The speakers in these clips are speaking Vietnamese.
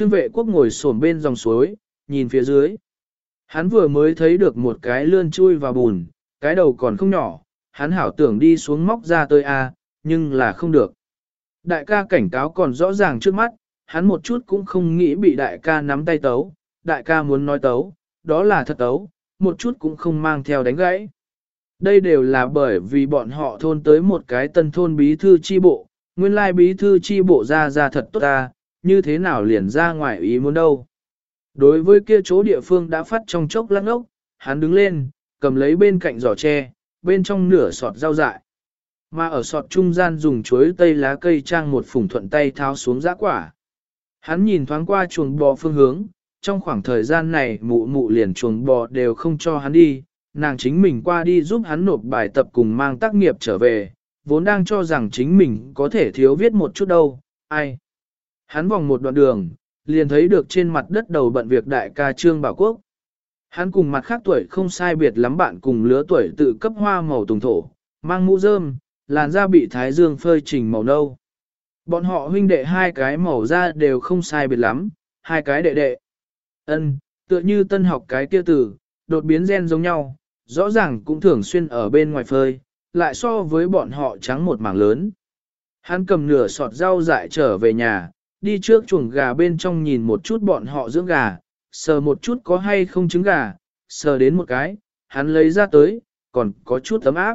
Trương vệ quốc ngồi xổm bên dòng suối, nhìn phía dưới. Hắn vừa mới thấy được một cái lươn chui vào bùn, cái đầu còn không nhỏ, hắn hảo tưởng đi xuống móc ra tới A, nhưng là không được. Đại ca cảnh cáo còn rõ ràng trước mắt, hắn một chút cũng không nghĩ bị đại ca nắm tay tấu, đại ca muốn nói tấu, đó là thật tấu, một chút cũng không mang theo đánh gãy. Đây đều là bởi vì bọn họ thôn tới một cái tân thôn bí thư chi bộ, nguyên lai bí thư chi bộ ra ra thật tốt ta, như thế nào liền ra ngoài ý muốn đâu. Đối với kia chỗ địa phương đã phát trong chốc lắc ốc, hắn đứng lên, cầm lấy bên cạnh giỏ tre, bên trong nửa sọt rau dại. Mà ở sọt trung gian dùng chuối tây lá cây trang một phủng thuận tay tháo xuống giã quả. Hắn nhìn thoáng qua chuồng bò phương hướng, trong khoảng thời gian này mụ mụ liền chuồng bò đều không cho hắn đi, nàng chính mình qua đi giúp hắn nộp bài tập cùng mang tác nghiệp trở về, vốn đang cho rằng chính mình có thể thiếu viết một chút đâu, ai. Hắn vòng một đoạn đường, liền thấy được trên mặt đất đầu bận việc đại ca Trương Bảo Quốc. Hắn cùng mặt khác tuổi không sai biệt lắm bạn cùng lứa tuổi tự cấp hoa màu tùng thổ, mang mũ rơm, làn da bị thái dương phơi trình màu nâu. Bọn họ huynh đệ hai cái màu da đều không sai biệt lắm, hai cái đệ đệ. Ân, tựa như tân học cái kia tử, đột biến gen giống nhau, rõ ràng cũng thường xuyên ở bên ngoài phơi, lại so với bọn họ trắng một mảng lớn. Hắn cầm nửa sọt rau dại trở về nhà, đi trước chuồng gà bên trong nhìn một chút bọn họ dưỡng gà, sờ một chút có hay không trứng gà, sờ đến một cái, hắn lấy ra tới, còn có chút tấm áp.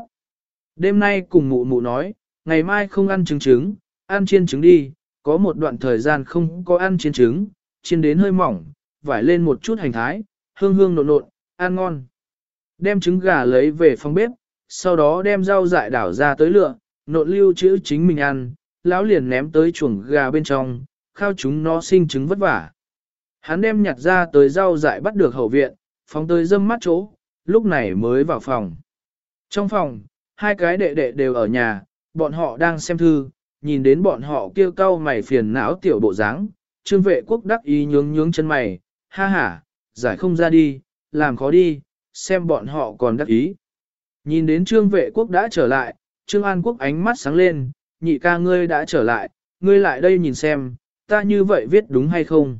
Đêm nay cùng mụ mụ nói, ngày mai không ăn trứng trứng, ăn chiên trứng đi, có một đoạn thời gian không có ăn chiên trứng, chiên đến hơi mỏng, vải lên một chút hành thái, hương hương nộn nộn, ăn ngon. Đem trứng gà lấy về phòng bếp, sau đó đem rau dại đảo ra tới lựa, nộn lưu chữ chính mình ăn, lão liền ném tới chuồng gà bên trong, khao chúng nó sinh trứng vất vả. Hắn đem nhặt ra tới rau dại bắt được hậu viện, phóng tới dâm mắt chỗ, lúc này mới vào phòng. Trong phòng, hai cái đệ đệ đều ở nhà, bọn họ đang xem thư, nhìn đến bọn họ kêu cau mày phiền não tiểu bộ dáng, trương vệ quốc đắc ý nhướng nhướng chân mày, ha ha, giải không ra đi, làm khó đi, xem bọn họ còn đắc ý. Nhìn đến trương vệ quốc đã trở lại, trương an quốc ánh mắt sáng lên, nhị ca ngươi đã trở lại, ngươi lại đây nhìn xem, ta như vậy viết đúng hay không.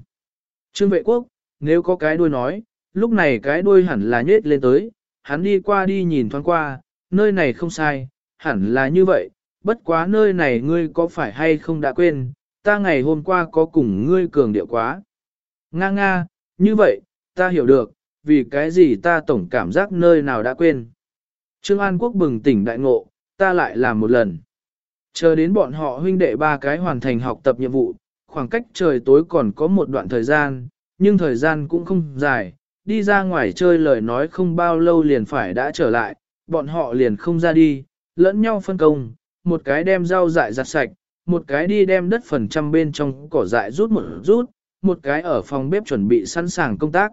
Trương vệ quốc, nếu có cái đuôi nói, lúc này cái đuôi hẳn là nhết lên tới, hắn đi qua đi nhìn thoáng qua, nơi này không sai, hẳn là như vậy, bất quá nơi này ngươi có phải hay không đã quên, ta ngày hôm qua có cùng ngươi cường điệu quá. Nga nga, như vậy, ta hiểu được, vì cái gì ta tổng cảm giác nơi nào đã quên. Trương An Quốc bừng tỉnh đại ngộ, ta lại làm một lần. Chờ đến bọn họ huynh đệ ba cái hoàn thành học tập nhiệm vụ, khoảng cách trời tối còn có một đoạn thời gian, nhưng thời gian cũng không dài, đi ra ngoài chơi lời nói không bao lâu liền phải đã trở lại, bọn họ liền không ra đi, lẫn nhau phân công, một cái đem rau dại giặt sạch, một cái đi đem đất phần trăm bên trong cỏ dại rút một rút, một cái ở phòng bếp chuẩn bị sẵn sàng công tác.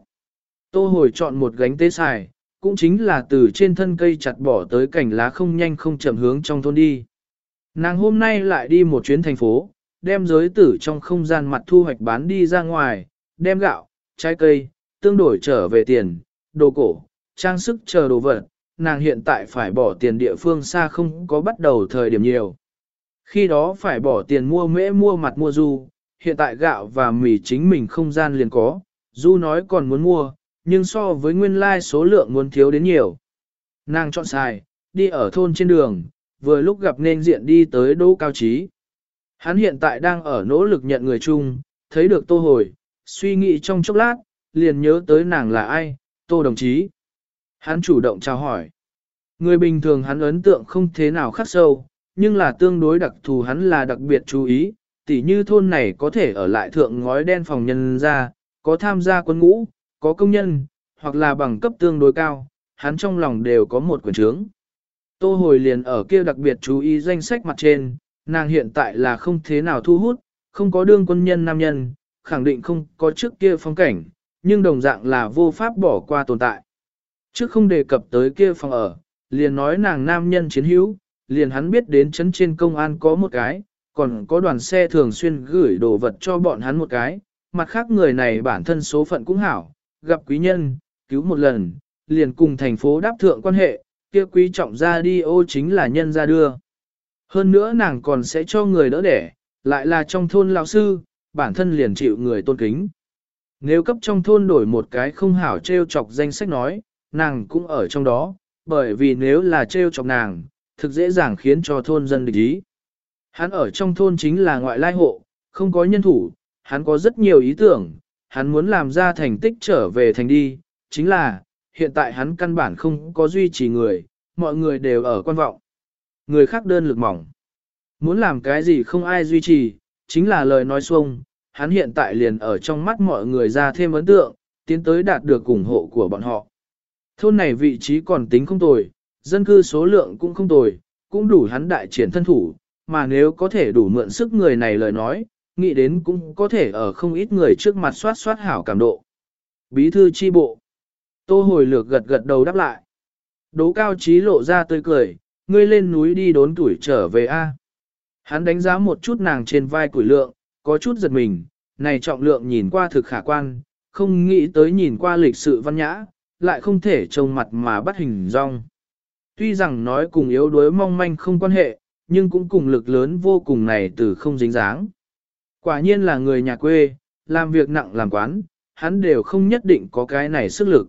Tô hồi chọn một gánh tế xài, cũng chính là từ trên thân cây chặt bỏ tới cảnh lá không nhanh không chậm hướng trong thôn đi. Nàng hôm nay lại đi một chuyến thành phố, đem giới tử trong không gian mặt thu hoạch bán đi ra ngoài, đem gạo, trái cây, tương đổi trở về tiền, đồ cổ, trang sức chờ đồ vật, nàng hiện tại phải bỏ tiền địa phương xa không có bắt đầu thời điểm nhiều. Khi đó phải bỏ tiền mua mễ mua mặt mua du, hiện tại gạo và mì chính mình không gian liền có, du nói còn muốn mua, nhưng so với nguyên lai like số lượng muốn thiếu đến nhiều. Nàng chọn xài, đi ở thôn trên đường, vừa lúc gặp nên diện đi tới Đỗ Cao Trí. Hắn hiện tại đang ở nỗ lực nhận người chung, thấy được tô hồi, suy nghĩ trong chốc lát, liền nhớ tới nàng là ai, tô đồng chí. Hắn chủ động chào hỏi. Người bình thường hắn ấn tượng không thế nào khắc sâu, nhưng là tương đối đặc thù hắn là đặc biệt chú ý, tỉ như thôn này có thể ở lại thượng ngói đen phòng nhân ra, có tham gia quân ngũ, có công nhân, hoặc là bằng cấp tương đối cao, hắn trong lòng đều có một quyển trướng. Tô hồi liền ở kia đặc biệt chú ý danh sách mặt trên, nàng hiện tại là không thế nào thu hút, không có đương quân nhân nam nhân, khẳng định không có trước kia phong cảnh, nhưng đồng dạng là vô pháp bỏ qua tồn tại. Trước không đề cập tới kia phòng ở, liền nói nàng nam nhân chiến hữu, liền hắn biết đến chấn trên công an có một cái, còn có đoàn xe thường xuyên gửi đồ vật cho bọn hắn một cái, mặt khác người này bản thân số phận cũng hảo, gặp quý nhân, cứu một lần, liền cùng thành phố đáp thượng quan hệ, kia quý trọng ra đi ô chính là nhân ra đưa. Hơn nữa nàng còn sẽ cho người đỡ đẻ, lại là trong thôn lão sư, bản thân liền chịu người tôn kính. Nếu cấp trong thôn đổi một cái không hảo treo chọc danh sách nói, nàng cũng ở trong đó, bởi vì nếu là treo chọc nàng, thực dễ dàng khiến cho thôn dân địch ý. Hắn ở trong thôn chính là ngoại lai hộ, không có nhân thủ, hắn có rất nhiều ý tưởng, hắn muốn làm ra thành tích trở về thành đi, chính là, hiện tại hắn căn bản không có duy trì người, mọi người đều ở quan vọng. Người khác đơn lực mỏng. Muốn làm cái gì không ai duy trì, chính là lời nói xuông, hắn hiện tại liền ở trong mắt mọi người ra thêm ấn tượng, tiến tới đạt được ủng hộ của bọn họ. Thôn này vị trí còn tính không tồi, dân cư số lượng cũng không tồi, cũng đủ hắn đại triển thân thủ, mà nếu có thể đủ mượn sức người này lời nói, nghĩ đến cũng có thể ở không ít người trước mặt soát soát hảo cảm độ. Bí thư chi bộ. Tô hồi lược gật gật đầu đáp lại. Đố cao trí lộ ra tươi cười, ngươi lên núi đi đốn tuổi trở về A. Hắn đánh giá một chút nàng trên vai củi lượng, có chút giật mình, này trọng lượng nhìn qua thực khả quan, không nghĩ tới nhìn qua lịch sự văn nhã, lại không thể trông mặt mà bắt hình rong. Tuy rằng nói cùng yếu đuối mong manh không quan hệ, nhưng cũng cùng lực lớn vô cùng này từ không dính dáng. Quả nhiên là người nhà quê, làm việc nặng làm quán, hắn đều không nhất định có cái này sức lực.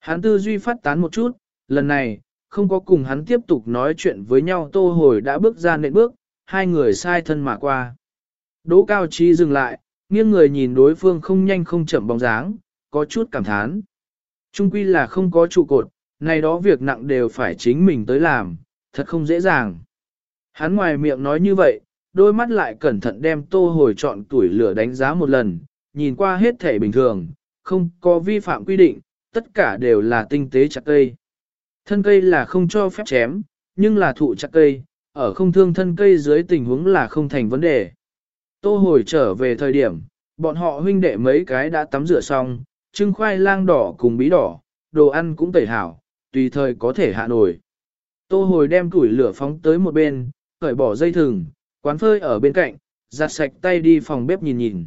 Hắn tư duy phát tán một chút, lần này, không có cùng hắn tiếp tục nói chuyện với nhau tô hồi đã bước ra nệm bước, hai người sai thân mà qua. Đỗ cao trí dừng lại, nghiêng người nhìn đối phương không nhanh không chậm bóng dáng, có chút cảm thán. Trung quy là không có trụ cột, này đó việc nặng đều phải chính mình tới làm, thật không dễ dàng. Hắn ngoài miệng nói như vậy, đôi mắt lại cẩn thận đem tô hồi chọn tuổi lửa đánh giá một lần, nhìn qua hết thể bình thường, không có vi phạm quy định, tất cả đều là tinh tế chặt cây. Thân cây là không cho phép chém, nhưng là thụ chặt cây, ở không thương thân cây dưới tình huống là không thành vấn đề. Tô hồi trở về thời điểm, bọn họ huynh đệ mấy cái đã tắm rửa xong, trưng khoai lang đỏ cùng bí đỏ, đồ ăn cũng tẩy hảo, tùy thời có thể hạ nổi. Tô hồi đem củi lửa phóng tới một bên, cởi bỏ dây thừng, quán phơi ở bên cạnh, giặt sạch tay đi phòng bếp nhìn nhìn.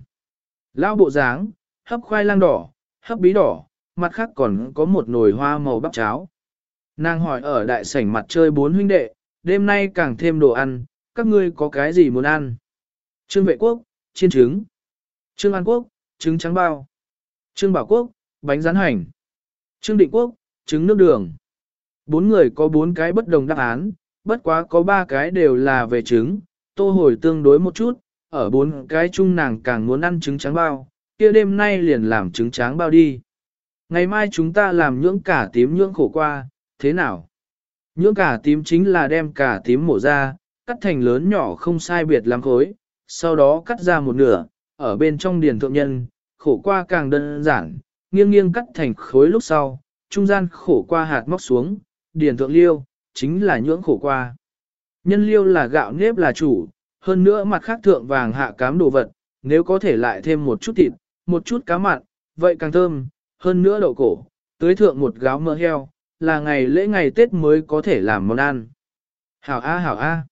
Lão bộ dáng, hấp khoai lang đỏ, hấp bí đỏ, mặt khác còn có một nồi hoa màu bắp cháo. Nàng hỏi ở đại sảnh mặt chơi bốn huynh đệ, đêm nay càng thêm đồ ăn, các ngươi có cái gì muốn ăn? Trương vệ quốc, chiên trứng. Trương An Quốc, trứng trắng bao. Trương Bảo Quốc, bánh rán hành. Trương Định Quốc, trứng nước đường. Bốn người có bốn cái bất đồng đáp án, bất quá có ba cái đều là về trứng, tô hồi tương đối một chút, ở bốn cái chung nàng càng muốn ăn trứng trắng bao, kia đêm nay liền làm trứng trắng bao đi. Ngày mai chúng ta làm nhưỡng cả tím nhưỡng khổ qua, thế nào? Nhưỡng cả tím chính là đem cả tím mổ ra, cắt thành lớn nhỏ không sai biệt lắm khối, sau đó cắt ra một nửa, ở bên trong điền thượng nhân, khổ qua càng đơn giản, nghiêng nghiêng cắt thành khối lúc sau, trung gian khổ qua hạt móc xuống, điền thượng liêu, chính là nhưỡng khổ qua. Nhân liêu là gạo nếp là chủ, hơn nữa mặt khác thượng vàng hạ cám đồ vật, nếu có thể lại thêm một chút thịt, một chút cá mặn, vậy càng thơm, hơn nữa đậu cổ, tưới thượng một gáo mỡ heo, là ngày lễ ngày Tết mới có thể làm món ăn. Hảo A hảo A.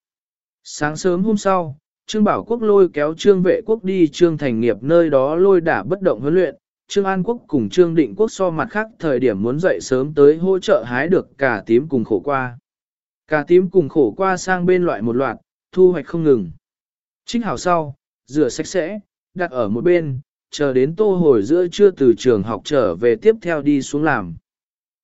Sáng sớm hôm sau, Trương Bảo Quốc lôi kéo Trương Vệ Quốc đi Trương Thành Nghiệp nơi đó lôi đả bất động huấn luyện. Trương An Quốc cùng Trương Định Quốc so mặt khác thời điểm muốn dậy sớm tới hỗ trợ hái được cả tím cùng khổ qua. Cả tím cùng khổ qua sang bên loại một loạt, thu hoạch không ngừng. Trinh hảo sau, rửa sạch sẽ, đặt ở một bên, chờ đến tô hồi giữa trưa từ trường học trở về tiếp theo đi xuống làm.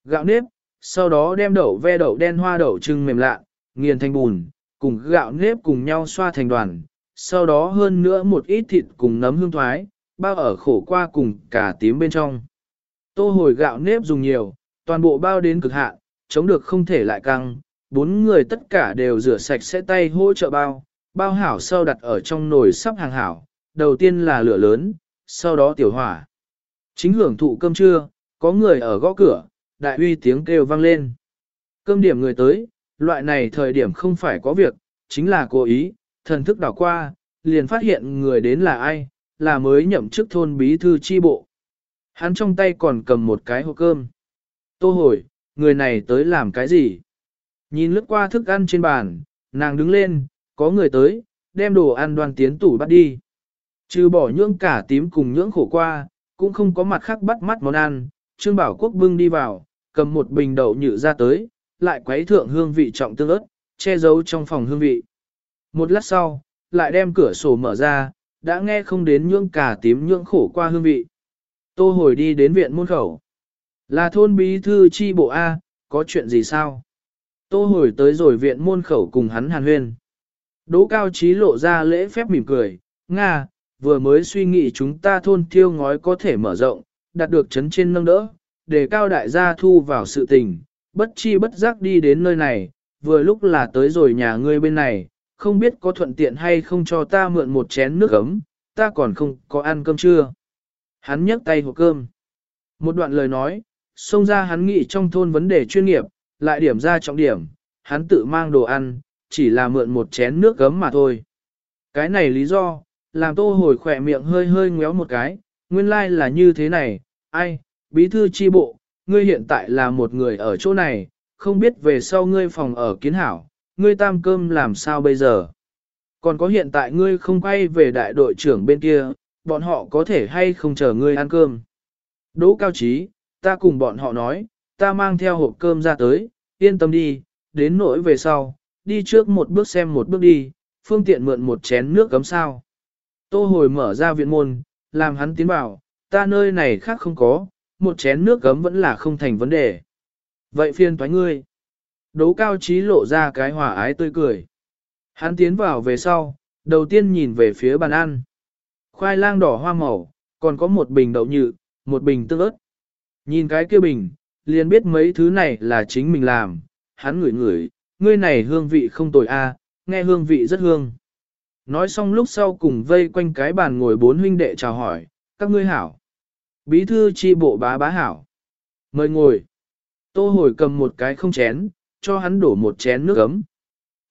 Gạo nếp, sau đó đem đậu ve đậu đen hoa đậu trưng mềm lạ, nghiền thành bùn, cùng gạo nếp cùng nhau xoa thành đoàn, sau đó hơn nữa một ít thịt cùng nấm hương thoái, bao ở khổ qua cùng cả tím bên trong. Tô hồi gạo nếp dùng nhiều, toàn bộ bao đến cực hạn, chống được không thể lại căng, bốn người tất cả đều rửa sạch sẽ tay hỗ trợ bao, bao hảo sau đặt ở trong nồi sắp hàng hảo, đầu tiên là lửa lớn, sau đó tiểu hỏa. Chính hưởng thụ cơm trưa, có người ở gõ cửa, đại uy tiếng kêu vang lên. Cơm điểm người tới, loại này thời điểm không phải có việc, chính là cố ý, thần thức đảo qua, liền phát hiện người đến là ai, là mới nhậm chức thôn bí thư chi bộ. Hắn trong tay còn cầm một cái hộp cơm. Tô hồi, người này tới làm cái gì? Nhìn lướt qua thức ăn trên bàn, nàng đứng lên, có người tới, đem đồ ăn đoan tiến tủ bắt đi. Trừ bỏ nhưỡng cả tím cùng nhưỡng khổ qua, cũng không có mặt khác bắt mắt món ăn, Trương Bảo Quốc bưng đi vào, cầm một bình đậu nhự ra tới, lại quấy thượng hương vị trọng tương ớt, che giấu trong phòng hương vị. Một lát sau, lại đem cửa sổ mở ra, đã nghe không đến nhưỡng cả tím nhưỡng khổ qua hương vị. Tô hồi đi đến viện môn khẩu. Là thôn bí thư chi bộ A, có chuyện gì sao? Tô hồi tới rồi viện môn khẩu cùng hắn hàn huyên. Đỗ cao trí lộ ra lễ phép mỉm cười, Nga, vừa mới suy nghĩ chúng ta thôn thiêu ngói có thể mở rộng, đạt được chấn trên nâng đỡ, để cao đại gia thu vào sự tình, bất chi bất giác đi đến nơi này, vừa lúc là tới rồi nhà ngươi bên này, không biết có thuận tiện hay không cho ta mượn một chén nước ấm, ta còn không có ăn cơm chưa. Hắn nhấc tay hộp cơm. Một đoạn lời nói, xông ra hắn nghĩ trong thôn vấn đề chuyên nghiệp, lại điểm ra trọng điểm, hắn tự mang đồ ăn, chỉ là mượn một chén nước gấm mà thôi. Cái này lý do, làm tô hồi khỏe miệng hơi hơi ngéo một cái, nguyên lai like là như thế này, ai, bí thư chi bộ, ngươi hiện tại là một người ở chỗ này, không biết về sau ngươi phòng ở kiến hảo, ngươi tam cơm làm sao bây giờ. Còn có hiện tại ngươi không quay về đại đội trưởng bên kia, bọn họ có thể hay không chờ ngươi ăn cơm. Đỗ cao trí, ta cùng bọn họ nói, ta mang theo hộp cơm ra tới, yên tâm đi, đến nỗi về sau, đi trước một bước xem một bước đi, phương tiện mượn một chén nước cấm sao. Tô hồi mở ra viện môn, làm hắn tiến vào, ta nơi này khác không có, một chén nước gấm vẫn là không thành vấn đề. Vậy phiên thoái ngươi. Đố cao trí lộ ra cái hòa ái tươi cười. Hắn tiến vào về sau, đầu tiên nhìn về phía bàn ăn. Khoai lang đỏ hoa màu, còn có một bình đậu nhự, một bình tương ớt. Nhìn cái kia bình, liền biết mấy thứ này là chính mình làm. Hắn ngửi ngửi, ngươi này hương vị không tồi a, nghe hương vị rất hương. Nói xong lúc sau cùng vây quanh cái bàn ngồi bốn huynh đệ chào hỏi, các ngươi hảo. Bí thư chi bộ bá bá hảo. Mời ngồi. Tô hồi cầm một cái không chén, cho hắn đổ một chén nước ấm.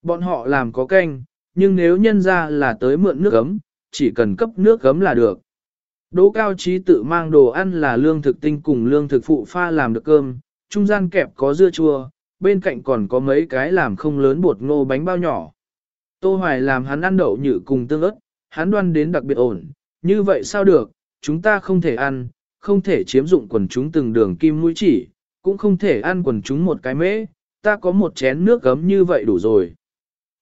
Bọn họ làm có canh, nhưng nếu nhân ra là tới mượn nước ấm, chỉ cần cấp nước ấm là được. Đỗ cao trí tự mang đồ ăn là lương thực tinh cùng lương thực phụ pha làm được cơm, trung gian kẹp có dưa chua, bên cạnh còn có mấy cái làm không lớn bột ngô bánh bao nhỏ. Tô Hoài làm hắn ăn đậu nhự cùng tương ớt, hắn đoan đến đặc biệt ổn, như vậy sao được, chúng ta không thể ăn, không thể chiếm dụng quần chúng từng đường kim mũi chỉ, cũng không thể ăn quần chúng một cái mễ, ta có một chén nước gấm như vậy đủ rồi.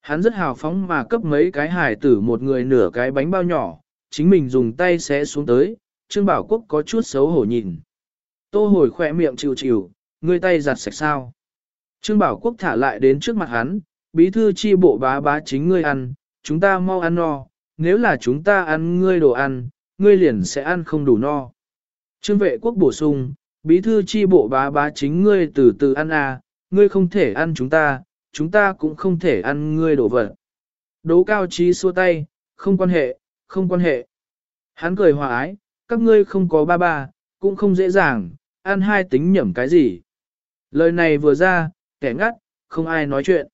Hắn rất hào phóng mà cấp mấy cái hài tử một người nửa cái bánh bao nhỏ, chính mình dùng tay xé xuống tới, Trương Bảo Quốc có chút xấu hổ nhìn. Tô hồi khỏe miệng chịu chịu, người tay giặt sạch sao. Trương Bảo Quốc thả lại đến trước mặt hắn, bí thư chi bộ bá bá chính ngươi ăn, chúng ta mau ăn no, nếu là chúng ta ăn ngươi đồ ăn, ngươi liền sẽ ăn không đủ no. Trương vệ quốc bổ sung, bí thư chi bộ bá bá chính ngươi từ từ ăn à, ngươi không thể ăn chúng ta, chúng ta cũng không thể ăn ngươi đổ vật. Đố cao trí xua tay, không quan hệ, không quan hệ. Hắn cười hòa ái, các ngươi không có ba ba, cũng không dễ dàng, ăn hai tính nhẩm cái gì. Lời này vừa ra, kẻ ngắt, không ai nói chuyện.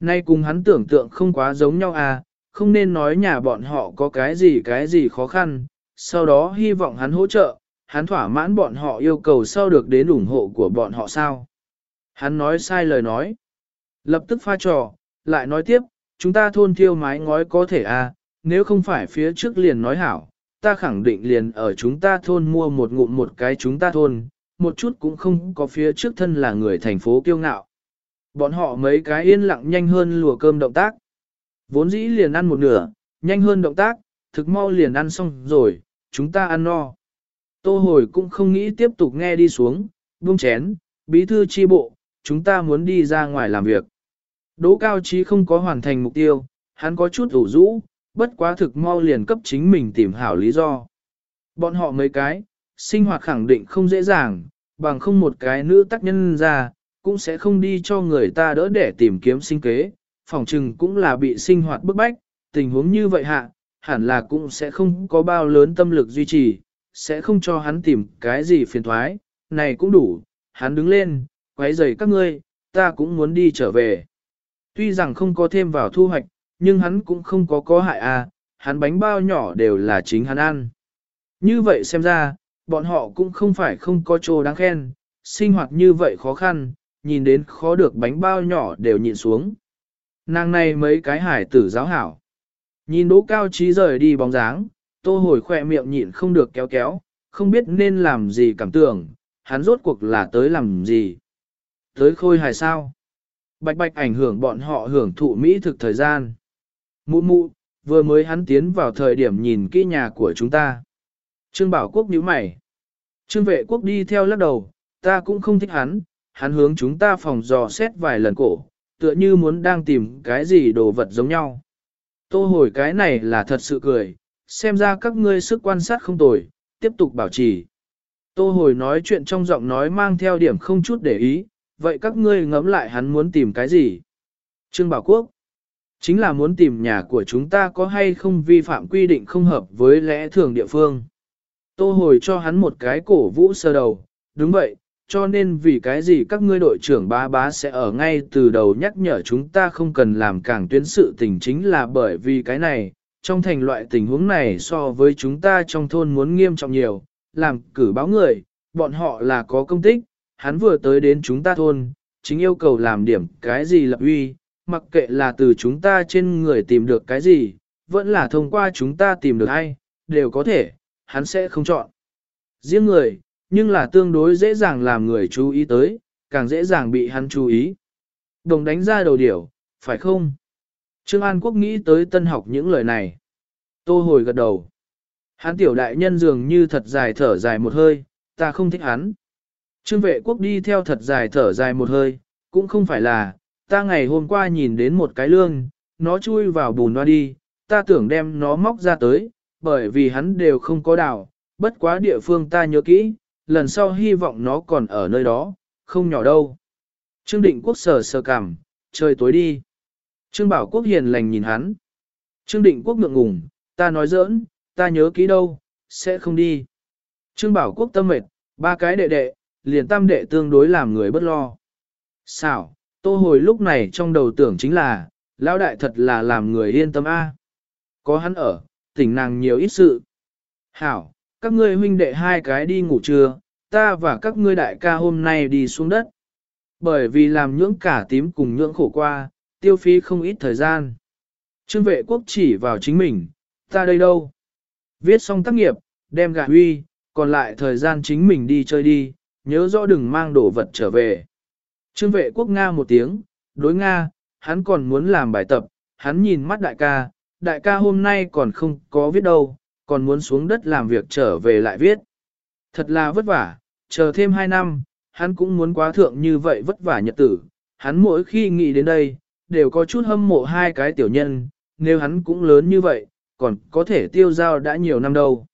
Nay cùng hắn tưởng tượng không quá giống nhau à, không nên nói nhà bọn họ có cái gì cái gì khó khăn, sau đó hy vọng hắn hỗ trợ, hắn thỏa mãn bọn họ yêu cầu sau được đến ủng hộ của bọn họ sao. Hắn nói sai lời nói. Lập tức pha trò, lại nói tiếp, chúng ta thôn thiêu mái ngói có thể à, nếu không phải phía trước liền nói hảo, ta khẳng định liền ở chúng ta thôn mua một ngụm một cái chúng ta thôn, một chút cũng không có phía trước thân là người thành phố kiêu ngạo. Bọn họ mấy cái yên lặng nhanh hơn lùa cơm động tác. Vốn dĩ liền ăn một nửa, nhanh hơn động tác, thực mau liền ăn xong rồi, chúng ta ăn no. Tô hồi cũng không nghĩ tiếp tục nghe đi xuống, buông chén, bí thư chi bộ, chúng ta muốn đi ra ngoài làm việc. Đỗ cao trí không có hoàn thành mục tiêu, hắn có chút ủ rũ, bất quá thực mau liền cấp chính mình tìm hảo lý do. Bọn họ mấy cái, sinh hoạt khẳng định không dễ dàng, bằng không một cái nữ tác nhân ra, cũng sẽ không đi cho người ta đỡ để tìm kiếm sinh kế, phòng trừng cũng là bị sinh hoạt bức bách, tình huống như vậy hạ, hẳn là cũng sẽ không có bao lớn tâm lực duy trì, sẽ không cho hắn tìm cái gì phiền thoái, này cũng đủ, hắn đứng lên, quấy rầy các ngươi, ta cũng muốn đi trở về. Tuy rằng không có thêm vào thu hoạch, nhưng hắn cũng không có có hại à, hắn bánh bao nhỏ đều là chính hắn ăn. Như vậy xem ra, bọn họ cũng không phải không có chỗ đáng khen, sinh hoạt như vậy khó khăn, nhìn đến khó được bánh bao nhỏ đều nhịn xuống. Nàng này mấy cái hải tử giáo hảo. Nhìn đỗ cao trí rời đi bóng dáng, tô hồi khoe miệng nhịn không được kéo kéo, không biết nên làm gì cảm tưởng, hắn rốt cuộc là tới làm gì. Tới khôi hài sao? Bạch bạch ảnh hưởng bọn họ hưởng thụ mỹ thực thời gian. Mụ mụ, vừa mới hắn tiến vào thời điểm nhìn kỹ nhà của chúng ta. Trương Bảo Quốc nhíu mày. Trương vệ quốc đi theo lắc đầu, ta cũng không thích hắn, hắn hướng chúng ta phòng dò xét vài lần cổ, tựa như muốn đang tìm cái gì đồ vật giống nhau. Tô hồi cái này là thật sự cười, xem ra các ngươi sức quan sát không tồi, tiếp tục bảo trì. Tô hồi nói chuyện trong giọng nói mang theo điểm không chút để ý, vậy các ngươi ngẫm lại hắn muốn tìm cái gì? Trương Bảo Quốc, chính là muốn tìm nhà của chúng ta có hay không vi phạm quy định không hợp với lẽ thường địa phương. Tô hồi cho hắn một cái cổ vũ sơ đầu, đúng vậy, cho nên vì cái gì các ngươi đội trưởng bá bá sẽ ở ngay từ đầu nhắc nhở chúng ta không cần làm càng tuyến sự tình chính là bởi vì cái này, trong thành loại tình huống này so với chúng ta trong thôn muốn nghiêm trọng nhiều, làm cử báo người, bọn họ là có công tích, hắn vừa tới đến chúng ta thôn, chính yêu cầu làm điểm cái gì lập uy, mặc kệ là từ chúng ta trên người tìm được cái gì, vẫn là thông qua chúng ta tìm được ai, đều có thể, hắn sẽ không chọn. Riêng người, nhưng là tương đối dễ dàng làm người chú ý tới, càng dễ dàng bị hắn chú ý. Đồng đánh ra đầu điểu, phải không? Trương An Quốc nghĩ tới tân học những lời này. Tô hồi gật đầu. Hắn tiểu đại nhân dường như thật dài thở dài một hơi, ta không thích hắn. Trương vệ quốc đi theo thật dài thở dài một hơi, cũng không phải là, ta ngày hôm qua nhìn đến một cái lương, nó chui vào bùn hoa đi, ta tưởng đem nó móc ra tới, bởi vì hắn đều không có đảo. bất quá địa phương ta nhớ kỹ, lần sau hy vọng nó còn ở nơi đó, không nhỏ đâu. Trương Định Quốc sờ sờ cằm, trời tối đi. Trương Bảo Quốc hiền lành nhìn hắn. Trương Định Quốc ngượng ngùng, ta nói giỡn, ta nhớ kỹ đâu, sẽ không đi. Trương Bảo Quốc tâm mệt, ba cái đệ đệ, liền tam đệ tương đối làm người bất lo. Xảo, tô hồi lúc này trong đầu tưởng chính là, lão đại thật là làm người yên tâm a. Có hắn ở, tỉnh nàng nhiều ít sự. Hảo, các ngươi huynh đệ hai cái đi ngủ trưa, ta và các ngươi đại ca hôm nay đi xuống đất. Bởi vì làm nhưỡng cả tím cùng nhưỡng khổ qua, tiêu phí không ít thời gian. Trương vệ quốc chỉ vào chính mình, ta đây đâu? Viết xong tác nghiệp, đem gà huy, còn lại thời gian chính mình đi chơi đi, nhớ rõ đừng mang đồ vật trở về. Trương vệ quốc Nga một tiếng, đối Nga, hắn còn muốn làm bài tập, hắn nhìn mắt đại ca, đại ca hôm nay còn không có viết đâu, còn muốn xuống đất làm việc trở về lại viết. Thật là vất vả, chờ thêm 2 năm, hắn cũng muốn quá thượng như vậy vất vả nhật tử. Hắn mỗi khi nghĩ đến đây, đều có chút hâm mộ hai cái tiểu nhân, nếu hắn cũng lớn như vậy, còn có thể tiêu giao đã nhiều năm đâu.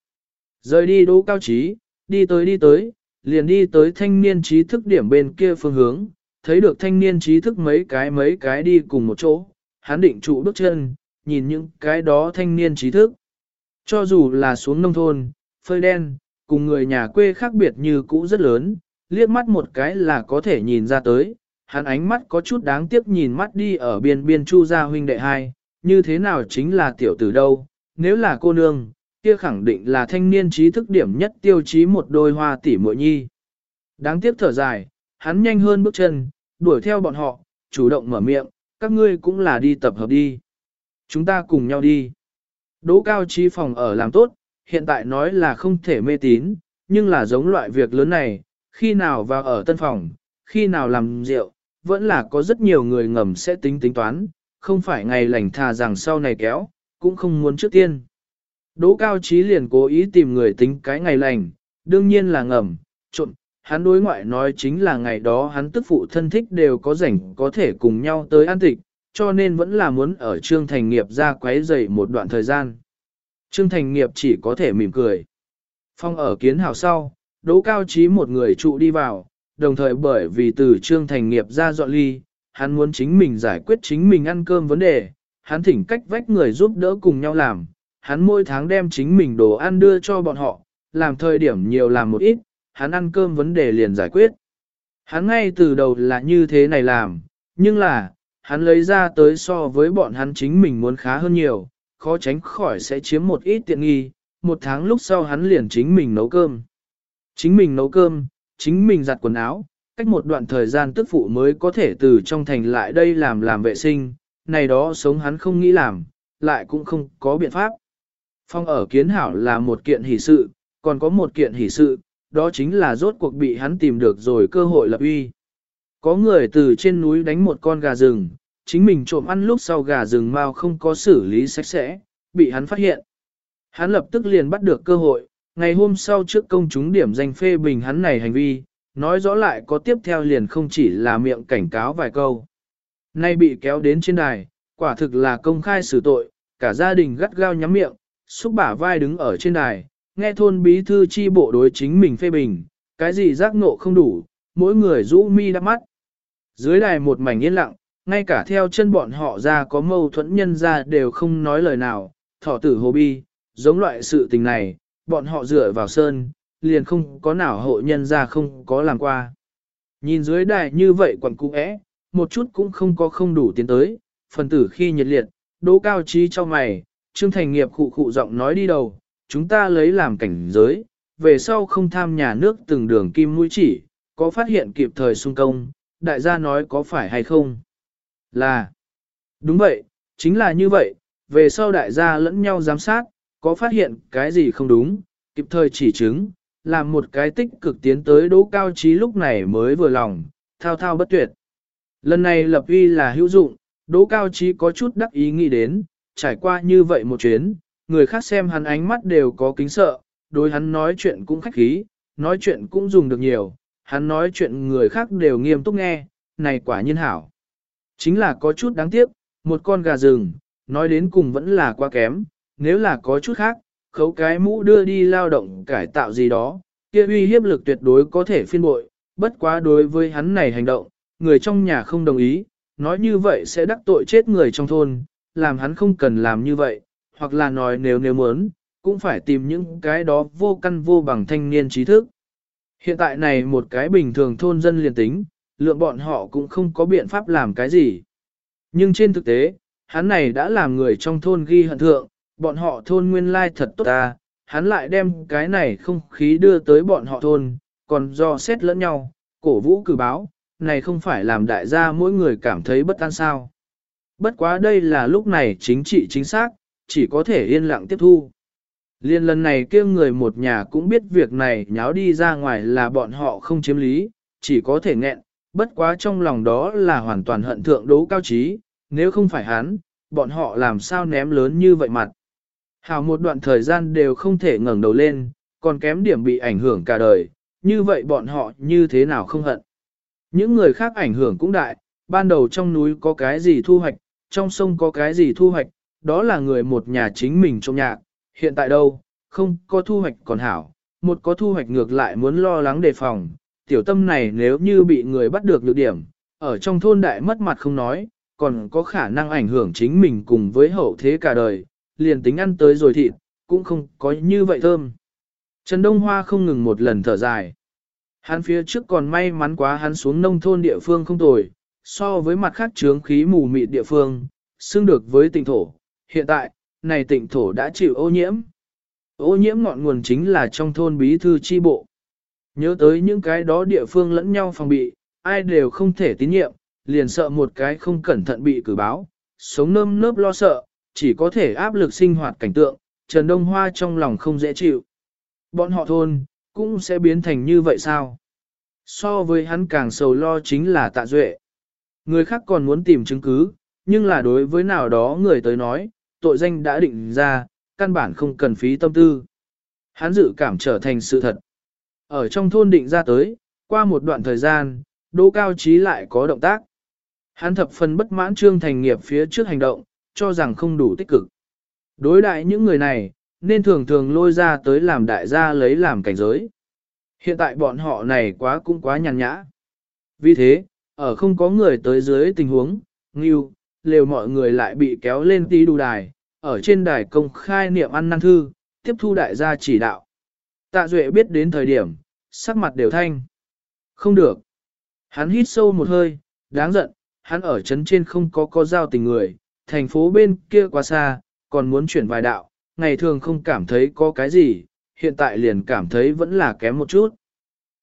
Rời đi đỗ cao trí, đi tới đi tới, liền đi tới thanh niên trí thức điểm bên kia phương hướng, thấy được thanh niên trí thức mấy cái mấy cái đi cùng một chỗ, hắn định trụ bước chân, nhìn những cái đó thanh niên trí thức. Cho dù là xuống nông thôn, phơi đen, cùng người nhà quê khác biệt như cũ rất lớn, liếc mắt một cái là có thể nhìn ra tới, hắn ánh mắt có chút đáng tiếc nhìn mắt đi ở biên biên chu gia huynh đệ hai, như thế nào chính là tiểu tử đâu, nếu là cô nương, kia khẳng định là thanh niên trí thức điểm nhất tiêu chí một đôi hoa tỷ muội nhi. Đáng tiếc thở dài, hắn nhanh hơn bước chân, đuổi theo bọn họ, chủ động mở miệng, các ngươi cũng là đi tập hợp đi. Chúng ta cùng nhau đi. Đỗ cao trí phòng ở làm tốt, hiện tại nói là không thể mê tín, nhưng là giống loại việc lớn này, khi nào vào ở tân phòng, khi nào làm rượu, vẫn là có rất nhiều người ngầm sẽ tính tính toán, không phải ngày lành thà rằng sau này kéo, cũng không muốn trước tiên. Đỗ cao trí liền cố ý tìm người tính cái ngày lành, đương nhiên là ngầm, trộn, hắn đối ngoại nói chính là ngày đó hắn tức phụ thân thích đều có rảnh có thể cùng nhau tới an tịch, cho nên vẫn là muốn ở Trương Thành Nghiệp ra quấy rầy một đoạn thời gian. Trương Thành Nghiệp chỉ có thể mỉm cười. Phong ở kiến hào sau, đỗ cao trí một người trụ đi vào, đồng thời bởi vì từ Trương Thành Nghiệp ra dọn ly, hắn muốn chính mình giải quyết chính mình ăn cơm vấn đề, hắn thỉnh cách vách người giúp đỡ cùng nhau làm, hắn mỗi tháng đem chính mình đồ ăn đưa cho bọn họ, làm thời điểm nhiều làm một ít, hắn ăn cơm vấn đề liền giải quyết. Hắn ngay từ đầu là như thế này làm, nhưng là, hắn lấy ra tới so với bọn hắn chính mình muốn khá hơn nhiều, khó tránh khỏi sẽ chiếm một ít tiện nghi, một tháng lúc sau hắn liền chính mình nấu cơm. Chính mình nấu cơm, chính mình giặt quần áo, cách một đoạn thời gian tức phụ mới có thể từ trong thành lại đây làm làm vệ sinh, này đó sống hắn không nghĩ làm, lại cũng không có biện pháp. Phong ở kiến hảo là một kiện hỷ sự, còn có một kiện hỷ sự, đó chính là rốt cuộc bị hắn tìm được rồi cơ hội lập uy. Có người từ trên núi đánh một con gà rừng, chính mình trộm ăn lúc sau gà rừng mau không có xử lý sạch sẽ, bị hắn phát hiện. Hắn lập tức liền bắt được cơ hội, ngày hôm sau trước công chúng điểm danh phê bình hắn này hành vi, nói rõ lại có tiếp theo liền không chỉ là miệng cảnh cáo vài câu. Nay bị kéo đến trên đài, quả thực là công khai xử tội, cả gia đình gắt gao nhắm miệng, xúc bả vai đứng ở trên đài, nghe thôn bí thư chi bộ đối chính mình phê bình, cái gì giác ngộ không đủ, mỗi người rũ mi đắp mắt. Dưới đài một mảnh yên lặng, ngay cả theo chân bọn họ ra có mâu thuẫn nhân ra đều không nói lời nào, thọ tử hồ bi, giống loại sự tình này, bọn họ dựa vào sơn, liền không có nào hộ nhân ra không có làm qua. Nhìn dưới đài như vậy quần cung ẽ, một chút cũng không có không đủ tiến tới, phần tử khi nhiệt liệt, đỗ cao trí cho mày, Trương Thành nghiệp khụ khụ giọng nói đi đầu, chúng ta lấy làm cảnh giới, về sau không tham nhà nước từng đường kim mũi chỉ, có phát hiện kịp thời xung công, đại gia nói có phải hay không? Là, đúng vậy, chính là như vậy, về sau đại gia lẫn nhau giám sát, có phát hiện cái gì không đúng, kịp thời chỉ chứng, làm một cái tích cực tiến tới đỗ cao trí lúc này mới vừa lòng, thao thao bất tuyệt. Lần này lập uy là hữu dụng, đỗ cao trí có chút đắc ý nghĩ đến, trải qua như vậy một chuyến, người khác xem hắn ánh mắt đều có kính sợ, đối hắn nói chuyện cũng khách khí, nói chuyện cũng dùng được nhiều, hắn nói chuyện người khác đều nghiêm túc nghe, này quả nhiên hảo. Chính là có chút đáng tiếc, một con gà rừng, nói đến cùng vẫn là quá kém, nếu là có chút khác, khấu cái mũ đưa đi lao động cải tạo gì đó, kia uy hiếp lực tuyệt đối có thể phiên bội, bất quá đối với hắn này hành động, người trong nhà không đồng ý, nói như vậy sẽ đắc tội chết người trong thôn, làm hắn không cần làm như vậy, hoặc là nói nếu nếu muốn, cũng phải tìm những cái đó vô căn vô bằng thanh niên trí thức. Hiện tại này một cái bình thường thôn dân liền tính, lượng bọn họ cũng không có biện pháp làm cái gì. Nhưng trên thực tế, hắn này đã làm người trong thôn ghi hận thượng, bọn họ thôn nguyên lai thật tốt ta, hắn lại đem cái này không khí đưa tới bọn họ thôn, còn do xét lẫn nhau, cổ vũ cử báo, này không phải làm đại gia mỗi người cảm thấy bất an sao. Bất quá đây là lúc này chính trị chính xác, chỉ có thể yên lặng tiếp thu. Liên lần này kia người một nhà cũng biết việc này nháo đi ra ngoài là bọn họ không chiếm lý, chỉ có thể nghẹn, bất quá trong lòng đó là hoàn toàn hận thượng đấu cao trí, nếu không phải hắn, bọn họ làm sao ném lớn như vậy mặt. Hào một đoạn thời gian đều không thể ngẩng đầu lên, còn kém điểm bị ảnh hưởng cả đời, như vậy bọn họ như thế nào không hận. Những người khác ảnh hưởng cũng đại, ban đầu trong núi có cái gì thu hoạch, trong sông có cái gì thu hoạch, đó là người một nhà chính mình trong nhạc, hiện tại đâu, không có thu hoạch còn hảo, một có thu hoạch ngược lại muốn lo lắng đề phòng, tiểu tâm này nếu như bị người bắt được lược điểm, ở trong thôn đại mất mặt không nói, còn có khả năng ảnh hưởng chính mình cùng với hậu thế cả đời, liền tính ăn tới rồi thịt, cũng không có như vậy thơm. Trần Đông Hoa không ngừng một lần thở dài. Hắn phía trước còn may mắn quá hắn xuống nông thôn địa phương không tồi, so với mặt khác trướng khí mù mịt địa phương, xưng được với tỉnh thổ. Hiện tại, này tỉnh thổ đã chịu ô nhiễm. Ô nhiễm ngọn nguồn chính là trong thôn bí thư chi bộ. Nhớ tới những cái đó địa phương lẫn nhau phòng bị, ai đều không thể tín nhiệm, liền sợ một cái không cẩn thận bị cử báo, sống nơm nớp lo sợ, chỉ có thể áp lực sinh hoạt cảnh tượng, Trần Đông Hoa trong lòng không dễ chịu. Bọn họ thôn, cũng sẽ biến thành như vậy sao? So với hắn càng sầu lo chính là tạ duệ. Người khác còn muốn tìm chứng cứ, nhưng là đối với nào đó người tới nói, tội danh đã định ra, căn bản không cần phí tâm tư. Hắn dự cảm trở thành sự thật. Ở trong thôn định ra tới, qua một đoạn thời gian, Đỗ Cao Trí lại có động tác. Hắn thập phần bất mãn Trương Thành nghiệp phía trước hành động, cho rằng không đủ tích cực. Đối đại những người này, nên thường thường lôi ra tới làm đại gia lấy làm cảnh giới. Hiện tại bọn họ này quá cũng quá nhàn nhã. Vì thế, ở không có người tới dưới tình huống, nghiêu, lều mọi người lại bị kéo lên tí đù đài, ở trên đài công khai niệm ăn năn thư, tiếp thu đại gia chỉ đạo. Tạ Duệ biết đến thời điểm, sắc mặt đều thanh. Không được. Hắn hít sâu một hơi, đáng giận, hắn ở chấn trên không có có giao tình người, thành phố bên kia quá xa, còn muốn chuyển vài đạo, ngày thường không cảm thấy có cái gì, hiện tại liền cảm thấy vẫn là kém một chút.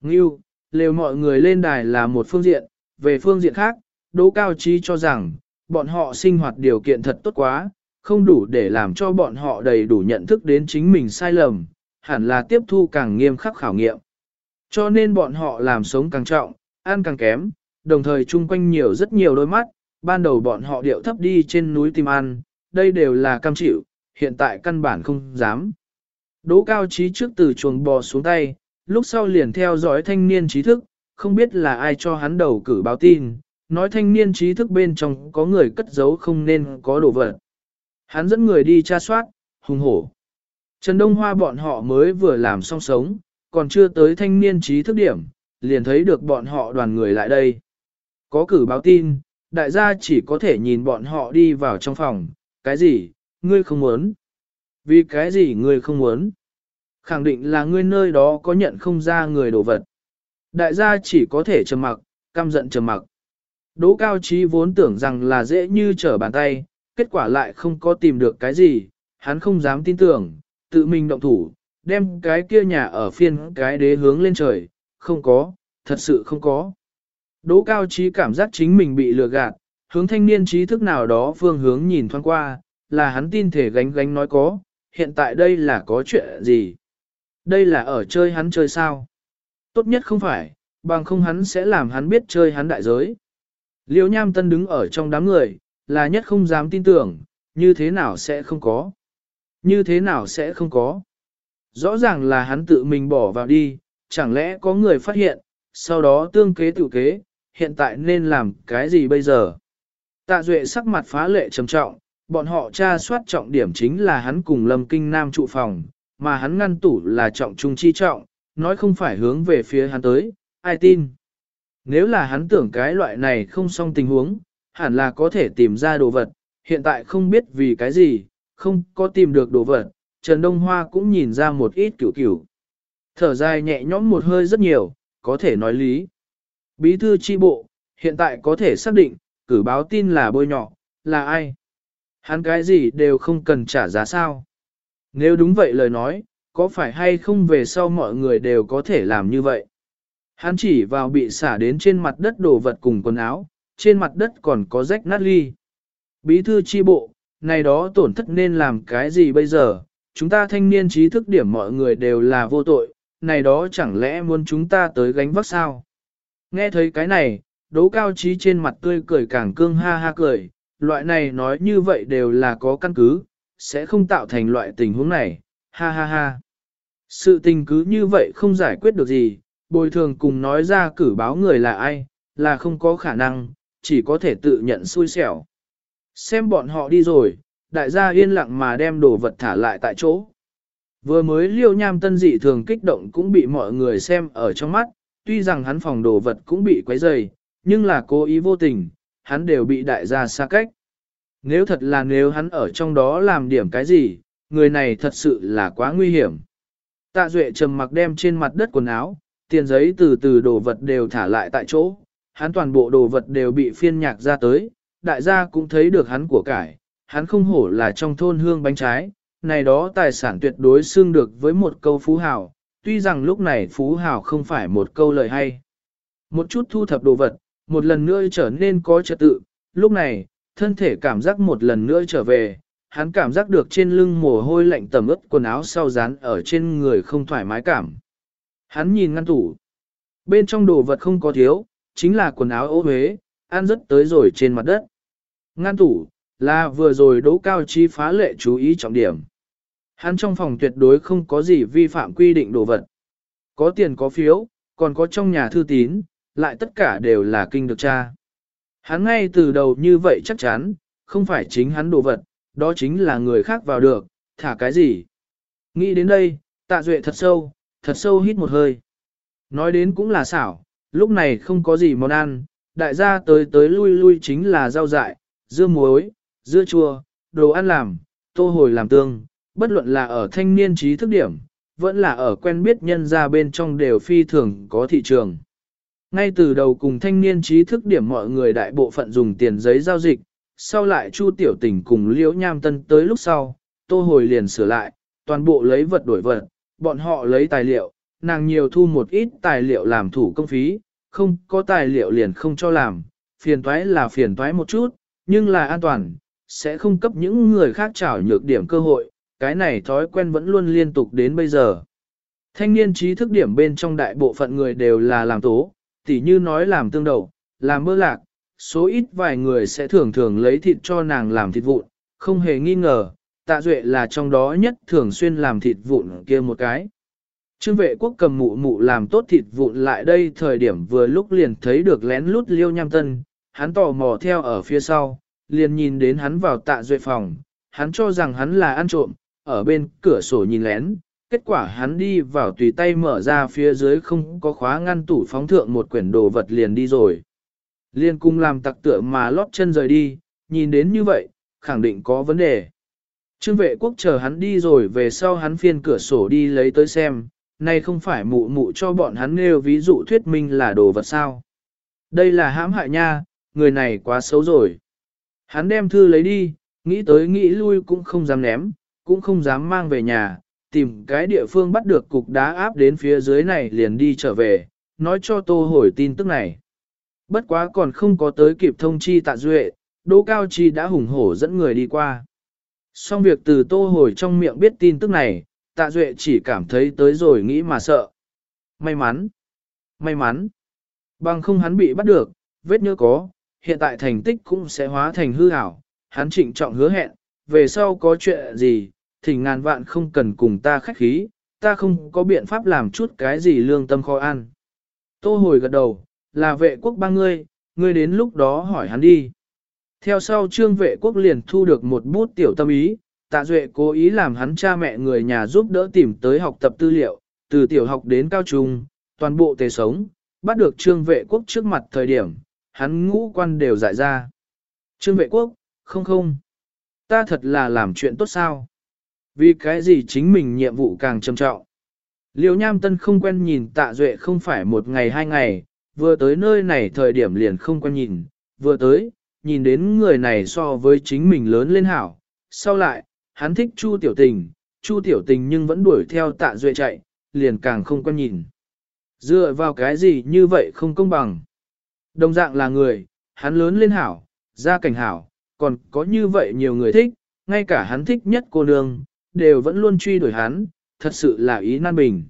Ngưu, lều mọi người lên đài là một phương diện, về phương diện khác, Đỗ Cao Trí cho rằng, bọn họ sinh hoạt điều kiện thật tốt quá, không đủ để làm cho bọn họ đầy đủ nhận thức đến chính mình sai lầm, hẳn là tiếp thu càng nghiêm khắc khảo nghiệm. Cho nên bọn họ làm sống càng trọng, ăn càng kém, đồng thời chung quanh nhiều rất nhiều đôi mắt, ban đầu bọn họ điệu thấp đi trên núi tìm ăn, đây đều là cam chịu, hiện tại căn bản không dám. Đỗ cao trí trước từ chuồng bò xuống tay, lúc sau liền theo dõi thanh niên trí thức, không biết là ai cho hắn đầu cử báo tin, nói thanh niên trí thức bên trong có người cất giấu không nên có đồ vật. Hắn dẫn người đi tra soát, hùng hổ. Trần Đông Hoa bọn họ mới vừa làm xong sống, còn chưa tới thanh niên trí thức điểm, liền thấy được bọn họ đoàn người lại đây. Có cử báo tin, đại gia chỉ có thể nhìn bọn họ đi vào trong phòng, cái gì, ngươi không muốn. Vì cái gì ngươi không muốn? Khẳng định là ngươi nơi đó có nhận không ra người đồ vật. Đại gia chỉ có thể trầm mặc, căm giận trầm mặc. Đỗ cao trí vốn tưởng rằng là dễ như trở bàn tay, kết quả lại không có tìm được cái gì, hắn không dám tin tưởng, tự mình động thủ, đem cái kia nhà ở phiên cái đế hướng lên trời, không có, thật sự không có. Đỗ cao trí cảm giác chính mình bị lừa gạt, hướng thanh niên trí thức nào đó phương hướng nhìn thoáng qua, là hắn tin thể gánh gánh nói có, hiện tại đây là có chuyện gì? Đây là ở chơi hắn chơi sao? Tốt nhất không phải, bằng không hắn sẽ làm hắn biết chơi hắn đại giới. Liêu nham tân đứng ở trong đám người, là nhất không dám tin tưởng, như thế nào sẽ không có. Như thế nào sẽ không có. Rõ ràng là hắn tự mình bỏ vào đi, chẳng lẽ có người phát hiện, sau đó tương kế tự kế, hiện tại nên làm cái gì bây giờ? Tạ Duệ sắc mặt phá lệ trầm trọng, bọn họ tra soát trọng điểm chính là hắn cùng Lâm Kinh Nam trụ phòng, mà hắn ngăn tủ là trọng trung chi trọng, nói không phải hướng về phía hắn tới, ai tin. Nếu là hắn tưởng cái loại này không xong tình huống, hẳn là có thể tìm ra đồ vật, hiện tại không biết vì cái gì, không có tìm được đồ vật, Trần Đông Hoa cũng nhìn ra một ít kiểu kiểu. Thở dài nhẹ nhõm một hơi rất nhiều, có thể nói lý. Bí thư chi bộ, hiện tại có thể xác định, cử báo tin là bôi nhọ, là ai? Hắn cái gì đều không cần trả giá sao? Nếu đúng vậy lời nói, có phải hay không về sau mọi người đều có thể làm như vậy? Hắn chỉ vào bị xả đến trên mặt đất đồ vật cùng quần áo, trên mặt đất còn có rách nát ly. Bí thư chi bộ, này đó tổn thất nên làm cái gì bây giờ? Chúng ta thanh niên trí thức điểm mọi người đều là vô tội, này đó chẳng lẽ muốn chúng ta tới gánh vác sao? Nghe thấy cái này, đố cao trí trên mặt tươi cười càng cương ha ha cười, loại này nói như vậy đều là có căn cứ, sẽ không tạo thành loại tình huống này, ha ha ha. Sự tình cứ như vậy không giải quyết được gì, bồi thường cùng nói ra cử báo người là ai, là không có khả năng, chỉ có thể tự nhận xui xẻo. Xem bọn họ đi rồi, đại gia yên lặng mà đem đồ vật thả lại tại chỗ. Vừa mới liêu nham tân dị thường kích động cũng bị mọi người xem ở trong mắt, tuy rằng hắn phòng đồ vật cũng bị quấy rầy, nhưng là cố ý vô tình, hắn đều bị đại gia xa cách. Nếu thật là nếu hắn ở trong đó làm điểm cái gì, người này thật sự là quá nguy hiểm. Tạ Duệ trầm mặc đem trên mặt đất quần áo, tiền giấy từ từ đồ vật đều thả lại tại chỗ, hắn toàn bộ đồ vật đều bị phiên nhạc ra tới, đại gia cũng thấy được hắn của cải, hắn không hổ là trong thôn hương bánh trái, này đó tài sản tuyệt đối xương được với một câu phú hào, tuy rằng lúc này phú hào không phải một câu lời hay. Một chút thu thập đồ vật, một lần nữa trở nên có trật tự, lúc này, thân thể cảm giác một lần nữa trở về, hắn cảm giác được trên lưng mồ hôi lạnh tầm ướt quần áo sau dán ở trên người không thoải mái cảm. Hắn nhìn ngăn tủ, bên trong đồ vật không có thiếu, chính là quần áo ố huế, ăn rất tới rồi trên mặt đất. Ngăn tủ, là vừa rồi đỗ cao chi phá lệ chú ý trọng điểm. Hắn trong phòng tuyệt đối không có gì vi phạm quy định đồ vật. Có tiền có phiếu, còn có trong nhà thư tín, lại tất cả đều là kinh được cha. Hắn ngay từ đầu như vậy chắc chắn, không phải chính hắn đồ vật, đó chính là người khác vào được, thả cái gì. Nghĩ đến đây, tạ duệ thật sâu, thật sâu hít một hơi. Nói đến cũng là xảo, lúc này không có gì món ăn, đại gia tới tới lui lui chính là rau dại, dưa muối, dưa chua, đồ ăn làm, tô hồi làm tương, bất luận là ở thanh niên trí thức điểm, vẫn là ở quen biết nhân gia bên trong đều phi thường có thị trường. Ngay từ đầu cùng thanh niên trí thức điểm mọi người đại bộ phận dùng tiền giấy giao dịch, sau lại Chu Tiểu Tình cùng Liễu Nham Tân tới lúc sau, Tô Hồi liền sửa lại, toàn bộ lấy vật đổi vật, bọn họ lấy tài liệu, nàng nhiều thu một ít tài liệu làm thủ công phí, không có tài liệu liền không cho làm, phiền toái là phiền toái một chút, nhưng là an toàn, sẽ không cấp những người khác trảo nhược điểm cơ hội, cái này thói quen vẫn luôn liên tục đến bây giờ. Thanh niên trí thức điểm bên trong đại bộ phận người đều là làm tố, tỉ như nói làm tương đầu, làm mơ lạc, số ít vài người sẽ thường thường lấy thịt cho nàng làm thịt vụn, không hề nghi ngờ, tạ duệ là trong đó nhất thường xuyên làm thịt vụn kia một cái. Trương vệ quốc cầm mụ mụ làm tốt thịt vụn lại đây thời điểm vừa lúc liền thấy được lén lút liêu nham tân, hắn tò mò theo ở phía sau, liền nhìn đến hắn vào tạ duệ phòng, hắn cho rằng hắn là ăn trộm, ở bên cửa sổ nhìn lén, kết quả hắn đi vào tùy tay mở ra phía dưới không có khóa ngăn tủ phóng thượng một quyển đồ vật liền đi rồi. Liên cung làm tặc tựa mà lót chân rời đi, nhìn đến như vậy, khẳng định có vấn đề. Trương vệ quốc chờ hắn đi rồi về sau hắn phiên cửa sổ đi lấy tới xem, nay không phải mụ mụ cho bọn hắn nêu ví dụ thuyết minh là đồ vật sao. Đây là hãm hại nha, người này quá xấu rồi. Hắn đem thư lấy đi, nghĩ tới nghĩ lui cũng không dám ném, cũng không dám mang về nhà, tìm cái địa phương bắt được cục đá áp đến phía dưới này liền đi trở về, nói cho tô hồi tin tức này. Bất quá còn không có tới kịp thông chi tạ duệ, Đỗ Cao Chi đã hùng hổ dẫn người đi qua. Xong việc từ tô hồi trong miệng biết tin tức này, tạ duệ chỉ cảm thấy tới rồi nghĩ mà sợ. May mắn, may mắn, bằng không hắn bị bắt được, vết nhớ có, hiện tại thành tích cũng sẽ hóa thành hư ảo, hắn trịnh trọng hứa hẹn, về sau có chuyện gì, thì ngàn vạn không cần cùng ta khách khí, ta không có biện pháp làm chút cái gì lương tâm khó ăn. Tô hồi gật đầu, là vệ quốc ba ngươi, ngươi đến lúc đó hỏi hắn đi. Theo sau trương vệ quốc liền thu được một bút tiểu tâm ý, tạ duệ cố ý làm hắn cha mẹ người nhà giúp đỡ tìm tới học tập tư liệu, từ tiểu học đến cao trung, toàn bộ tề sống, bắt được trương vệ quốc trước mặt thời điểm, hắn ngũ quan đều giải ra. Trương vệ quốc, không không, ta thật là làm chuyện tốt sao? Vì cái gì chính mình nhiệm vụ càng trầm trọng? Liêu Nham Tân không quen nhìn tạ duệ không phải một ngày hai ngày, vừa tới nơi này thời điểm liền không quen nhìn, vừa tới, nhìn đến người này so với chính mình lớn lên hảo. Sau lại, hắn thích Chu Tiểu Tình, Chu Tiểu Tình nhưng vẫn đuổi theo tạ duệ chạy, liền càng không quen nhìn. Dựa vào cái gì như vậy không công bằng. Đồng dạng là người, hắn lớn lên hảo, gia cảnh hảo, còn có như vậy nhiều người thích, ngay cả hắn thích nhất cô nương, đều vẫn luôn truy đuổi hắn, thật sự là ý nan bình.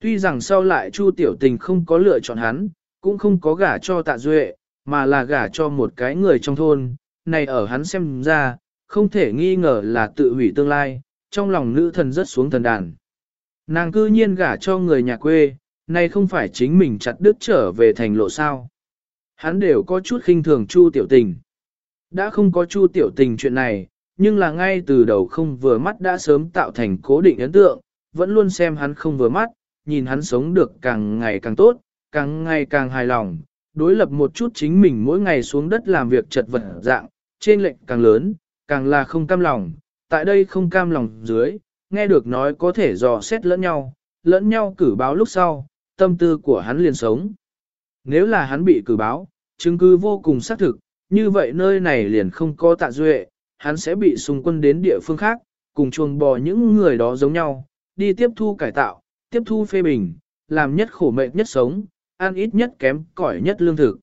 Tuy rằng sau lại Chu Tiểu Tình không có lựa chọn hắn, cũng không có gả cho Tạ Duệ, mà là gả cho một cái người trong thôn, này ở hắn xem ra, không thể nghi ngờ là tự hủy tương lai, trong lòng nữ thần rất xuống thần đàn. Nàng cư nhiên gả cho người nhà quê, này không phải chính mình chặt đứt trở về thành lộ sao. Hắn đều có chút khinh thường Chu Tiểu Tình. Đã không có Chu Tiểu Tình chuyện này, nhưng là ngay từ đầu không vừa mắt đã sớm tạo thành cố định ấn tượng, vẫn luôn xem hắn không vừa mắt, nhìn hắn sống được càng ngày càng tốt, càng ngày càng hài lòng, đối lập một chút chính mình mỗi ngày xuống đất làm việc chật vật dạng, trên lệnh càng lớn, càng là không cam lòng, tại đây không cam lòng dưới, nghe được nói có thể dò xét lẫn nhau, lẫn nhau cử báo lúc sau, tâm tư của hắn liền sống. Nếu là hắn bị cử báo, chứng cứ vô cùng xác thực, như vậy nơi này liền không có tạ duệ, hắn sẽ bị xung quân đến địa phương khác, cùng chuồng bò những người đó giống nhau, đi tiếp thu cải tạo, tiếp thu phê bình, làm nhất khổ mệnh nhất sống, ăn ít nhất kém cỏi nhất lương thực.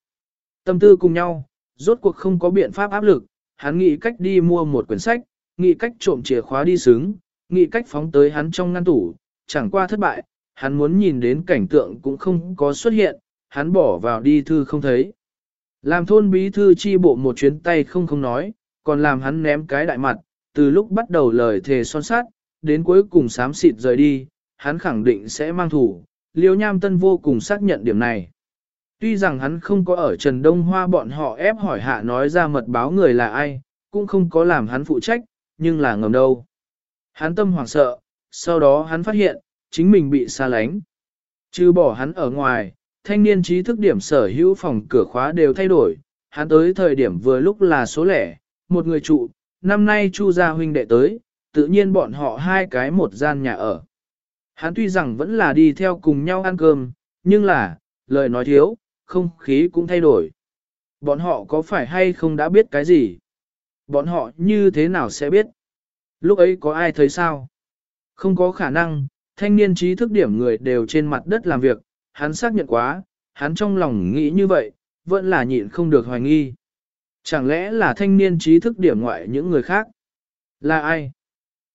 Tâm tư cùng nhau, rốt cuộc không có biện pháp áp lực, hắn nghĩ cách đi mua một quyển sách, nghĩ cách trộm chìa khóa đi xứng, nghĩ cách phóng tới hắn trong ngăn tủ, chẳng qua thất bại, hắn muốn nhìn đến cảnh tượng cũng không có xuất hiện, hắn bỏ vào đi thư không thấy. Làm thôn bí thư chi bộ một chuyến tay không không nói, còn làm hắn ném cái đại mặt, từ lúc bắt đầu lời thề son sát, đến cuối cùng sám xịt rời đi, hắn khẳng định sẽ mang thủ, liêu nham tân vô cùng xác nhận điểm này. Tuy rằng hắn không có ở Trần Đông Hoa bọn họ ép hỏi hạ nói ra mật báo người là ai, cũng không có làm hắn phụ trách, nhưng là ngầm đâu. Hắn tâm hoảng sợ, sau đó hắn phát hiện, chính mình bị xa lánh. Chứ bỏ hắn ở ngoài, thanh niên trí thức điểm sở hữu phòng cửa khóa đều thay đổi, hắn tới thời điểm vừa lúc là số lẻ, một người trụ, năm nay Chu gia huynh đệ tới, tự nhiên bọn họ hai cái một gian nhà ở. Hắn tuy rằng vẫn là đi theo cùng nhau ăn cơm, nhưng là, lời nói thiếu, không khí cũng thay đổi. Bọn họ có phải hay không đã biết cái gì? Bọn họ như thế nào sẽ biết? Lúc ấy có ai thấy sao? Không có khả năng, thanh niên trí thức điểm người đều trên mặt đất làm việc, hắn xác nhận quá, hắn trong lòng nghĩ như vậy, vẫn là nhịn không được hoài nghi. Chẳng lẽ là thanh niên trí thức điểm ngoại những người khác? Là ai?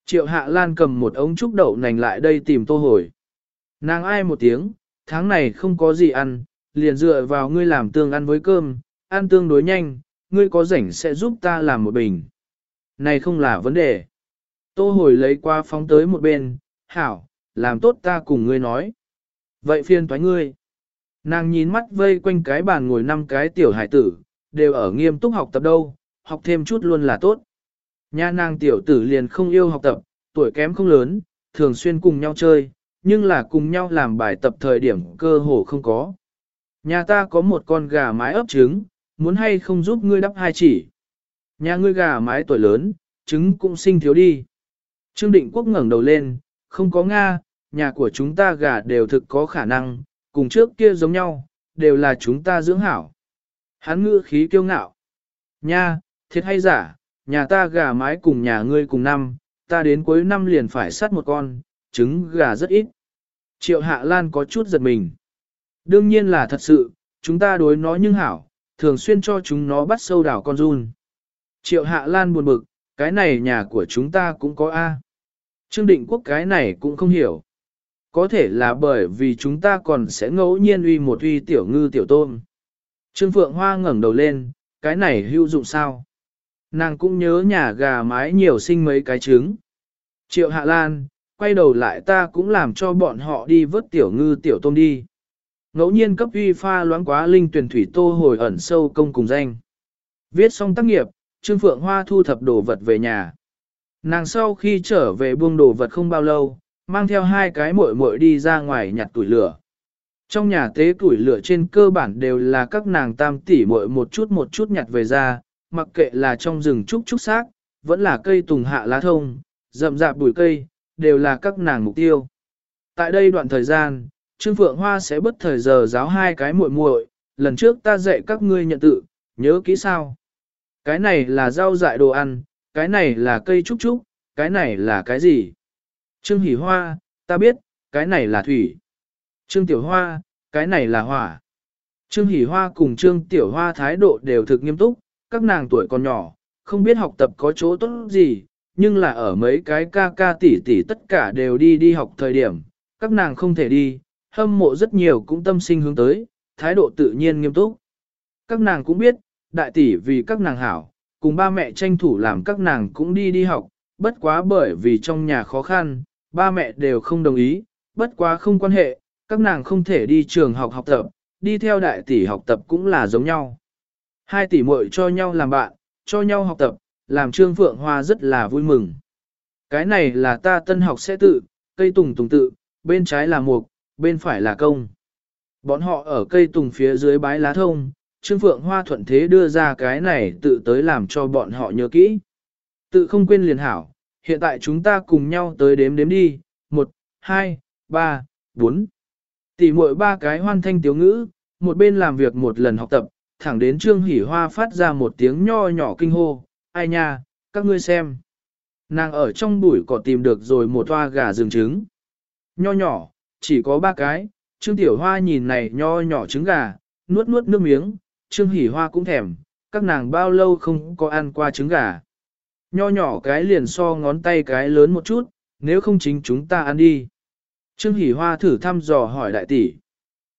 Triệu Hạ Lan cầm một ống trúc đậu nành lại đây tìm tô hồi. Nàng ai một tiếng, tháng này không có gì ăn, liền dựa vào ngươi làm tương ăn với cơm, ăn tương đối nhanh, ngươi có rảnh sẽ giúp ta làm một bình. Này không là vấn đề. Tô hồi lấy qua phóng tới một bên, hảo, làm tốt ta cùng ngươi nói. Vậy phiên toái ngươi. Nàng nhìn mắt vây quanh cái bàn ngồi năm cái tiểu hải tử, đều ở nghiêm túc học tập đâu, học thêm chút luôn là tốt. Nha nàng tiểu tử liền không yêu học tập, tuổi kém không lớn, thường xuyên cùng nhau chơi, nhưng là cùng nhau làm bài tập thời điểm cơ hồ không có. Nhà ta có một con gà mái ấp trứng, muốn hay không giúp ngươi đắp hai chỉ. Nhà ngươi gà mái tuổi lớn, trứng cũng sinh thiếu đi. Trương Định Quốc ngẩng đầu lên, không có Nga, nhà của chúng ta gà đều thực có khả năng, cùng trước kia giống nhau, đều là chúng ta dưỡng hảo. Hắn ngữ khí kiêu ngạo. Nha, thiệt hay giả, nhà ta gà mái cùng nhà ngươi cùng năm, ta đến cuối năm liền phải sát một con, trứng gà rất ít. Triệu Hạ Lan có chút giật mình. Đương nhiên là thật sự, chúng ta đối nó nhưng hảo, thường xuyên cho chúng nó bắt sâu đảo con run. Triệu Hạ Lan buồn bực, cái này nhà của chúng ta cũng có A. Trương Định Quốc cái này cũng không hiểu. Có thể là bởi vì chúng ta còn sẽ ngẫu nhiên uy một uy tiểu ngư tiểu tôm. Trương Phượng Hoa ngẩng đầu lên, cái này hữu dụng sao? Nàng cũng nhớ nhà gà mái nhiều sinh mấy cái trứng. Triệu Hạ Lan, quay đầu lại ta cũng làm cho bọn họ đi vớt tiểu ngư tiểu tôm đi. Ngẫu nhiên cấp uy pha loáng quá linh tuyển thủy tô hồi ẩn sâu công cùng danh. Viết xong tác nghiệp, Trương Phượng Hoa thu thập đồ vật về nhà. Nàng sau khi trở về buông đồ vật không bao lâu, mang theo hai cái muội muội đi ra ngoài nhặt tuổi lửa. Trong nhà tế tuổi lửa trên cơ bản đều là các nàng tam tỷ muội một chút một chút nhặt về ra, mặc kệ là trong rừng trúc trúc xác, vẫn là cây tùng hạ lá thông, rậm rạp bụi cây, đều là các nàng mục tiêu. Tại đây đoạn thời gian, Trương Phượng Hoa sẽ bất thời giờ giáo hai cái muội muội, lần trước ta dạy các ngươi nhận tự, nhớ kỹ sao? Cái này là rau dại đồ ăn, cái này là cây trúc trúc, cái này là cái gì? Trương Hỷ Hoa, ta biết, cái này là thủy. Trương Tiểu Hoa, cái này là hỏa. Trương Hỷ Hoa cùng Trương Tiểu Hoa thái độ đều thực nghiêm túc, các nàng tuổi còn nhỏ, không biết học tập có chỗ tốt gì, nhưng là ở mấy cái ca ca tỷ tỷ tất cả đều đi đi học thời điểm, các nàng không thể đi, hâm mộ rất nhiều cũng tâm sinh hướng tới, thái độ tự nhiên nghiêm túc. Các nàng cũng biết, đại tỷ vì các nàng hảo, cùng ba mẹ tranh thủ làm các nàng cũng đi đi học, bất quá bởi vì trong nhà khó khăn, ba mẹ đều không đồng ý, bất quá không quan hệ, các nàng không thể đi trường học học tập, đi theo đại tỷ học tập cũng là giống nhau. Hai tỷ muội cho nhau làm bạn, cho nhau học tập, làm Trương Phượng Hoa rất là vui mừng. Cái này là ta tân học sẽ tự, cây tùng tùng tự, bên trái là mục, bên phải là công. Bọn họ ở cây tùng phía dưới bái lá thông, Trương Phượng Hoa thuận thế đưa ra cái này tự tới làm cho bọn họ nhớ kỹ. Tự không quên liền hảo, hiện tại chúng ta cùng nhau tới đếm đếm đi, 1, 2, 3, 4. Tỷ muội ba cái hoan thanh tiếu ngữ, một bên làm việc một lần học tập, thẳng đến Trương Hỷ Hoa phát ra một tiếng nho nhỏ kinh hô, ai nha, các ngươi xem. Nàng ở trong bụi cỏ tìm được rồi một toa gà rừng trứng. Nho nhỏ, chỉ có ba cái, Trương Tiểu Hoa nhìn này nho nhỏ trứng gà, nuốt nuốt nước miếng, Trương Hỷ Hoa cũng thèm, các nàng bao lâu không có ăn qua trứng gà. Nho nhỏ cái liền so ngón tay cái lớn một chút, nếu không chính chúng ta ăn đi. Trương Hỷ Hoa thử thăm dò hỏi đại tỷ.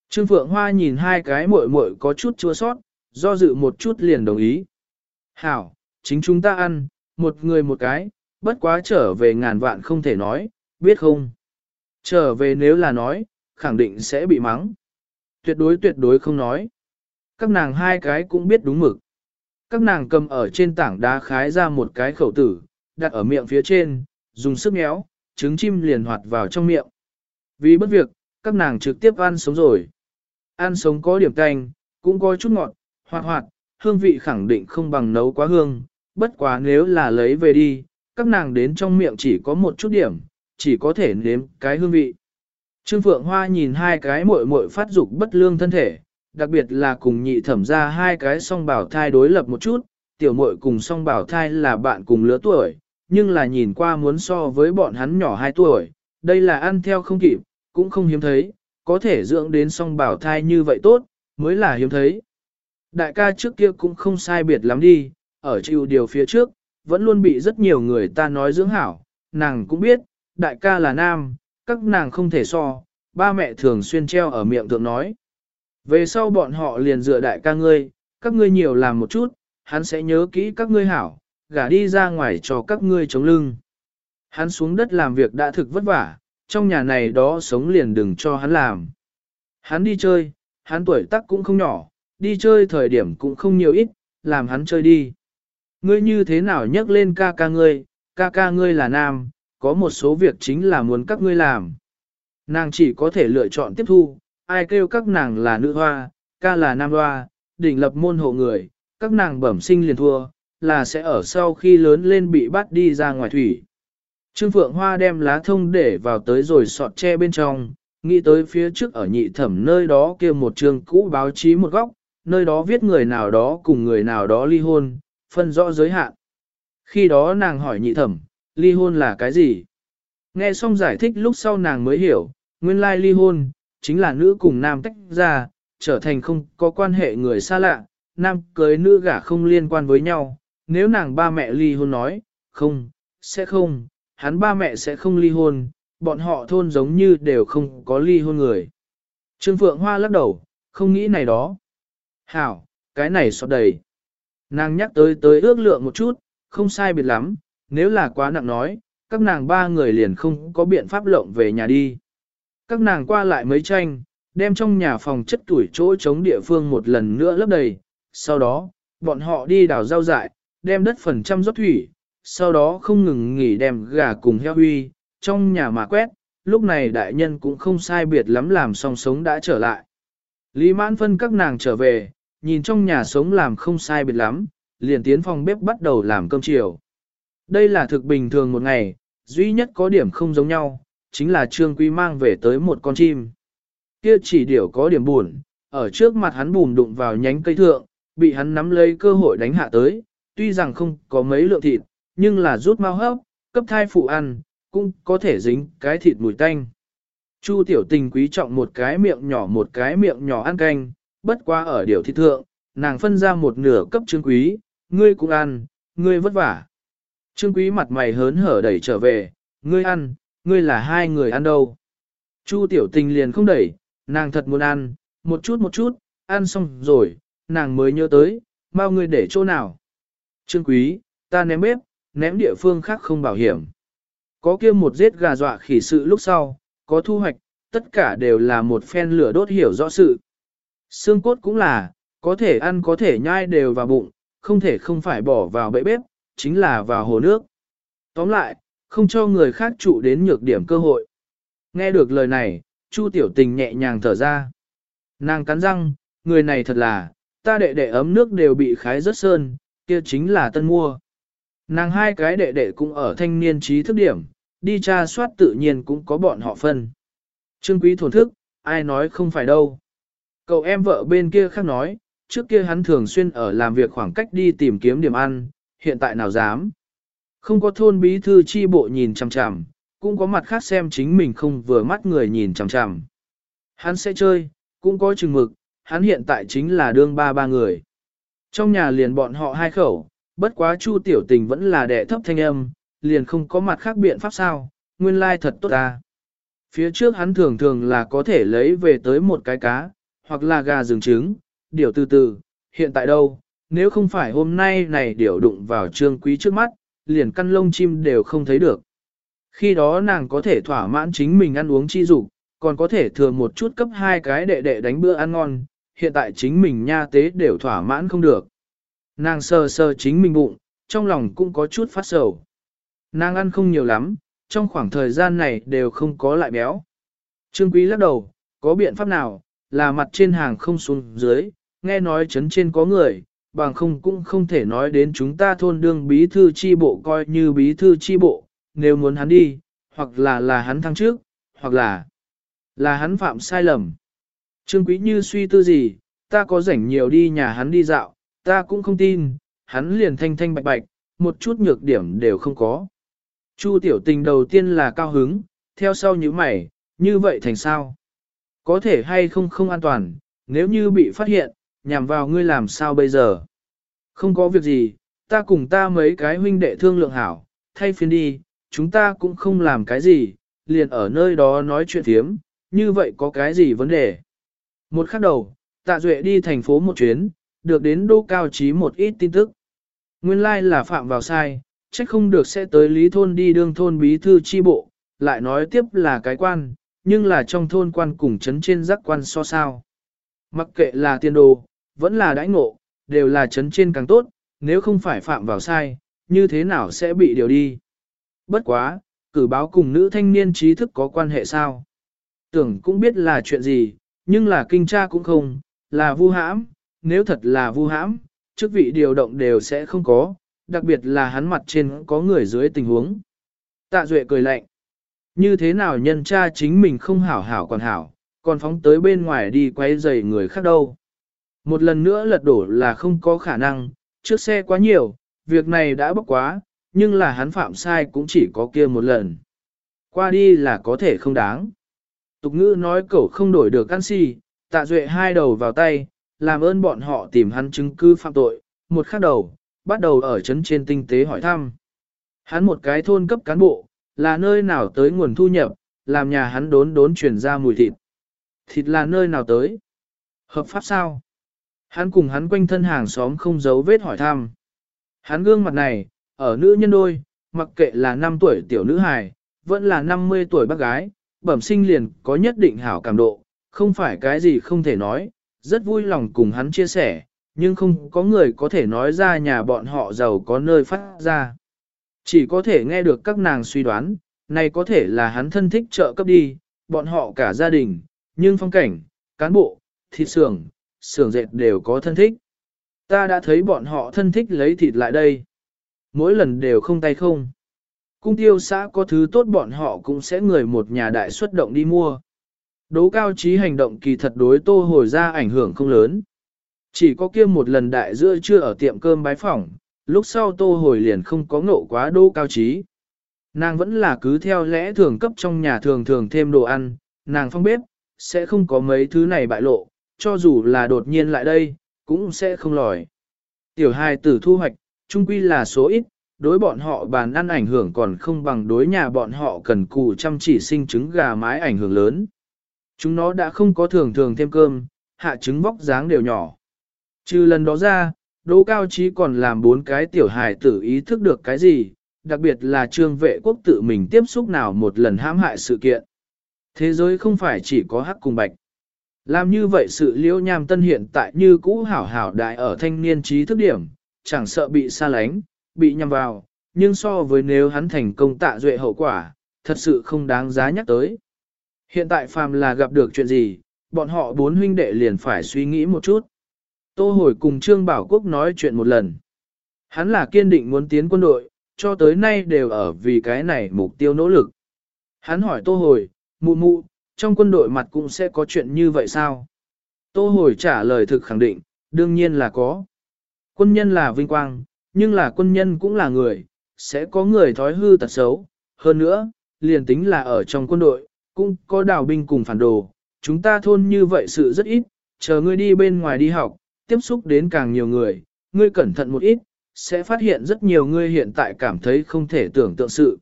Trương Phượng Hoa nhìn hai cái muội muội có chút chua sót, do dự một chút liền đồng ý. Hảo, chính chúng ta ăn, một người một cái, bất quá trở về ngàn vạn không thể nói, biết không? Trở về nếu là nói, khẳng định sẽ bị mắng. Tuyệt đối tuyệt đối không nói. Các nàng hai cái cũng biết đúng mực. Các nàng cầm ở trên tảng đá khái ra một cái khẩu tử, đặt ở miệng phía trên, dùng sức méo, trứng chim liền hoạt vào trong miệng. Vì bất việc, các nàng trực tiếp ăn sống rồi. Ăn sống có điểm canh, cũng có chút ngọt, hoạt hoạt, hương vị khẳng định không bằng nấu quá hương, bất quá nếu là lấy về đi, các nàng đến trong miệng chỉ có một chút điểm, chỉ có thể nếm cái hương vị. Trương Phượng Hoa nhìn hai cái muội muội phát dục bất lương thân thể, đặc biệt là cùng nhị thẩm ra hai cái song bảo thai đối lập một chút, tiểu muội cùng song bảo thai là bạn cùng lứa tuổi, nhưng là nhìn qua muốn so với bọn hắn nhỏ 2 tuổi, đây là ăn theo không kịp, cũng không hiếm thấy, có thể dưỡng đến song bảo thai như vậy tốt, mới là hiếm thấy. Đại ca trước kia cũng không sai biệt lắm đi, ở chịu điều phía trước, vẫn luôn bị rất nhiều người ta nói dưỡng hảo, nàng cũng biết, đại ca là nam, các nàng không thể so, ba mẹ thường xuyên treo ở miệng thượng nói. Về sau bọn họ liền dựa đại ca ngươi, các ngươi nhiều làm một chút, hắn sẽ nhớ kỹ các ngươi hảo, gả đi ra ngoài cho các ngươi chống lưng. hắn xuống đất làm việc đã thực vất vả, trong nhà này đó sống liền đừng cho hắn làm. Hắn đi chơi, hắn tuổi tác cũng không nhỏ, đi chơi thời điểm cũng không nhiều ít, làm hắn chơi đi. Ngươi như thế nào nhắc lên ca ca ngươi, ca ca ngươi là nam, có một số việc chính là muốn các ngươi làm. Nàng chỉ có thể lựa chọn tiếp thu, ai kêu các nàng là nữ hoa, ca là nam hoa, đỉnh lập môn hộ người, các nàng bẩm sinh liền thua, là sẽ ở sau khi lớn lên bị bắt đi ra ngoài thủy. Trương Phượng Hoa đem lá thông để vào tới rồi sọt tre bên trong, nghĩ tới phía trước ở nhị thẩm nơi đó kia một trường cũ báo chí một góc, nơi đó viết người nào đó cùng người nào đó ly hôn, phân rõ giới hạn. Khi đó nàng hỏi nhị thẩm, ly hôn là cái gì? Nghe xong giải thích lúc sau nàng mới hiểu, nguyên lai ly hôn, chính là nữ cùng nam tách ra, trở thành không có quan hệ người xa lạ, nam cưới nữ gả không liên quan với nhau. Nếu nàng ba mẹ ly hôn nói, không, sẽ không, hắn ba mẹ sẽ không ly hôn, bọn họ thôn giống như đều không có ly hôn người. Trương Phượng Hoa lắc đầu, không nghĩ này đó. Hảo, cái này sọt đầy. Nàng nhắc tới tới ước lượng một chút, không sai biệt lắm, nếu là quá nặng nói, các nàng ba người liền không có biện pháp lộng về nhà đi. Các nàng qua lại mấy tranh, đem trong nhà phòng chất tuổi chỗ chống địa phương một lần nữa lấp đầy, sau đó, bọn họ đi đào rau dại, đem đất phần trăm rót thủy, sau đó không ngừng nghỉ đem gà cùng heo huy, trong nhà mà quét, lúc này đại nhân cũng không sai biệt lắm làm xong sống đã trở lại. Lý mãn phân các nàng trở về, nhìn trong nhà sống làm không sai biệt lắm, liền tiến phòng bếp bắt đầu làm cơm chiều. Đây là thực bình thường một ngày, duy nhất có điểm không giống nhau, chính là Trương Quý mang về tới một con chim. Kia chỉ điều có điểm buồn, ở trước mặt hắn bùm đụng vào nhánh cây thượng, bị hắn nắm lấy cơ hội đánh hạ tới, tuy rằng không có mấy lượng thịt, nhưng là rút mau hấp, cấp thai phụ ăn, cũng có thể dính cái thịt mùi tanh. Chu tiểu tình quý trọng một cái miệng nhỏ một cái miệng nhỏ ăn canh, bất qua ở điều thịt thượng, nàng phân ra một nửa cấp trương quý, ngươi cũng ăn, ngươi vất vả. Trương quý mặt mày hớn hở đẩy trở về, ngươi ăn, ngươi là hai người ăn đâu. Chu tiểu tình liền không đẩy, nàng thật muốn ăn, một chút một chút, ăn xong rồi, nàng mới nhớ tới, bao ngươi để chỗ nào. Trương quý, ta ném bếp, ném địa phương khác không bảo hiểm. Có kia một giết gà dọa khỉ sự lúc sau, có thu hoạch, tất cả đều là một phen lửa đốt hiểu rõ sự. Xương cốt cũng là, có thể ăn có thể nhai đều vào bụng, không thể không phải bỏ vào bẫy bếp, chính là vào hồ nước. Tóm lại, không cho người khác trụ đến nhược điểm cơ hội. Nghe được lời này, Chu tiểu tình nhẹ nhàng thở ra. Nàng cắn răng, người này thật là, ta đệ đệ ấm nước đều bị khái rất sơn, kia chính là tân mua. Nàng hai cái đệ đệ cũng ở thanh niên trí thức điểm, đi tra soát tự nhiên cũng có bọn họ phân. Trương quý thổn thức, ai nói không phải đâu. Cậu em vợ bên kia khác nói, trước kia hắn thường xuyên ở làm việc khoảng cách đi tìm kiếm điểm ăn, hiện tại nào dám. Không có thôn bí thư chi bộ nhìn chằm chằm, cũng có mặt khác xem chính mình không vừa mắt người nhìn chằm chằm. Hắn sẽ chơi, cũng có chừng mực, hắn hiện tại chính là đương ba ba người. Trong nhà liền bọn họ hai khẩu, bất quá chu tiểu tình vẫn là đệ thấp thanh âm, liền không có mặt khác biện pháp sao, nguyên lai thật tốt ta. Phía trước hắn thường thường là có thể lấy về tới một cái cá, hoặc là gà rừng trứng, điều từ từ, hiện tại đâu, nếu không phải hôm nay này điều đụng vào trương quý trước mắt, liền căn lông chim đều không thấy được. Khi đó nàng có thể thỏa mãn chính mình ăn uống chi dục còn có thể thừa một chút cấp hai cái đệ đệ đánh bữa ăn ngon, hiện tại chính mình nha tế đều thỏa mãn không được. Nàng sờ sờ chính mình bụng, trong lòng cũng có chút phát sầu. Nàng ăn không nhiều lắm, trong khoảng thời gian này đều không có lại béo. Trương Quý lắc đầu, có biện pháp nào, là mặt trên hàng không xuống dưới, nghe nói chấn trên có người, bằng không cũng không thể nói đến chúng ta thôn đương bí thư chi bộ coi như bí thư chi bộ, nếu muốn hắn đi, hoặc là là hắn thăng trước, hoặc là là hắn phạm sai lầm. Trương Quý như suy tư gì, ta có rảnh nhiều đi nhà hắn đi dạo, ta cũng không tin, hắn liền thanh thanh bạch bạch, một chút nhược điểm đều không có. Chu tiểu tình đầu tiên là cao hứng, theo sau như mày, như vậy thành sao? Có thể hay không không an toàn, nếu như bị phát hiện, nhằm vào ngươi làm sao bây giờ? Không có việc gì, ta cùng ta mấy cái huynh đệ thương lượng hảo, thay phiên đi, chúng ta cũng không làm cái gì, liền ở nơi đó nói chuyện thiếm, như vậy có cái gì vấn đề? Một khắc đầu, tạ duệ đi thành phố một chuyến, được đến đô cao trí một ít tin tức. Nguyên lai like là phạm vào sai, trách không được sẽ tới lý thôn đi đương thôn bí thư chi bộ, lại nói tiếp là cái quan, nhưng là trong thôn quan cùng chấn trên giác quan so sao. Mặc kệ là tiền đồ, vẫn là đãi ngộ, đều là chấn trên càng tốt, nếu không phải phạm vào sai, như thế nào sẽ bị điều đi. Bất quá, cử báo cùng nữ thanh niên trí thức có quan hệ sao? Tưởng cũng biết là chuyện gì, nhưng là kinh tra cũng không, là vu hãm, nếu thật là vu hãm, chức vị điều động đều sẽ không có, đặc biệt là hắn mặt trên có người dưới tình huống. Tạ Duệ cười lạnh. Như thế nào nhân cha chính mình không hảo hảo còn hảo, còn phóng tới bên ngoài đi quay dày người khác đâu. Một lần nữa lật đổ là không có khả năng, trước xe quá nhiều, việc này đã bốc quá, nhưng là hắn phạm sai cũng chỉ có kia một lần. Qua đi là có thể không đáng. Tục ngữ nói cậu không đổi được canxi, tạ duệ hai đầu vào tay, làm ơn bọn họ tìm hắn chứng cứ phạm tội, một khắc đầu, bắt đầu ở chấn trên tinh tế hỏi thăm. Hắn một cái thôn cấp cán bộ, là nơi nào tới nguồn thu nhập, làm nhà hắn đốn đốn chuyển ra mùi thịt. Thịt là nơi nào tới? Hợp pháp sao? Hắn cùng hắn quanh thân hàng xóm không giấu vết hỏi thăm. Hắn gương mặt này, ở nữ nhân đôi, mặc kệ là 5 tuổi tiểu nữ hài, vẫn là 50 tuổi bác gái, bẩm sinh liền có nhất định hảo cảm độ, không phải cái gì không thể nói, rất vui lòng cùng hắn chia sẻ, nhưng không có người có thể nói ra nhà bọn họ giàu có nơi phát ra. Chỉ có thể nghe được các nàng suy đoán, này có thể là hắn thân thích trợ cấp đi, bọn họ cả gia đình, nhưng phong cảnh, cán bộ, thịt xưởng, xưởng dệt đều có thân thích. Ta đã thấy bọn họ thân thích lấy thịt lại đây. Mỗi lần đều không tay không. Cung tiêu xã có thứ tốt bọn họ cũng sẽ người một nhà đại xuất động đi mua. Đố cao trí hành động kỳ thật đối tô hồi ra ảnh hưởng không lớn. Chỉ có kia một lần đại giữa chưa ở tiệm cơm bái phỏng, lúc sau tô hồi liền không có ngộ quá đô cao trí. Nàng vẫn là cứ theo lẽ thường cấp trong nhà thường thường thêm đồ ăn, nàng phong bếp, sẽ không có mấy thứ này bại lộ, cho dù là đột nhiên lại đây, cũng sẽ không lòi. Tiểu hài tử thu hoạch, trung quy là số ít, đối bọn họ bàn ăn ảnh hưởng còn không bằng đối nhà bọn họ cần cù chăm chỉ sinh trứng gà mái ảnh hưởng lớn. Chúng nó đã không có thường thường thêm cơm, hạ trứng vóc dáng đều nhỏ. Trừ lần đó ra, Đỗ Cao Trí còn làm bốn cái tiểu hài tử ý thức được cái gì, đặc biệt là trương vệ quốc tự mình tiếp xúc nào một lần hãm hại sự kiện. Thế giới không phải chỉ có hắc cùng bạch. Làm như vậy sự liễu nham tân hiện tại như cũ hảo hảo đại ở thanh niên trí thức điểm, chẳng sợ bị xa lánh, bị nhầm vào, nhưng so với nếu hắn thành công tạ duệ hậu quả, thật sự không đáng giá nhắc tới. Hiện tại phàm là gặp được chuyện gì, bọn họ bốn huynh đệ liền phải suy nghĩ một chút. Tô hồi cùng Trương Bảo Quốc nói chuyện một lần. Hắn là kiên định muốn tiến quân đội, cho tới nay đều ở vì cái này mục tiêu nỗ lực. Hắn hỏi Tô hồi, mụ mụ, trong quân đội mặt cũng sẽ có chuyện như vậy sao? Tô hồi trả lời thực khẳng định, đương nhiên là có. Quân nhân là vinh quang, nhưng là quân nhân cũng là người, sẽ có người thói hư tật xấu. Hơn nữa, liền tính là ở trong quân đội, cũng có đào binh cùng phản đồ. Chúng ta thôn như vậy sự rất ít, chờ ngươi đi bên ngoài đi học, tiếp xúc đến càng nhiều người, ngươi cẩn thận một ít, sẽ phát hiện rất nhiều ngươi hiện tại cảm thấy không thể tưởng tượng sự.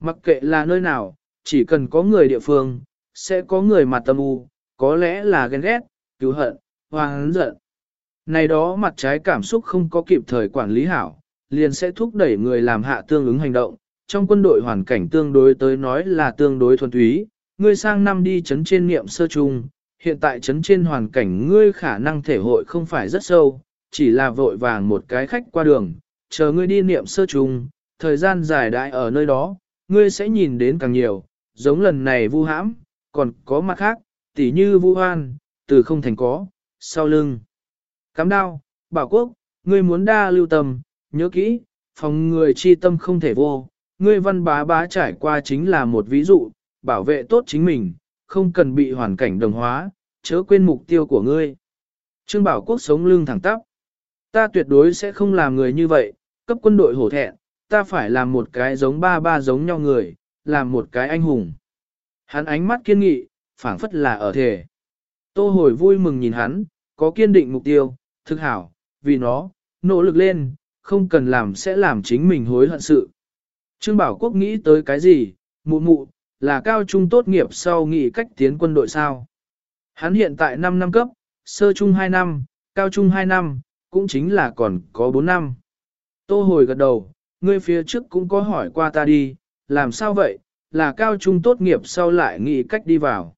Mặc kệ là nơi nào, chỉ cần có người địa phương, sẽ có người mặt tâm u, có lẽ là ghen ghét, cứu hận, hoang giận. Này đó mặt trái cảm xúc không có kịp thời quản lý hảo, liền sẽ thúc đẩy người làm hạ tương ứng hành động. Trong quân đội hoàn cảnh tương đối tới nói là tương đối thuần túy, ngươi sang năm đi chấn trên niệm sơ trung, hiện tại chấn trên hoàn cảnh ngươi khả năng thể hội không phải rất sâu, chỉ là vội vàng một cái khách qua đường, chờ ngươi đi niệm sơ trung, thời gian dài đại ở nơi đó, ngươi sẽ nhìn đến càng nhiều, giống lần này vu hãm, còn có mặt khác, tỉ như vu hoan, từ không thành có, sau lưng. Cám đao, bảo quốc, ngươi muốn đa lưu tâm, nhớ kỹ, phòng người chi tâm không thể vô, ngươi văn bá bá trải qua chính là một ví dụ, bảo vệ tốt chính mình, không cần bị hoàn cảnh đồng hóa, chớ quên mục tiêu của ngươi. Trương Bảo Quốc sống lưng thẳng tắp. Ta tuyệt đối sẽ không làm người như vậy, cấp quân đội hổ thẹn, ta phải làm một cái giống ba ba giống nhau người, làm một cái anh hùng. Hắn ánh mắt kiên nghị, phảng phất là ở thể. Tô hồi vui mừng nhìn hắn, có kiên định mục tiêu, thực hảo, vì nó, nỗ lực lên, không cần làm sẽ làm chính mình hối hận sự. Trương Bảo Quốc nghĩ tới cái gì, mụ mụ, là cao trung tốt nghiệp sau nghị cách tiến quân đội sao. Hắn hiện tại 5 năm cấp, sơ trung 2 năm, cao trung 2 năm, cũng chính là còn có 4 năm. Tô hồi gật đầu, ngươi phía trước cũng có hỏi qua ta đi, làm sao vậy, là cao trung tốt nghiệp sau lại nghị cách đi vào.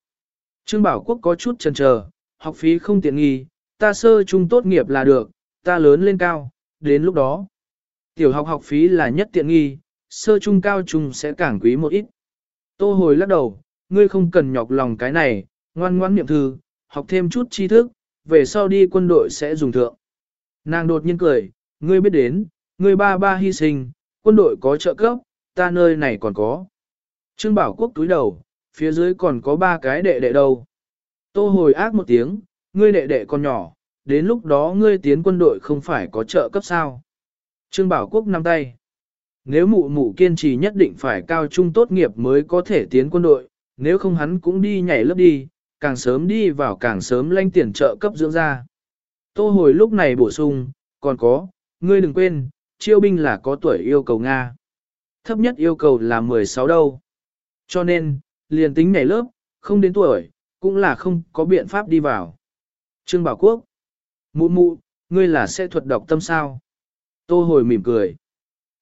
Trương Bảo Quốc có chút chần chờ, học phí không tiện nghi, ta sơ trung tốt nghiệp là được, ta lớn lên cao, đến lúc đó. Tiểu học học phí là nhất tiện nghi, sơ trung cao trung sẽ càng quý một ít. Tô hồi lắc đầu, ngươi không cần nhọc lòng cái này, ngoan ngoãn niệm thư, học thêm chút tri thức, về sau đi quân đội sẽ dùng thượng. Nàng đột nhiên cười, ngươi biết đến, ngươi ba ba hy sinh, quân đội có trợ cấp, ta nơi này còn có. Trương Bảo Quốc túi đầu, phía dưới còn có ba cái đệ đệ đâu. Tô hồi ác một tiếng, ngươi đệ đệ còn nhỏ, đến lúc đó ngươi tiến quân đội không phải có trợ cấp sao. Trương Bảo Quốc nắm tay. Nếu mụ mụ kiên trì nhất định phải cao trung tốt nghiệp mới có thể tiến quân đội, nếu không hắn cũng đi nhảy lớp đi, càng sớm đi vào càng sớm lanh tiền trợ cấp dưỡng ra. Tô hồi lúc này bổ sung, còn có, ngươi đừng quên, chiêu binh là có tuổi yêu cầu Nga. Thấp nhất yêu cầu là 16 đâu. Cho nên, liền tính nhảy lớp, không đến tuổi, cũng là không có biện pháp đi vào. Trương Bảo Quốc, mụ mụ, ngươi là sẽ thuật đọc tâm sao? Tô hồi mỉm cười.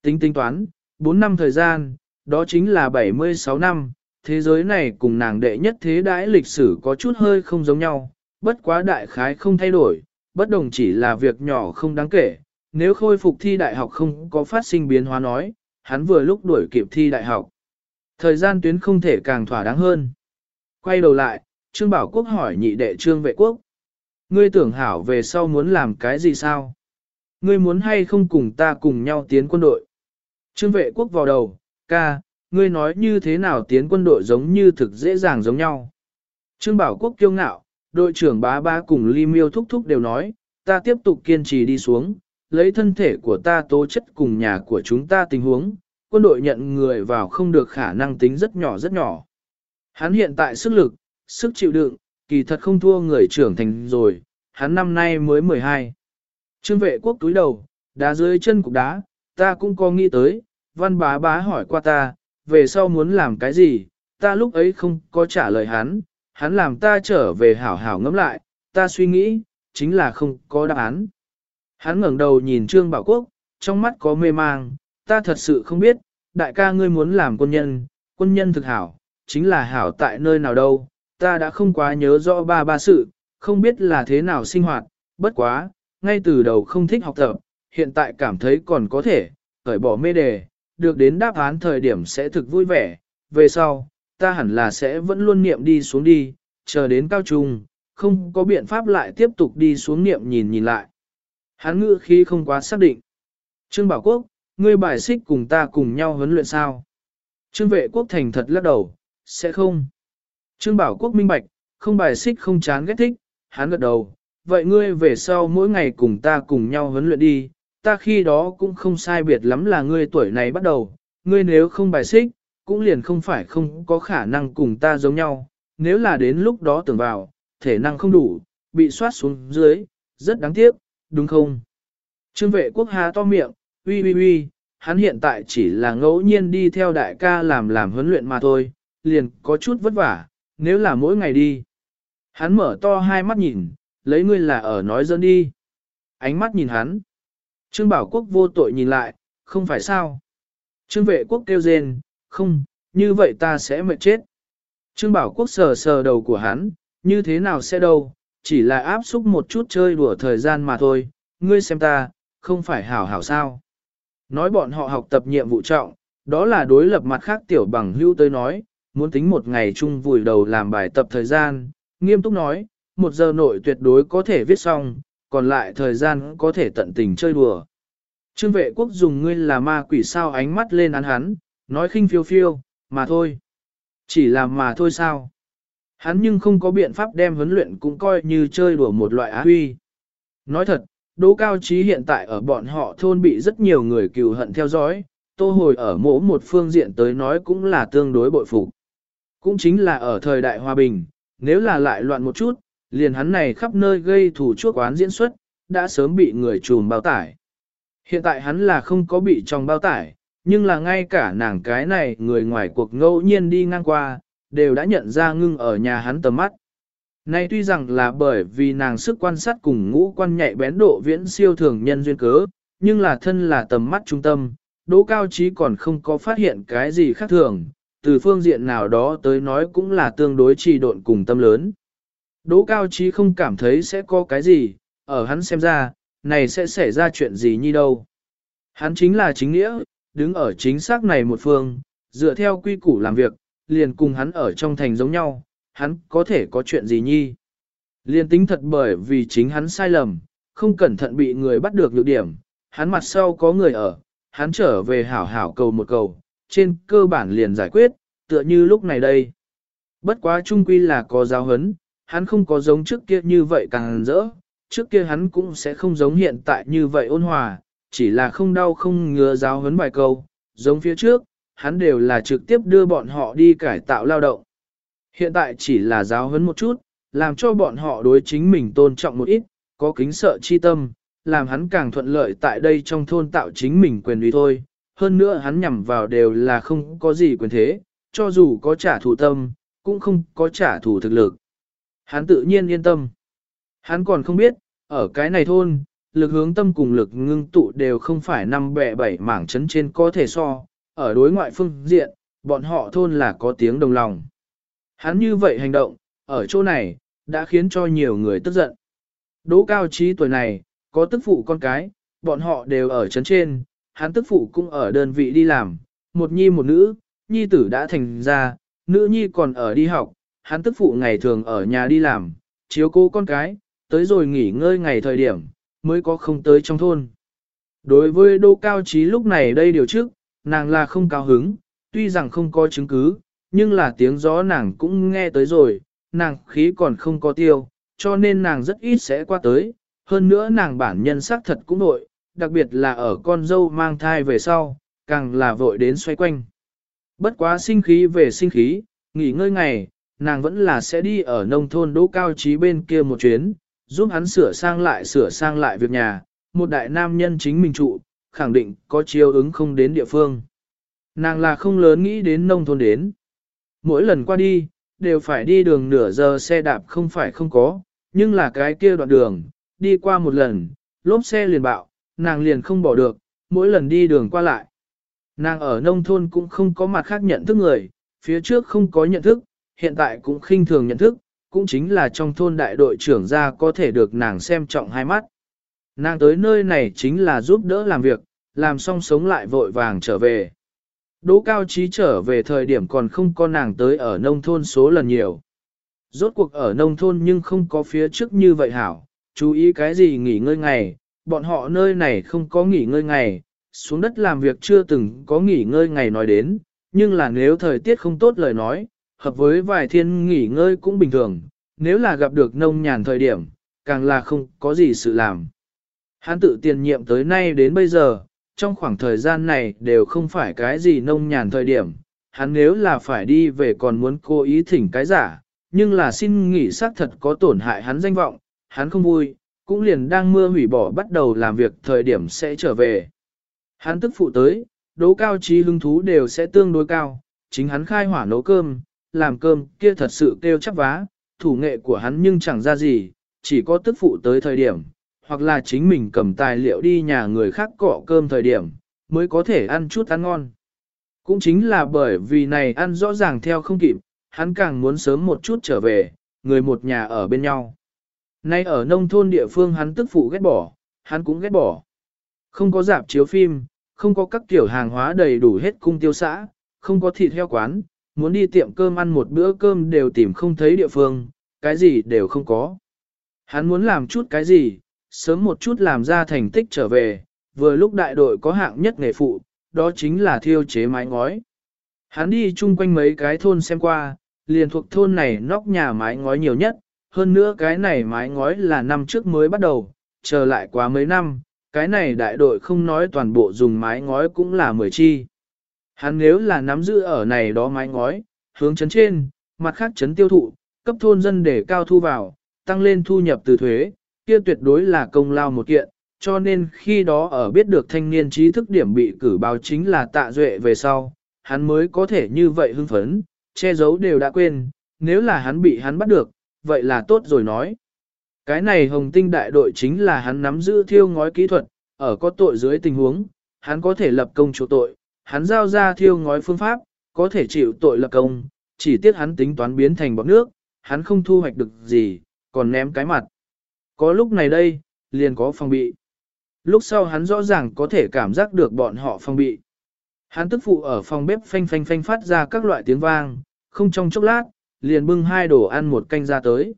Tính tính toán, 4 năm thời gian, đó chính là 76 năm, thế giới này cùng nàng đệ nhất thế đãi lịch sử có chút hơi không giống nhau, bất quá đại khái không thay đổi, bất đồng chỉ là việc nhỏ không đáng kể, nếu khôi phục thi đại học không có phát sinh biến hóa nói, hắn vừa lúc đuổi kịp thi đại học. Thời gian tuyến không thể càng thỏa đáng hơn. Quay đầu lại, Trương Bảo Quốc hỏi nhị đệ Trương Vệ Quốc. Ngươi tưởng hảo về sau muốn làm cái gì sao? Ngươi muốn hay không cùng ta cùng nhau tiến quân đội? Trương Vệ Quốc vào đầu, ca, ngươi nói như thế nào tiến quân đội giống như thực dễ dàng giống nhau. Trương Bảo Quốc kiêu ngạo, đội trưởng bá ba cùng Ly Miêu thúc thúc đều nói, ta tiếp tục kiên trì đi xuống, lấy thân thể của ta tố chất cùng nhà của chúng ta tình huống, quân đội nhận người vào không được khả năng tính rất nhỏ rất nhỏ. Hắn hiện tại sức lực, sức chịu đựng, kỳ thật không thua người trưởng thành rồi, hắn năm nay mới 12. Trương vệ quốc túi đầu, đá dưới chân cục đá, ta cũng có nghĩ tới, văn bá bá hỏi qua ta, về sau muốn làm cái gì, ta lúc ấy không có trả lời hắn, hắn làm ta trở về hảo hảo ngẫm lại, ta suy nghĩ, chính là không có đáp án. Hắn ngẩng đầu nhìn Trương Bảo Quốc, trong mắt có mê mang, ta thật sự không biết, đại ca ngươi muốn làm quân nhân, quân nhân thực hảo, chính là hảo tại nơi nào đâu, ta đã không quá nhớ rõ ba ba sự, không biết là thế nào sinh hoạt, bất quá, ngay từ đầu không thích học tập, hiện tại cảm thấy còn có thể, cởi bỏ mê đề, được đến đáp án thời điểm sẽ thực vui vẻ, về sau, ta hẳn là sẽ vẫn luôn niệm đi xuống đi, chờ đến cao trung, không có biện pháp lại tiếp tục đi xuống niệm nhìn nhìn lại. Hắn ngữ khí không quá xác định. Trương Bảo Quốc, ngươi bài xích cùng ta cùng nhau huấn luyện sao? Trương vệ quốc thành thật lắc đầu, sẽ không. Trương Bảo Quốc minh bạch, không bài xích không chán ghét thích, hắn gật đầu. Vậy ngươi về sau mỗi ngày cùng ta cùng nhau huấn luyện đi, ta khi đó cũng không sai biệt lắm là ngươi tuổi này bắt đầu, ngươi nếu không bài xích, cũng liền không phải không có khả năng cùng ta giống nhau, nếu là đến lúc đó tưởng vào, thể năng không đủ, bị soát xuống dưới, rất đáng tiếc, đúng không? Trương vệ quốc hà to miệng, uy uy uy, hắn hiện tại chỉ là ngẫu nhiên đi theo đại ca làm làm huấn luyện mà thôi, liền có chút vất vả, nếu là mỗi ngày đi. Hắn mở to hai mắt nhìn, lấy ngươi là ở nói dân đi. Ánh mắt nhìn hắn. Trương Bảo Quốc vô tội nhìn lại, không phải sao. Trương vệ quốc kêu rên, không, như vậy ta sẽ mệt chết. Trương Bảo Quốc sờ sờ đầu của hắn, như thế nào sẽ đâu, chỉ là áp xúc một chút chơi đùa thời gian mà thôi, ngươi xem ta, không phải hảo hảo sao. Nói bọn họ học tập nhiệm vụ trọng, đó là đối lập mặt khác tiểu bằng hưu tới nói, muốn tính một ngày chung vùi đầu làm bài tập thời gian, nghiêm túc nói, một giờ nội tuyệt đối có thể viết xong, còn lại thời gian có thể tận tình chơi đùa. Trương vệ quốc dùng ngươi là ma quỷ sao ánh mắt lên án hắn, nói khinh phiêu phiêu, mà thôi. Chỉ là mà thôi sao. Hắn nhưng không có biện pháp đem huấn luyện cũng coi như chơi đùa một loại á huy. Nói thật, Đỗ Cao Trí hiện tại ở bọn họ thôn bị rất nhiều người cừu hận theo dõi, tô hồi ở mỗi một phương diện tới nói cũng là tương đối bội phục. Cũng chính là ở thời đại hòa bình, nếu là lại loạn một chút, liền hắn này khắp nơi gây thủ chuốc oán diễn xuất, đã sớm bị người trùm bao tải. Hiện tại hắn là không có bị trong bao tải, nhưng là ngay cả nàng cái này người ngoài cuộc ngẫu nhiên đi ngang qua, đều đã nhận ra ngưng ở nhà hắn tầm mắt. Nay tuy rằng là bởi vì nàng sức quan sát cùng ngũ quan nhạy bén độ viễn siêu thường nhân duyên cớ, nhưng là thân là tầm mắt trung tâm, Đỗ Cao Trí còn không có phát hiện cái gì khác thường, từ phương diện nào đó tới nói cũng là tương đối trì độn cùng tâm lớn. Đỗ Cao Trí không cảm thấy sẽ có cái gì, ở hắn xem ra, này sẽ xảy ra chuyện gì như đâu. Hắn chính là chính nghĩa, đứng ở chính xác này một phương, dựa theo quy củ làm việc, liền cùng hắn ở trong thành giống nhau, hắn có thể có chuyện gì nhi. Liên tính thật bởi vì chính hắn sai lầm, không cẩn thận bị người bắt được nhược điểm, hắn mặt sau có người ở, hắn trở về hảo hảo cầu một cầu, trên cơ bản liền giải quyết, tựa như lúc này đây. Bất quá trung quy là có giáo hấn, hắn không có giống trước kia như vậy càng rỡ, trước kia hắn cũng sẽ không giống hiện tại như vậy ôn hòa, chỉ là không đau không ngứa giáo huấn vài câu, giống phía trước, hắn đều là trực tiếp đưa bọn họ đi cải tạo lao động. Hiện tại chỉ là giáo huấn một chút, làm cho bọn họ đối chính mình tôn trọng một ít, có kính sợ chi tâm, làm hắn càng thuận lợi tại đây trong thôn tạo chính mình quyền uy thôi. Hơn nữa hắn nhằm vào đều là không có gì quyền thế, cho dù có trả thù tâm, cũng không có trả thù thực lực. Hắn tự nhiên yên tâm. Hắn còn không biết, ở cái này thôn, lực hướng tâm cùng lực ngưng tụ đều không phải năm bẻ bảy mảng chấn trên có thể so, ở đối ngoại phương diện, bọn họ thôn là có tiếng đồng lòng. Hắn như vậy hành động, ở chỗ này, đã khiến cho nhiều người tức giận. Đỗ cao trí tuổi này, có tức phụ con cái, bọn họ đều ở chấn trên, hắn tức phụ cũng ở đơn vị đi làm, một nhi một nữ, nhi tử đã thành ra, nữ nhi còn ở đi học, hắn tức phụ ngày thường ở nhà đi làm, chiếu cố con cái, tới rồi nghỉ ngơi ngày thời điểm, mới có không tới trong thôn. Đối với Đỗ Cao Trí lúc này đây điều trước, nàng là không cao hứng, tuy rằng không có chứng cứ, nhưng là tiếng gió nàng cũng nghe tới rồi, nàng khí còn không có tiêu, cho nên nàng rất ít sẽ qua tới, hơn nữa nàng bản nhân sắc thật cũng nội, đặc biệt là ở con dâu mang thai về sau, càng là vội đến xoay quanh. Bất quá sinh khí về sinh khí, nghỉ ngơi ngày, nàng vẫn là sẽ đi ở nông thôn đỗ cao trí bên kia một chuyến, giúp hắn sửa sang lại sửa sang lại việc nhà, một đại nam nhân chính mình trụ, khẳng định có chiêu ứng không đến địa phương. Nàng là không lớn nghĩ đến nông thôn đến. Mỗi lần qua đi, đều phải đi đường nửa giờ xe đạp không phải không có, nhưng là cái kia đoạn đường, đi qua một lần, lốp xe liền bạo, nàng liền không bỏ được, mỗi lần đi đường qua lại. Nàng ở nông thôn cũng không có mặt khác nhận thức người, phía trước không có nhận thức, hiện tại cũng khinh thường nhận thức, cũng chính là trong thôn đại đội trưởng ra có thể được nàng xem trọng hai mắt. Nàng tới nơi này chính là giúp đỡ làm việc, làm xong sống lại vội vàng trở về. Đỗ cao trí trở về thời điểm còn không có nàng tới ở nông thôn số lần nhiều. Rốt cuộc ở nông thôn nhưng không có phía trước như vậy hảo, chú ý cái gì nghỉ ngơi ngày, bọn họ nơi này không có nghỉ ngơi ngày, xuống đất làm việc chưa từng có nghỉ ngơi ngày nói đến, nhưng là nếu thời tiết không tốt lời nói, hợp với vài thiên nghỉ ngơi cũng bình thường, nếu là gặp được nông nhàn thời điểm, càng là không có gì sự làm. Hắn tự tiền nhiệm tới nay đến bây giờ, trong khoảng thời gian này đều không phải cái gì nông nhàn thời điểm, hắn nếu là phải đi về còn muốn cố ý thỉnh cái giả, nhưng là xin nghỉ xác thật có tổn hại hắn danh vọng, hắn không vui, cũng liền đang mưa hủy bỏ bắt đầu làm việc thời điểm sẽ trở về. Hắn tức phụ tới, đố cao trí hứng thú đều sẽ tương đối cao, chính hắn khai hỏa nấu cơm, làm cơm kia thật sự kêu chắc vá, thủ nghệ của hắn nhưng chẳng ra gì, chỉ có tức phụ tới thời điểm, hoặc là chính mình cầm tài liệu đi nhà người khác cọ cơm thời điểm, mới có thể ăn chút ăn ngon. Cũng chính là bởi vì này ăn rõ ràng theo không kịp, hắn càng muốn sớm một chút trở về, người một nhà ở bên nhau. Nay ở nông thôn địa phương hắn tức phụ ghét bỏ, hắn cũng ghét bỏ. Không có dạp chiếu phim, không có các kiểu hàng hóa đầy đủ hết cung tiêu xã, không có thịt heo quán, muốn đi tiệm cơm ăn một bữa cơm đều tìm không thấy địa phương, cái gì đều không có. Hắn muốn làm chút cái gì, sớm một chút làm ra thành tích trở về, vừa lúc đại đội có hạng nhất nghề phụ, đó chính là thiêu chế mái ngói. Hắn đi chung quanh mấy cái thôn xem qua, liền thuộc thôn này nóc nhà mái ngói nhiều nhất, hơn nữa cái này mái ngói là năm trước mới bắt đầu, chờ lại quá mấy năm, cái này đại đội không nói toàn bộ dùng mái ngói cũng là mười chi. Hắn nếu là nắm giữ ở này đó mái ngói, hướng chấn trên, mặt khác chấn tiêu thụ, cấp thôn dân để cao thu vào, tăng lên thu nhập từ thuế, kia tuyệt đối là công lao một kiện, cho nên khi đó ở biết được thanh niên trí thức điểm bị cử báo chính là tạ duệ về sau, hắn mới có thể như vậy hưng phấn, che giấu đều đã quên, nếu là hắn bị hắn bắt được, vậy là tốt rồi nói. Cái này hồng tinh đại đội chính là hắn nắm giữ thiêu ngói kỹ thuật, ở có tội dưới tình huống, hắn có thể lập công chỗ tội, hắn giao ra thiêu ngói phương pháp, có thể chịu tội lập công, chỉ tiếc hắn tính toán biến thành bọt nước, hắn không thu hoạch được gì, còn ném cái mặt. Có lúc này đây, liền có phòng bị. Lúc sau hắn rõ ràng có thể cảm giác được bọn họ phòng bị. Hắn tức phụ ở phòng bếp phanh phanh phanh phát ra các loại tiếng vang, không trong chốc lát, liền bưng hai đồ ăn một canh ra tới.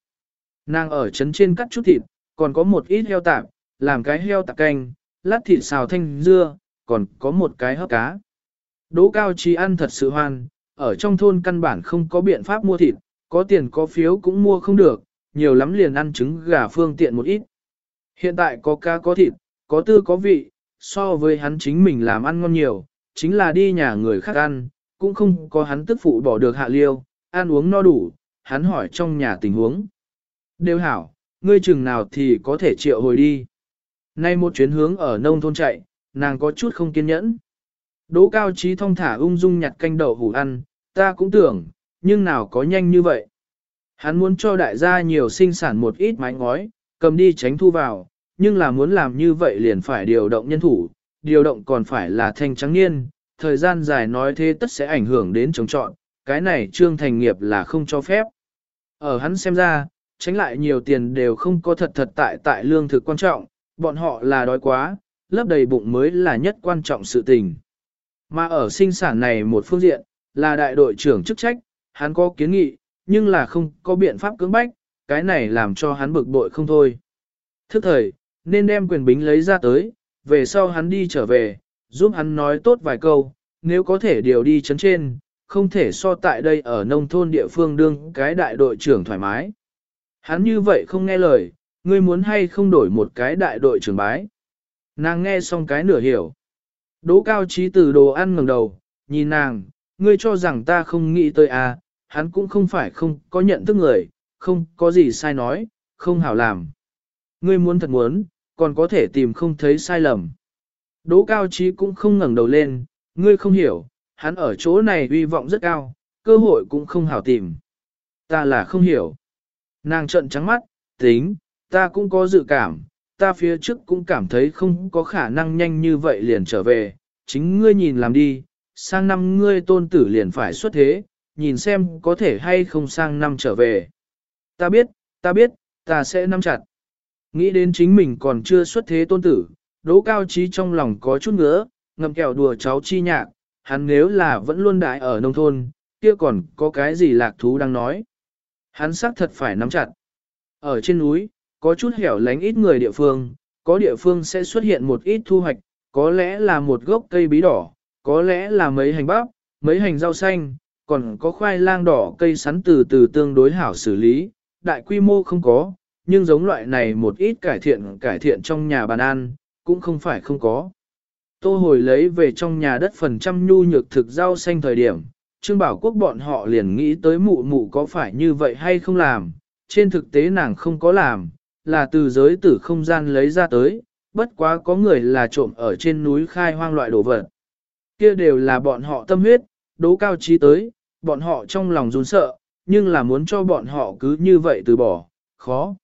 Nàng ở trấn trên cắt chút thịt, còn có một ít heo tạp, làm cái heo tạp canh, lát thịt xào thanh dưa, còn có một cái hấp cá. Đỗ cao trí ăn thật sự hoan, ở trong thôn căn bản không có biện pháp mua thịt, có tiền có phiếu cũng mua không được, nhiều lắm liền ăn trứng gà phương tiện một ít. Hiện tại có cá có thịt, có tư có vị, so với hắn chính mình làm ăn ngon nhiều, chính là đi nhà người khác ăn, cũng không có hắn tức phụ bỏ được hạ liêu, ăn uống no đủ, hắn hỏi trong nhà tình huống. Đều hảo, ngươi chừng nào thì có thể triệu hồi đi. Nay một chuyến hướng ở nông thôn chạy, nàng có chút không kiên nhẫn. Đỗ cao trí thông thả ung dung nhặt canh đậu hủ ăn, ta cũng tưởng, nhưng nào có nhanh như vậy. Hắn muốn cho đại gia nhiều sinh sản một ít mái ngói, cầm đi tránh thu vào, nhưng là muốn làm như vậy liền phải điều động nhân thủ, điều động còn phải là thanh trắng niên, thời gian dài nói thế tất sẽ ảnh hưởng đến trồng trọn, cái này trương thành nghiệp là không cho phép. Ở hắn xem ra, tránh lại nhiều tiền đều không có thật thật tại tại lương thực quan trọng, bọn họ là đói quá, lấp đầy bụng mới là nhất quan trọng sự tình. Mà ở sinh sản này một phương diện, là đại đội trưởng chức trách, hắn có kiến nghị, nhưng là không có biện pháp cưỡng bách, cái này làm cho hắn bực bội không thôi. Thức thời, nên đem quyền bính lấy ra tới, về sau hắn đi trở về, giúp hắn nói tốt vài câu, nếu có thể điều đi chấn trên, không thể so tại đây ở nông thôn địa phương đương cái đại đội trưởng thoải mái. Hắn như vậy không nghe lời, ngươi muốn hay không đổi một cái đại đội trưởng bái. Nàng nghe xong cái nửa hiểu. Đỗ cao trí từ đồ ăn ngẩng đầu, nhìn nàng, ngươi cho rằng ta không nghĩ tới à, hắn cũng không phải không có nhận thức người, không có gì sai nói, không hảo làm. Ngươi muốn thật muốn, còn có thể tìm không thấy sai lầm. Đỗ cao trí cũng không ngẩng đầu lên, ngươi không hiểu, hắn ở chỗ này uy vọng rất cao, cơ hội cũng không hảo tìm. Ta là không hiểu. Nàng trợn trắng mắt, tính, ta cũng có dự cảm, ta phía trước cũng cảm thấy không có khả năng nhanh như vậy liền trở về, chính ngươi nhìn làm đi, sang năm ngươi tôn tử liền phải xuất thế, nhìn xem có thể hay không sang năm trở về. Ta biết, ta biết, ta sẽ nắm chặt. Nghĩ đến chính mình còn chưa xuất thế tôn tử, đỗ cao trí trong lòng có chút ngứa, ngầm kẹo đùa cháu chi nhạc, hắn nếu là vẫn luôn đại ở nông thôn, kia còn có cái gì lạc thú đang nói. Hắn xác thật phải nắm chặt. Ở trên núi, có chút hẻo lánh ít người địa phương, có địa phương sẽ xuất hiện một ít thu hoạch, có lẽ là một gốc cây bí đỏ, có lẽ là mấy hành bắp, mấy hành rau xanh, còn có khoai lang đỏ cây sắn từ từ tương đối hảo xử lý, đại quy mô không có, nhưng giống loại này một ít cải thiện cải thiện trong nhà bàn ăn, cũng không phải không có. Tô hồi lấy về trong nhà đất phần trăm nhu nhược thực rau xanh thời điểm, Trương Bảo Quốc bọn họ liền nghĩ tới mụ mụ có phải như vậy hay không làm, trên thực tế nàng không có làm, là từ giới tử không gian lấy ra tới, bất quá có người là trộm ở trên núi khai hoang loại đồ vật. Kia đều là bọn họ tâm huyết, đố cao trí tới, bọn họ trong lòng run sợ, nhưng là muốn cho bọn họ cứ như vậy từ bỏ, khó.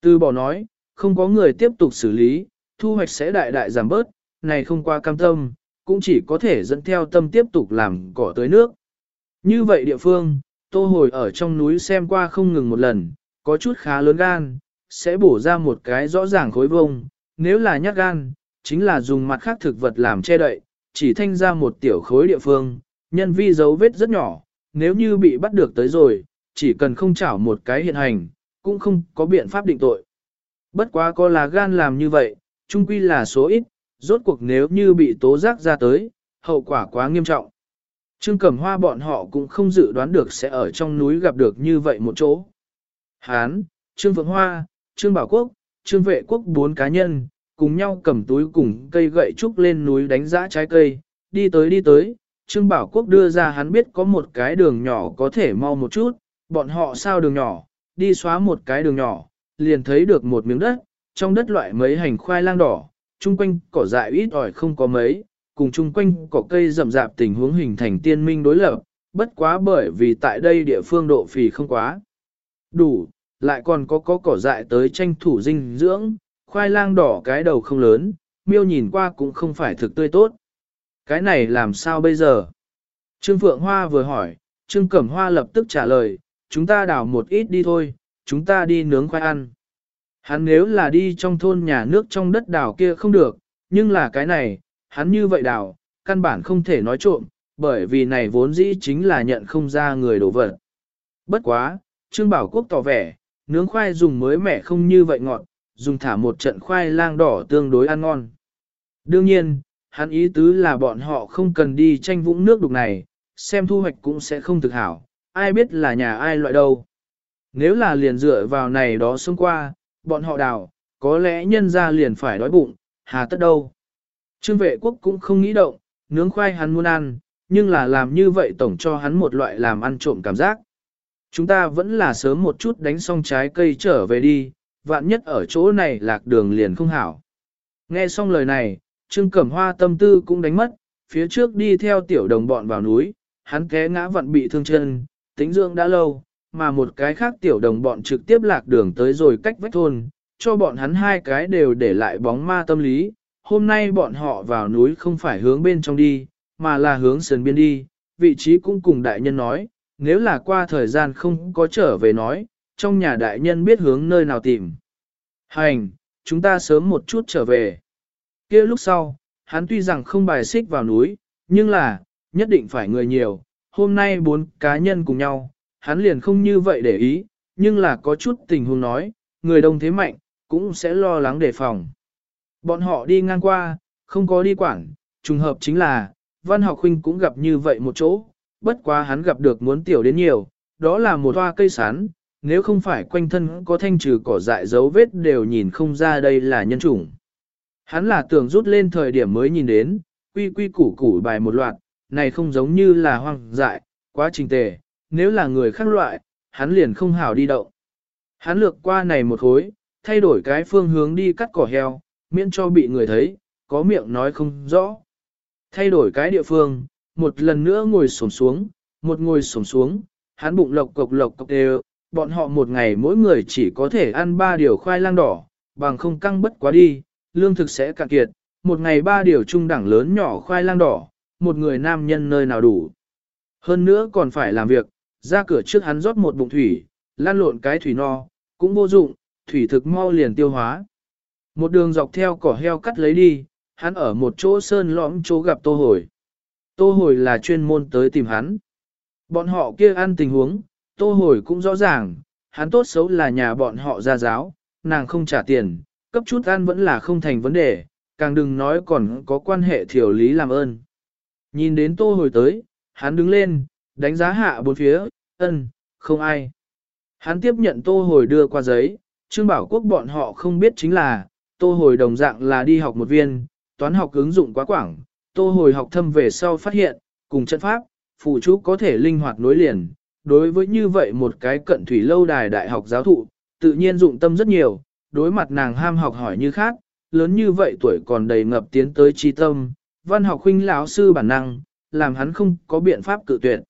Từ bỏ nói, không có người tiếp tục xử lý, thu hoạch sẽ đại đại giảm bớt, này không qua cam tâm, cũng chỉ có thể dẫn theo tâm tiếp tục làm cỏ tới nước. Như vậy địa phương, tô hồi ở trong núi xem qua không ngừng một lần, có chút khá lớn gan, sẽ bổ ra một cái rõ ràng khối vông, nếu là nhát gan, chính là dùng mặt khác thực vật làm che đậy, chỉ thanh ra một tiểu khối địa phương, nhân vi dấu vết rất nhỏ, nếu như bị bắt được tới rồi, chỉ cần không chảo một cái hiện hành, cũng không có biện pháp định tội. Bất quá có là gan làm như vậy, chung quy là số ít, rốt cuộc nếu như bị tố giác ra tới, hậu quả quá nghiêm trọng. Trương Cẩm Hoa bọn họ cũng không dự đoán được sẽ ở trong núi gặp được như vậy một chỗ. Hán, Trương Phượng Hoa, Trương Bảo Quốc, Trương Vệ Quốc bốn cá nhân, cùng nhau cầm túi cùng cây gậy trúc lên núi đánh giã trái cây, đi tới đi tới, Trương Bảo Quốc đưa ra hắn biết có một cái đường nhỏ có thể mau một chút, bọn họ sao đường nhỏ, đi xóa một cái đường nhỏ, liền thấy được một miếng đất, trong đất loại mấy hành khoai lang đỏ, chung quanh cỏ dại ít ỏi không có mấy, cùng chung quanh cỏ cây rậm rạp tình huống hình thành tiên minh đối lập, bất quá bởi vì tại đây địa phương độ phì không quá đủ, lại còn có có cỏ dại tới tranh thủ dinh dưỡng, khoai lang đỏ cái đầu không lớn, miêu nhìn qua cũng không phải thực tươi tốt. Cái này làm sao bây giờ? Trương Phượng Hoa vừa hỏi, Trương Cẩm Hoa lập tức trả lời, chúng ta đào một ít đi thôi, chúng ta đi nướng khoai ăn. Hắn nếu là đi trong thôn nhà nước trong đất đào kia không được, nhưng là cái này, hắn như vậy đào, căn bản không thể nói trộm, bởi vì này vốn dĩ chính là nhận không ra người đổ vật. Bất quá, Trương Bảo Quốc tỏ vẻ, nướng khoai dùng mới mẻ không như vậy ngọt, dùng thả một trận khoai lang đỏ tương đối ăn ngon. Đương nhiên, hắn ý tứ là bọn họ không cần đi tranh vũng nước đục này, xem thu hoạch cũng sẽ không thực hảo, ai biết là nhà ai loại đâu. Nếu là liền dựa vào này đó xông qua, bọn họ đào, có lẽ nhân ra liền phải đói bụng, hà tất đâu. Trương vệ quốc cũng không nghĩ động, nướng khoai hắn muốn ăn, nhưng là làm như vậy tổng cho hắn một loại làm ăn trộm cảm giác. Chúng ta vẫn là sớm một chút đánh xong trái cây trở về đi, vạn nhất ở chỗ này lạc đường liền không hảo. Nghe xong lời này, Trương Cẩm Hoa tâm tư cũng đánh mất, phía trước đi theo tiểu đồng bọn vào núi, hắn té ngã vặn bị thương chân, tính dưỡng đã lâu, mà một cái khác tiểu đồng bọn trực tiếp lạc đường tới rồi cách vách thôn, cho bọn hắn hai cái đều để lại bóng ma tâm lý. Hôm nay bọn họ vào núi không phải hướng bên trong đi, mà là hướng sườn biên đi, vị trí cũng cùng đại nhân nói, nếu là qua thời gian không có trở về nói, trong nhà đại nhân biết hướng nơi nào tìm. Hành, chúng ta sớm một chút trở về. kia lúc sau, hắn tuy rằng không bài xích vào núi, nhưng là, nhất định phải người nhiều, hôm nay bốn cá nhân cùng nhau, hắn liền không như vậy để ý, nhưng là có chút tình huống nói, người đông thế mạnh, cũng sẽ lo lắng đề phòng. Bọn họ đi ngang qua, không có đi quảng, trùng hợp chính là, văn học huynh cũng gặp như vậy một chỗ, bất quá hắn gặp được muốn tiểu đến nhiều, đó là một hoa cây sán, nếu không phải quanh thân có thanh trừ cỏ dại dấu vết đều nhìn không ra đây là nhân chủng. Hắn là tưởng rút lên thời điểm mới nhìn đến, quy quy củ củ bài một loạt, này không giống như là hoang dại, quá trình tề, nếu là người khác loại, hắn liền không hảo đi động. Hắn lược qua này một hối, thay đổi cái phương hướng đi cắt cỏ heo, miễn cho bị người thấy, có miệng nói không rõ. Thay đổi cái địa phương, một lần nữa ngồi xổm xuống, một ngồi xổm xuống, hắn bụng lộc cộc lộc cộc đều, bọn họ một ngày mỗi người chỉ có thể ăn ba điều khoai lang đỏ, bằng không căng bất quá đi, lương thực sẽ cạn kiệt, một ngày ba điều trung đẳng lớn nhỏ khoai lang đỏ, một người nam nhân nơi nào đủ. Hơn nữa còn phải làm việc, ra cửa trước hắn rót một bụng thủy, lan lộn cái thủy no, cũng vô dụng, thủy thực mau liền tiêu hóa. Một đường dọc theo cỏ heo cắt lấy đi, hắn ở một chỗ sơn lõm chỗ gặp tô hồi. Tô hồi là chuyên môn tới tìm hắn. Bọn họ kia ăn tình huống, tô hồi cũng rõ ràng, hắn tốt xấu là nhà bọn họ ra giáo, nàng không trả tiền, cấp chút ăn vẫn là không thành vấn đề, càng đừng nói còn có quan hệ thiểu lý làm ơn. Nhìn đến tô hồi tới, hắn đứng lên, đánh giá hạ bốn phía, ân, không ai. Hắn tiếp nhận tô hồi đưa qua giấy, Trương Bảo Quốc bọn họ không biết chính là, tô hồi đồng dạng là đi học một viên, toán học ứng dụng quá quảng, tô hồi học thâm về sau phát hiện, cùng trận pháp, phụ chú có thể linh hoạt nối liền. Đối với như vậy một cái cận thủy lâu đài đại học giáo thụ, tự nhiên dụng tâm rất nhiều, đối mặt nàng ham học hỏi như khác, lớn như vậy tuổi còn đầy ngập tiến tới trí tâm, văn học huynh lão sư bản năng, làm hắn không có biện pháp cự tuyệt.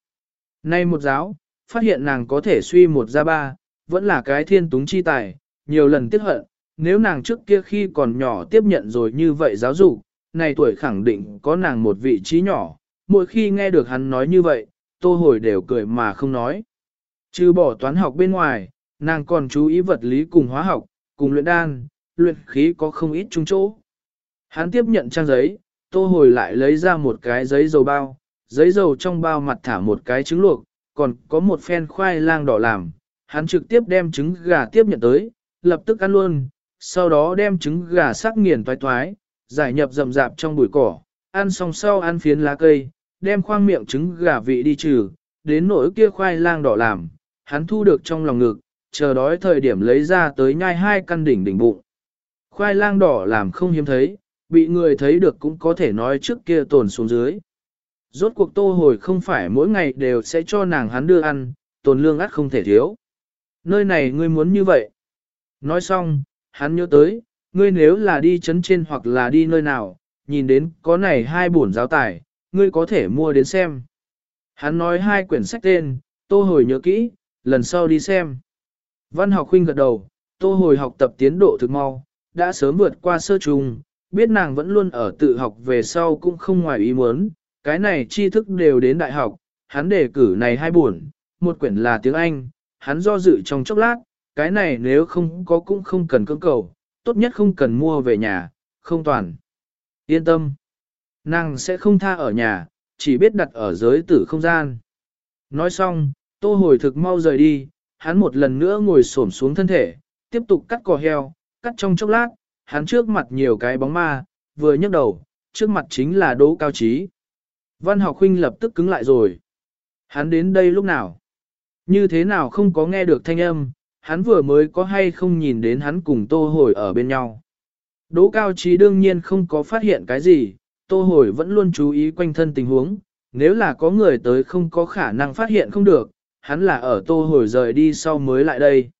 Nay một giáo, phát hiện nàng có thể suy một ra ba, vẫn là cái thiên túng chi tài, nhiều lần tiếc hận, nếu nàng trước kia khi còn nhỏ tiếp nhận rồi như vậy giáo dục, này tuổi khẳng định có nàng một vị trí nhỏ, mỗi khi nghe được hắn nói như vậy, tô hồi đều cười mà không nói. Chứ bỏ toán học bên ngoài, nàng còn chú ý vật lý cùng hóa học, cùng luyện đan, luyện khí có không ít chung chỗ. Hắn tiếp nhận trang giấy, tô hồi lại lấy ra một cái giấy dầu bao, giấy dầu trong bao mặt thả một cái trứng luộc, còn có một phen khoai lang đỏ làm. Hắn trực tiếp đem trứng gà tiếp nhận tới, lập tức ăn luôn, sau đó đem trứng gà sắc nghiền toái toái, giải nhập rầm rạp trong bụi cỏ, ăn xong sau ăn phiến lá cây, đem khoang miệng trứng gà vị đi trừ, đến nỗi kia khoai lang đỏ làm, hắn thu được trong lòng ngực, chờ đói thời điểm lấy ra tới nhai hai căn đỉnh đỉnh bụng. Khoai lang đỏ làm không hiếm thấy, bị người thấy được cũng có thể nói trước kia tồn xuống dưới. Rốt cuộc tô hồi không phải mỗi ngày đều sẽ cho nàng hắn đưa ăn, tồn lương ắt không thể thiếu. Nơi này ngươi muốn như vậy. Nói xong, hắn nhớ tới, ngươi nếu là đi chấn trên hoặc là đi nơi nào, nhìn đến có này hai bổn giáo tài, ngươi có thể mua đến xem. Hắn nói hai quyển sách tên, tô hồi nhớ kỹ, lần sau đi xem. Văn học huynh gật đầu, tô hồi học tập tiến độ thực mau, đã sớm vượt qua sơ trùng, biết nàng vẫn luôn ở tự học về sau cũng không ngoài ý muốn, cái này tri thức đều đến đại học, hắn đề cử này hai buồn, một quyển là tiếng Anh, hắn do dự trong chốc lát, cái này nếu không có cũng không cần cưỡng cầu, tốt nhất không cần mua về nhà, không toàn. Yên tâm, nàng sẽ không tha ở nhà, chỉ biết đặt ở giới tử không gian. Nói xong, tô hồi thực mau rời đi, hắn một lần nữa ngồi xổm xuống thân thể, tiếp tục cắt cỏ heo, cắt trong chốc lát, hắn trước mặt nhiều cái bóng ma, vừa nhấc đầu, trước mặt chính là đỗ cao trí. Văn học huynh lập tức cứng lại rồi. Hắn đến đây lúc nào? Như thế nào không có nghe được thanh âm, hắn vừa mới có hay không nhìn đến hắn cùng tô hồi ở bên nhau. Đỗ cao trí đương nhiên không có phát hiện cái gì, tô hồi vẫn luôn chú ý quanh thân tình huống, nếu là có người tới không có khả năng phát hiện không được, hắn là ở tô hồi rời đi sau mới lại đây.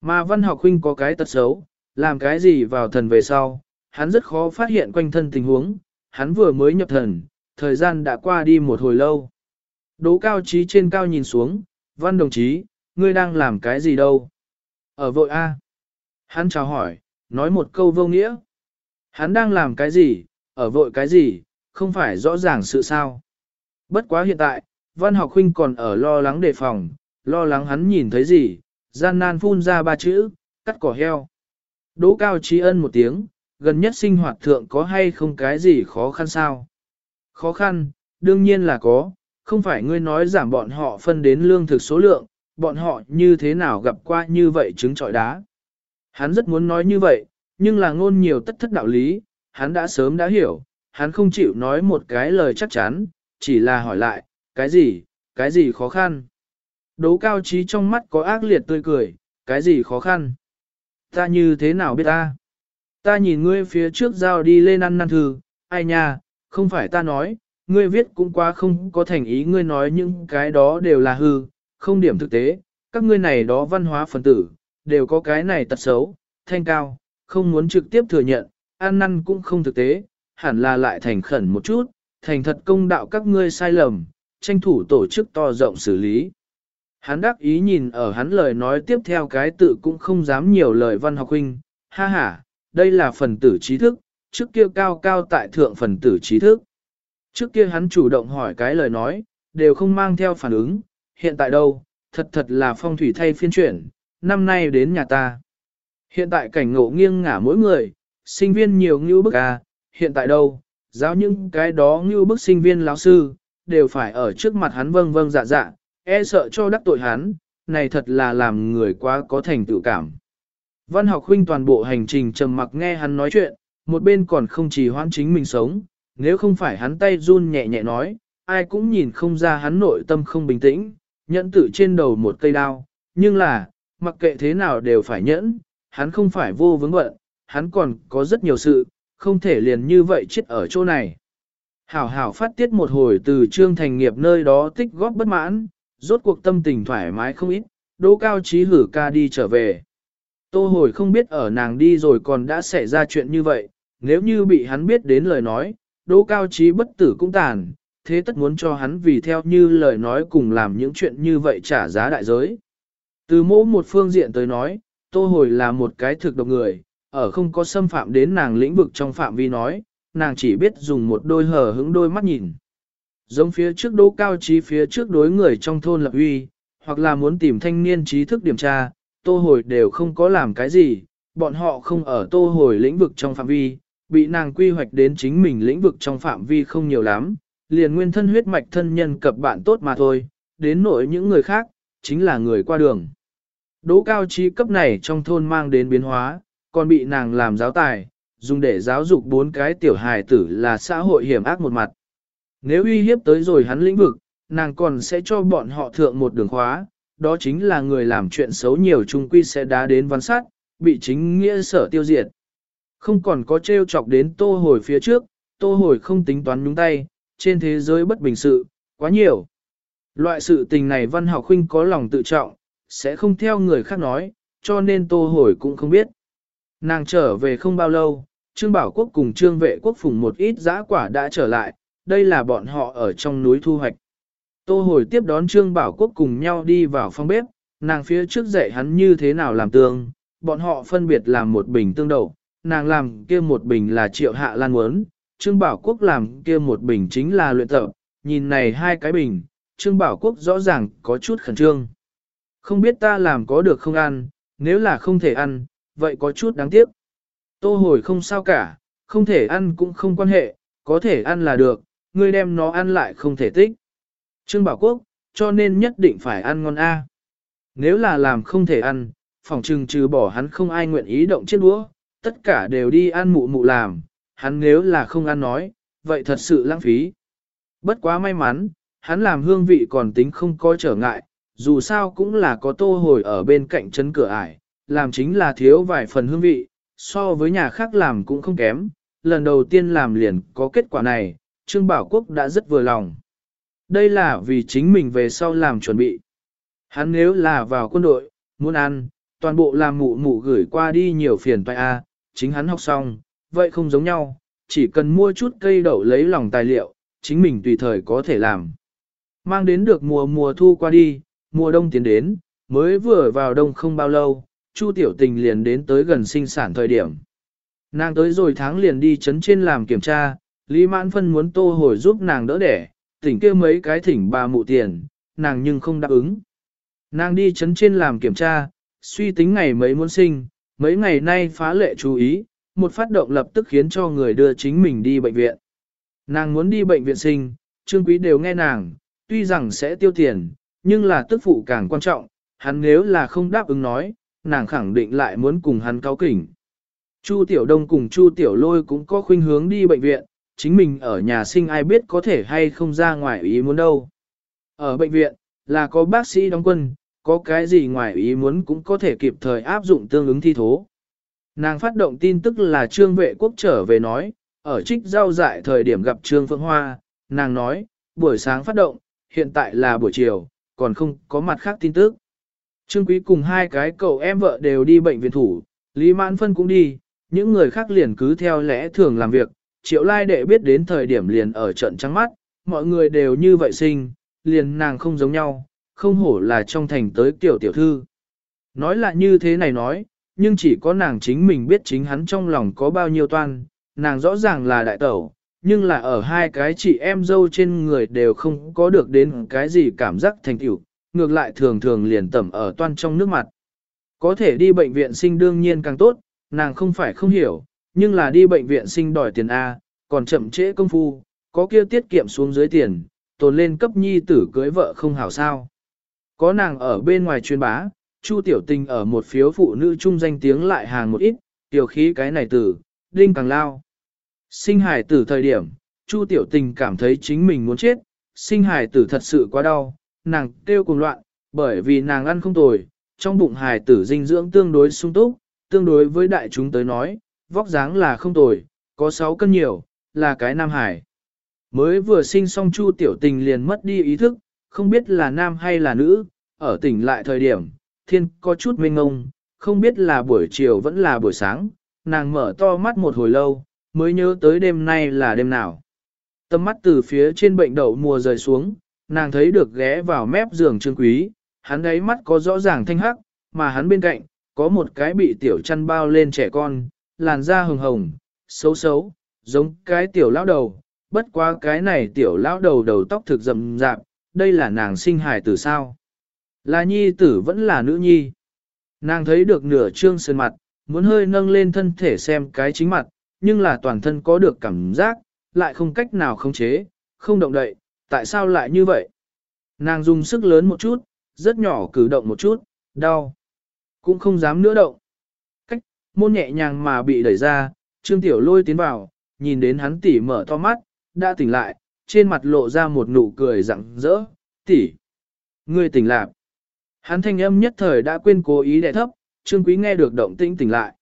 Mà văn học huynh có cái tật xấu, làm cái gì vào thần về sau, hắn rất khó phát hiện quanh thân tình huống, hắn vừa mới nhập thần, thời gian đã qua đi một hồi lâu. Đỗ cao trí trên cao nhìn xuống, văn đồng chí, ngươi đang làm cái gì đâu? Ở vội A. Hắn chào hỏi, nói một câu vô nghĩa. Hắn đang làm cái gì, ở vội cái gì, không phải rõ ràng sự sao. Bất quá hiện tại, văn học huynh còn ở lo lắng đề phòng, lo lắng hắn nhìn thấy gì, gian nan phun ra ba chữ, cắt cỏ heo. Đỗ cao trí ân một tiếng, gần nhất sinh hoạt thượng có hay không cái gì khó khăn sao? Khó khăn, đương nhiên là có, không phải ngươi nói giảm bọn họ phân đến lương thực số lượng, bọn họ như thế nào gặp qua như vậy trứng trọi đá. Hắn rất muốn nói như vậy, nhưng là ngôn nhiều tất thất đạo lý, hắn đã sớm đã hiểu, hắn không chịu nói một cái lời chắc chắn, chỉ là hỏi lại, cái gì, cái gì khó khăn. đấu cao trí trong mắt có ác liệt tươi cười, cái gì khó khăn. Ta như thế nào biết ta? Ta nhìn ngươi phía trước giao đi lên ăn năn thư, ai nha, không phải ta nói, ngươi viết cũng quá không có thành ý ngươi nói những cái đó đều là hư, không điểm thực tế, các ngươi này đó văn hóa phần tử, đều có cái này tật xấu, thanh cao, không muốn trực tiếp thừa nhận, ăn năn cũng không thực tế, hẳn là lại thành khẩn một chút, thành thật công đạo các ngươi sai lầm, tranh thủ tổ chức to rộng xử lý. Hắn đắc ý nhìn ở hắn lời nói tiếp theo cái tự cũng không dám nhiều lời văn học huynh, ha ha, đây là phần tử trí thức, trước kia cao cao tại thượng phần tử trí thức. Trước kia hắn chủ động hỏi cái lời nói, đều không mang theo phản ứng, hiện tại đâu, thật thật là phong thủy thay phiên chuyển, năm nay đến nhà ta. Hiện tại cảnh ngộ nghiêng ngả mỗi người, sinh viên nhiều ngưu bức à, hiện tại đâu, giáo những cái đó ngưu bức sinh viên lão sư, đều phải ở trước mặt hắn vâng vâng dạ dạ, e sợ cho đắc tội hắn, này thật là làm người quá có thành tựu cảm. Văn học huynh toàn bộ hành trình trầm mặc nghe hắn nói chuyện, một bên còn không chỉ hoãn chính mình sống, nếu không phải hắn tay run nhẹ nhẹ nói, ai cũng nhìn không ra hắn nội tâm không bình tĩnh, nhẫn tự trên đầu một cây đao, nhưng là, mặc kệ thế nào đều phải nhẫn, hắn không phải vô vướng bận, hắn còn có rất nhiều sự, không thể liền như vậy chết ở chỗ này. Hảo hảo phát tiết một hồi từ trương thành nghiệp nơi đó tích góp bất mãn, rốt cuộc tâm tình thoải mái không ít, đỗ cao trí hử ca đi trở về. Tô hồi không biết ở nàng đi rồi còn đã xảy ra chuyện như vậy, nếu như bị hắn biết đến lời nói, đỗ cao trí bất tử cũng tàn, thế tất muốn cho hắn vì theo như lời nói cùng làm những chuyện như vậy trả giá đại giới. Từ mỗ một phương diện tới nói, tô hồi là một cái thực độc người, ở không có xâm phạm đến nàng lĩnh vực trong phạm vi nói, nàng chỉ biết dùng một đôi hờ hững đôi mắt nhìn. Giống phía trước đỗ cao trí phía trước đối người trong thôn lập uy, hoặc là muốn tìm thanh niên trí thức điểm tra, tô hồi đều không có làm cái gì, bọn họ không ở tô hồi lĩnh vực trong phạm vi, bị nàng quy hoạch đến chính mình lĩnh vực trong phạm vi không nhiều lắm, liền nguyên thân huyết mạch thân nhân cập bạn tốt mà thôi, đến nỗi những người khác, chính là người qua đường. Đỗ cao trí cấp này trong thôn mang đến biến hóa, còn bị nàng làm giáo tài, dùng để giáo dục bốn cái tiểu hài tử là xã hội hiểm ác một mặt. Nếu uy hiếp tới rồi hắn lĩnh vực, nàng còn sẽ cho bọn họ thượng một đường khóa, đó chính là người làm chuyện xấu nhiều trung quy sẽ đá đến văn sát, bị chính nghĩa sở tiêu diệt. Không còn có trêu chọc đến tô hồi phía trước, tô hồi không tính toán nhúng tay, trên thế giới bất bình sự, quá nhiều. Loại sự tình này văn học huynh có lòng tự trọng, sẽ không theo người khác nói, cho nên tô hồi cũng không biết. Nàng trở về không bao lâu, Trương Bảo Quốc cùng Trương Vệ Quốc phùng một ít giã quả đã trở lại, đây là bọn họ ở trong núi thu hoạch. Tô hồi tiếp đón Trương Bảo Quốc cùng nhau đi vào phòng bếp, nàng phía trước dạy hắn như thế nào làm tương, bọn họ phân biệt làm một bình tương đậu, nàng làm kia một bình là triệu hạ lan muốn, Trương Bảo Quốc làm kia một bình chính là luyện tập, nhìn này hai cái bình, Trương Bảo Quốc rõ ràng có chút khẩn trương. Không biết ta làm có được không ăn, nếu là không thể ăn, vậy có chút đáng tiếc. Tô hồi không sao cả, không thể ăn cũng không quan hệ, có thể ăn là được, ngươi đem nó ăn lại không thể tích. Trương Bảo Quốc, cho nên nhất định phải ăn ngon A. Nếu là làm không thể ăn, phòng trừng trừ bỏ hắn không ai nguyện ý động chiếc đũa, tất cả đều đi ăn mụ mụ làm, hắn nếu là không ăn nói, vậy thật sự lãng phí. Bất quá may mắn, hắn làm hương vị còn tính không có trở ngại, dù sao cũng là có tô hồi ở bên cạnh chân cửa ải, làm chính là thiếu vài phần hương vị, so với nhà khác làm cũng không kém, lần đầu tiên làm liền có kết quả này, Trương Bảo Quốc đã rất vừa lòng. Đây là vì chính mình về sau làm chuẩn bị. Hắn nếu là vào quân đội, muốn ăn, toàn bộ làm mụ mụ gửi qua đi nhiều phiền toại A, chính hắn học xong, vậy không giống nhau, chỉ cần mua chút cây đậu lấy lòng tài liệu, chính mình tùy thời có thể làm. Mang đến được mùa mùa thu qua đi, mùa đông tiến đến, mới vừa vào đông không bao lâu, Chu Tiểu Tình liền đến tới gần sinh sản thời điểm. Nàng tới rồi tháng liền đi chấn trên làm kiểm tra, Lý Mãn Phân muốn tô hồi giúp nàng đỡ đẻ, tỉnh kia mấy cái thỉnh bà mụ tiền, nàng nhưng không đáp ứng. Nàng đi chấn trên làm kiểm tra, suy tính ngày mấy muốn sinh, mấy ngày nay phá lệ chú ý, một phát động lập tức khiến cho người đưa chính mình đi bệnh viện. Nàng muốn đi bệnh viện sinh, trương quý đều nghe nàng, tuy rằng sẽ tiêu tiền, nhưng là tức phụ càng quan trọng, hắn nếu là không đáp ứng nói, nàng khẳng định lại muốn cùng hắn cáo kỉnh. Chu Tiểu Đông cùng Chu Tiểu Lôi cũng có khuynh hướng đi bệnh viện, chính mình ở nhà sinh ai biết có thể hay không ra ngoài ý muốn đâu. Ở bệnh viện, là có bác sĩ đóng quân, có cái gì ngoài ý muốn cũng có thể kịp thời áp dụng tương ứng thi thố. Nàng phát động tin tức là Trương Vệ Quốc trở về nói, ở trích giao dại thời điểm gặp Trương Phượng Hoa, nàng nói, buổi sáng phát động, hiện tại là buổi chiều, còn không có mặt khác tin tức. Trương Quý cùng hai cái cậu em vợ đều đi bệnh viện thủ, Lý Mãn Phân cũng đi, những người khác liền cứ theo lẽ thường làm việc, triệu lai đệ biết đến thời điểm liền ở trận trắng mắt, mọi người đều như vậy sinh, liền nàng không giống nhau, không hổ là trong thành tới tiểu tiểu thư. Nói là như thế này nói, nhưng chỉ có nàng chính mình biết chính hắn trong lòng có bao nhiêu toan, nàng rõ ràng là đại tẩu, nhưng là ở hai cái chị em dâu trên người đều không có được đến cái gì cảm giác thành tựu, ngược lại thường thường liền tẩm ở toan trong nước mặt. Có thể đi bệnh viện sinh đương nhiên càng tốt, nàng không phải không hiểu, nhưng là đi bệnh viện sinh đòi tiền A, còn chậm trễ công phu, có kia tiết kiệm xuống dưới tiền, tồn lên cấp nhi tử cưới vợ không hảo sao. Có nàng ở bên ngoài chuyên bá, Chu Tiểu Tình ở một phiếu phụ nữ trung danh tiếng lại hàng một ít, tiểu khí cái này tử, đinh càng lao. Sinh hải tử thời điểm, Chu Tiểu Tình cảm thấy chính mình muốn chết, sinh hải tử thật sự quá đau, nàng kêu cùng loạn, bởi vì nàng ăn không tồi, trong bụng hải tử dinh dưỡng tương đối sung túc, tương đối với đại chúng tới nói, vóc dáng là không tồi, có 6 cân nhiều, là cái nam hải. Mới vừa sinh xong Chu Tiểu Tình liền mất đi ý thức, không biết là nam hay là nữ, ở tỉnh lại thời điểm, thiên có chút mênh ngông, không biết là buổi chiều vẫn là buổi sáng, nàng mở to mắt một hồi lâu, mới nhớ tới đêm nay là đêm nào. Tâm mắt từ phía trên bệnh đậu mùa rời xuống, nàng thấy được ghé vào mép giường trương quý, hắn ấy mắt có rõ ràng thanh hắc, mà hắn bên cạnh, có một cái bị tiểu chăn bao lên trẻ con, làn da hồng hồng, xấu xấu, giống cái tiểu lão đầu, bất quá cái này tiểu lão đầu đầu tóc thực rậm rạp, đây là nàng sinh hài từ sao. Là nhi tử vẫn là nữ nhi. Nàng thấy được nửa trương sơn mặt, muốn hơi nâng lên thân thể xem cái chính mặt, nhưng là toàn thân có được cảm giác, lại không cách nào khống chế, không động đậy, tại sao lại như vậy? Nàng dùng sức lớn một chút, rất nhỏ cử động một chút, đau. Cũng không dám nữa động. Cách, môn nhẹ nhàng mà bị đẩy ra, Trương Tiểu lôi tiến vào, nhìn đến hắn tỉ mở to mắt, đã tỉnh lại, trên mặt lộ ra một nụ cười rặng rỡ, tỉ. Ngươi tỉnh lạc. Hắn thanh âm nhất thời đã quên cố ý đè thấp, Trương Quý nghe được động tĩnh tỉnh lại.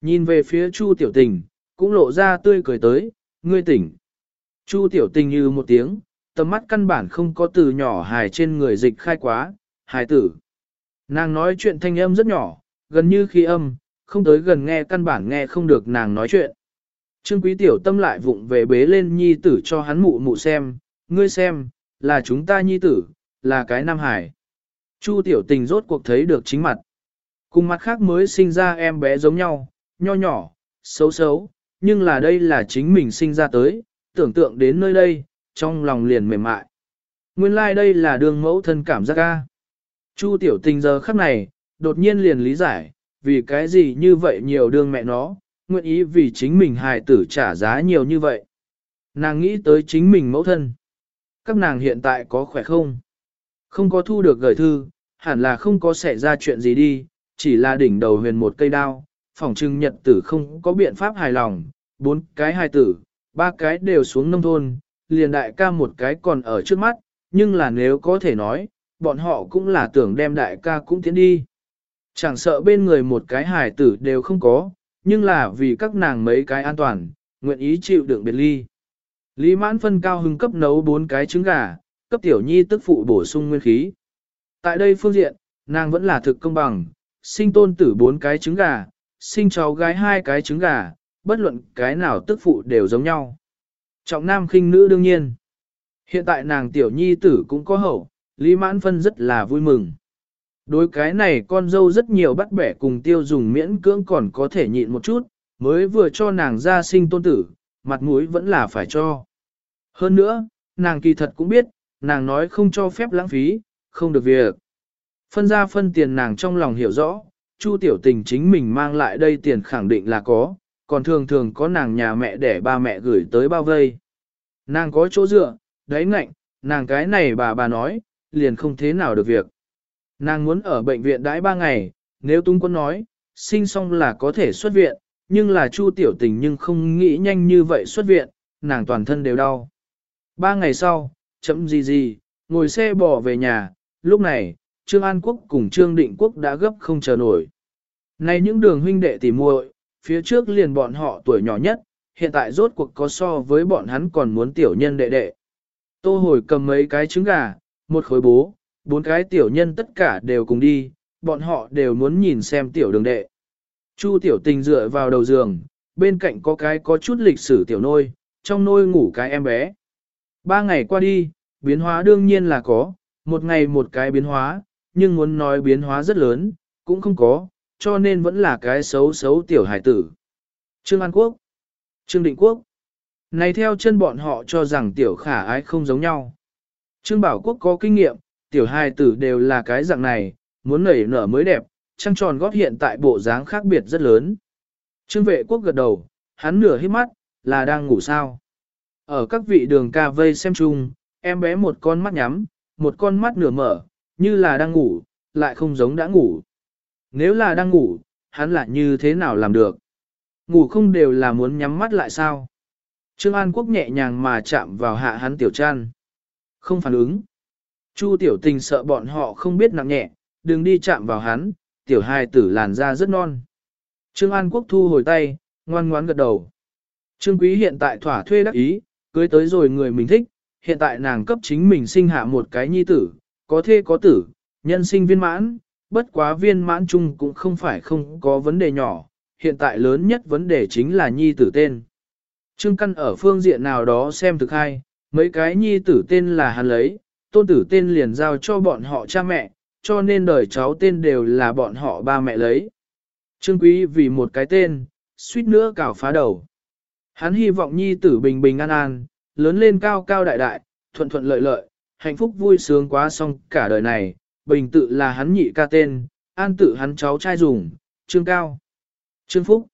Nhìn về phía Chu Tiểu Tình, cũng lộ ra tươi cười tới, ngươi tỉnh. Chu Tiểu Tình như một tiếng, tầm mắt căn bản không có từ nhỏ hài trên người dịch khai quá, hài tử. Nàng nói chuyện thanh âm rất nhỏ, gần như khi âm, không tới gần nghe căn bản nghe không được nàng nói chuyện. Trương Quý Tiểu tâm lại vụng về bế lên nhi tử cho hắn mụ mụ xem, ngươi xem, là chúng ta nhi tử, là cái nam hải. Chu Tiểu Tình rốt cuộc thấy được chính mặt. Cùng mặt khác mới sinh ra em bé giống nhau, nho nhỏ, xấu xấu, nhưng là đây là chính mình sinh ra tới, tưởng tượng đến nơi đây, trong lòng liền mềm mại. Nguyên lai like đây là đường mẫu thân cảm giác ca. Chu tiểu tình giờ khắc này, đột nhiên liền lý giải, vì cái gì như vậy nhiều đương mẹ nó, nguyện ý vì chính mình hài tử trả giá nhiều như vậy. Nàng nghĩ tới chính mình mẫu thân. Các nàng hiện tại có khỏe không? Không có thu được gửi thư, hẳn là không có xảy ra chuyện gì đi, chỉ là đỉnh đầu huyền một cây đao, phòng trưng nhật tử không có biện pháp hài lòng, bốn cái hài tử, ba cái đều xuống nông thôn, liền đại ca một cái còn ở trước mắt, nhưng là nếu có thể nói, bọn họ cũng là tưởng đem đại ca cũng tiến đi. Chẳng sợ bên người một cái hài tử đều không có, nhưng là vì các nàng mấy cái an toàn, nguyện ý chịu đựng biệt ly. Lý mãn phân cao hưng cấp nấu bốn cái trứng gà, cấp tiểu nhi tức phụ bổ sung nguyên khí. Tại đây phương diện, nàng vẫn là thực công bằng, sinh tôn tử bốn cái trứng gà, sinh cháu gái hai cái trứng gà, bất luận cái nào tức phụ đều giống nhau. Trọng nam khinh nữ đương nhiên. Hiện tại nàng tiểu nhi tử cũng có hậu, Lý Mãn Phân rất là vui mừng. Đối cái này con dâu rất nhiều bắt bẻ cùng tiêu dùng miễn cưỡng còn có thể nhịn một chút, mới vừa cho nàng ra sinh tôn tử, mặt mũi vẫn là phải cho. Hơn nữa, nàng kỳ thật cũng biết, nàng nói không cho phép lãng phí, không được việc. Phân ra phân tiền nàng trong lòng hiểu rõ, Chu tiểu tình chính mình mang lại đây tiền khẳng định là có, còn thường thường có nàng nhà mẹ để ba mẹ gửi tới bao vây. Nàng có chỗ dựa, đấy ngạnh, nàng cái này bà bà nói, liền không thế nào được việc. Nàng muốn ở bệnh viện đãi ba ngày, nếu tung quân nói, sinh xong là có thể xuất viện, nhưng là chu tiểu tình nhưng không nghĩ nhanh như vậy xuất viện, nàng toàn thân đều đau. Ba ngày sau, chậm gì gì, ngồi xe bỏ về nhà, lúc này, Trương An Quốc cùng Trương Định Quốc đã gấp không chờ nổi. Này những đường huynh đệ tỉ muội, phía trước liền bọn họ tuổi nhỏ nhất, hiện tại rốt cuộc có so với bọn hắn còn muốn tiểu nhân đệ đệ. Tô hồi cầm mấy cái trứng gà, một khối bố, bốn cái tiểu nhân tất cả đều cùng đi, bọn họ đều muốn nhìn xem tiểu đường đệ. Chu tiểu tình dựa vào đầu giường, bên cạnh có cái có chút lịch sử tiểu nôi, trong nôi ngủ cái em bé. Ba ngày qua đi, biến hóa đương nhiên là có, một ngày một cái biến hóa, nhưng muốn nói biến hóa rất lớn, cũng không có, cho nên vẫn là cái xấu xấu tiểu hải tử. Trương An Quốc, Trương Định Quốc, này theo chân bọn họ cho rằng tiểu khả ái không giống nhau. Trương Bảo Quốc có kinh nghiệm, tiểu hài tử đều là cái dạng này, muốn nảy nở mới đẹp, trăng tròn góp hiện tại bộ dáng khác biệt rất lớn. Trương vệ quốc gật đầu, hắn nửa hít mắt, là đang ngủ sao. Ở các vị đường ca vây xem chung, em bé một con mắt nhắm, một con mắt nửa mở, như là đang ngủ, lại không giống đã ngủ. Nếu là đang ngủ, hắn lại như thế nào làm được? Ngủ không đều là muốn nhắm mắt lại sao? Trương An Quốc nhẹ nhàng mà chạm vào hạ hắn tiểu trăn. Không phản ứng. Chu tiểu tình sợ bọn họ không biết nặng nhẹ, đừng đi chạm vào hắn, tiểu hài tử làn da rất non. Trương An Quốc thu hồi tay, ngoan ngoãn gật đầu. Trương Quý hiện tại thỏa thuê đắc ý, cưới tới rồi người mình thích, hiện tại nàng cấp chính mình sinh hạ một cái nhi tử, có thê có tử, nhân sinh viên mãn, bất quá viên mãn chung cũng không phải không có vấn đề nhỏ, hiện tại lớn nhất vấn đề chính là nhi tử tên. Trương Căn ở phương diện nào đó xem thực hay, mấy cái nhi tử tên là hắn lấy, tôn tử tên liền giao cho bọn họ cha mẹ, cho nên đời cháu tên đều là bọn họ ba mẹ lấy. Trương Quý vì một cái tên, suýt nữa cào phá đầu. Hắn hy vọng nhi tử bình bình an an, lớn lên cao cao đại đại, thuận thuận lợi lợi, hạnh phúc vui sướng quá xong cả đời này, bình tự là hắn nhị ca tên, an tự hắn cháu trai dùng, Trương Cao, Trương Phúc.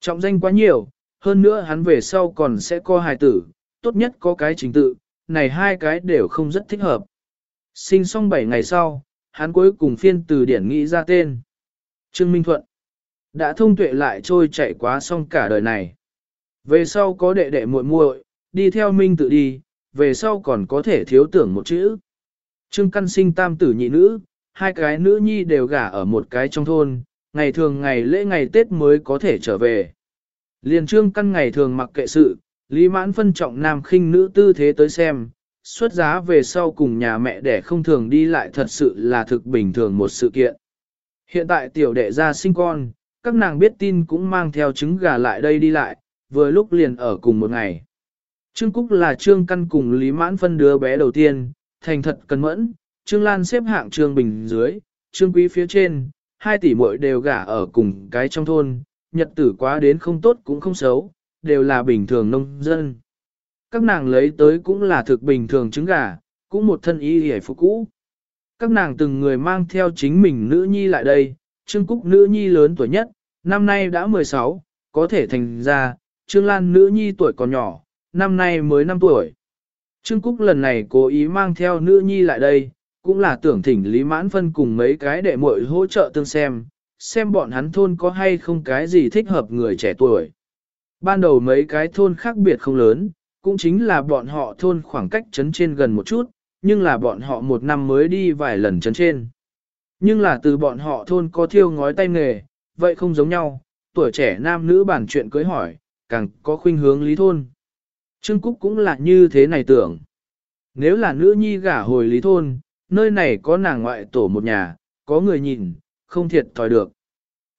Trọng danh quá nhiều, hơn nữa hắn về sau còn sẽ có hài tử, tốt nhất có cái chính tự, này hai cái đều không rất thích hợp. Sinh xong 7 ngày sau, hắn cuối cùng phiên từ điển nghĩ ra tên. Trương Minh Thuận. Đã thông tuệ lại trôi chạy quá xong cả đời này. Về sau có đệ đệ muội muội, đi theo Minh tự đi, về sau còn có thể thiếu tưởng một chữ. Trương Căn sinh tam tử nhị nữ, hai cái nữ nhi đều gả ở một cái trong thôn, ngày thường ngày lễ ngày Tết mới có thể trở về. Liền Trương Căn ngày thường mặc kệ sự, Lý Mãn phân trọng nam khinh nữ tư thế tới xem, xuất giá về sau cùng nhà mẹ để không thường đi lại thật sự là thực bình thường một sự kiện. Hiện tại tiểu đệ ra sinh con, các nàng biết tin cũng mang theo trứng gà lại đây đi lại, vừa lúc liền ở cùng một ngày. Trương Cúc là Trương Căn cùng Lý Mãn phân đứa bé đầu tiên, thành thật cẩn mẫn, Trương Lan xếp hạng Trương Bình dưới, Trương Quý phía trên, hai tỷ muội đều gả ở cùng cái trong thôn, nhật tử quá đến không tốt cũng không xấu, đều là bình thường nông dân. Các nàng lấy tới cũng là thực bình thường trứng gà, cũng một thân y hề phục cũ. Các nàng từng người mang theo chính mình nữ nhi lại đây, Trương Cúc nữ nhi lớn tuổi nhất, năm nay đã 16, có thể thành ra, Trương Lan nữ nhi tuổi còn nhỏ, năm nay mới 5 tuổi. Trương Cúc lần này cố ý mang theo nữ nhi lại đây, cũng là tưởng thỉnh Lý Mãn Phân cùng mấy cái đệ muội hỗ trợ tương xem, xem bọn hắn thôn có hay không cái gì thích hợp người trẻ tuổi. Ban đầu mấy cái thôn khác biệt không lớn, cũng chính là bọn họ thôn khoảng cách chấn trên gần một chút, nhưng là bọn họ một năm mới đi vài lần chấn trên. Nhưng là từ bọn họ thôn có thiêu ngói tay nghề, vậy không giống nhau, tuổi trẻ nam nữ bản chuyện cưới hỏi, càng có khuynh hướng lý thôn. Trương Cúc cũng là như thế này tưởng. Nếu là nữ nhi gả hồi lý thôn, nơi này có nàng ngoại tổ một nhà, có người nhìn, không thiệt thòi được.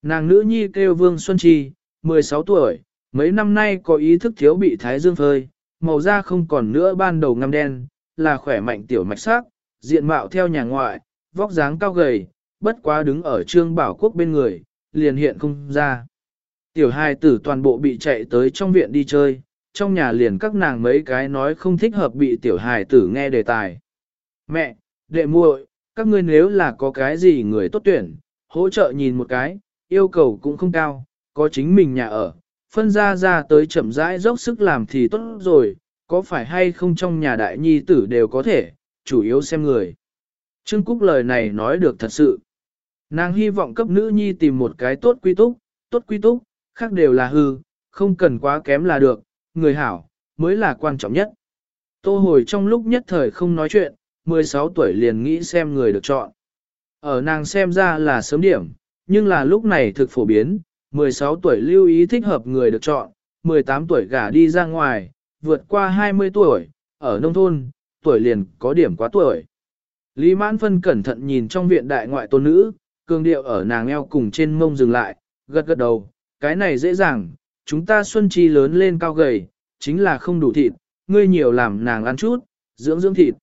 Nàng nữ nhi kêu Vương Xuân Chi, 16 tuổi, mấy năm nay có ý thức thiếu bị thái dương phơi, màu da không còn nữa ban đầu ngăm đen, là khỏe mạnh tiểu mạch sắc, diện mạo theo nhà ngoại, vóc dáng cao gầy, bất quá đứng ở trương bảo quốc bên người, liền hiện không ra. Tiểu hai tử toàn bộ bị chạy tới trong viện đi chơi, trong nhà liền các nàng mấy cái nói không thích hợp bị tiểu hài tử nghe đề tài. Mẹ, đệ muội, các ngươi nếu là có cái gì người tốt tuyển, hỗ trợ nhìn một cái, yêu cầu cũng không cao, có chính mình nhà ở, phân ra ra tới chậm rãi dốc sức làm thì tốt rồi, có phải hay không trong nhà đại nhi tử đều có thể, chủ yếu xem người. Trương Cúc lời này nói được thật sự. Nàng hy vọng cấp nữ nhi tìm một cái tốt quy túc, tốt quy túc, khác đều là hư, không cần quá kém là được, người hảo, mới là quan trọng nhất. Tô hồi trong lúc nhất thời không nói chuyện, 16 tuổi liền nghĩ xem người được chọn. Ở nàng xem ra là sớm điểm, nhưng là lúc này thực phổ biến, 16 tuổi lưu ý thích hợp người được chọn, 18 tuổi gả đi ra ngoài, vượt qua 20 tuổi, ở nông thôn, tuổi liền có điểm quá tuổi. Lý Mãn Phân cẩn thận nhìn trong viện đại ngoại tôn nữ, cường điệu ở nàng eo cùng trên mông dừng lại, gật gật đầu, cái này dễ dàng, chúng ta xuân chi lớn lên cao gầy, chính là không đủ thịt, ngươi nhiều làm nàng ăn chút, dưỡng dưỡng thịt.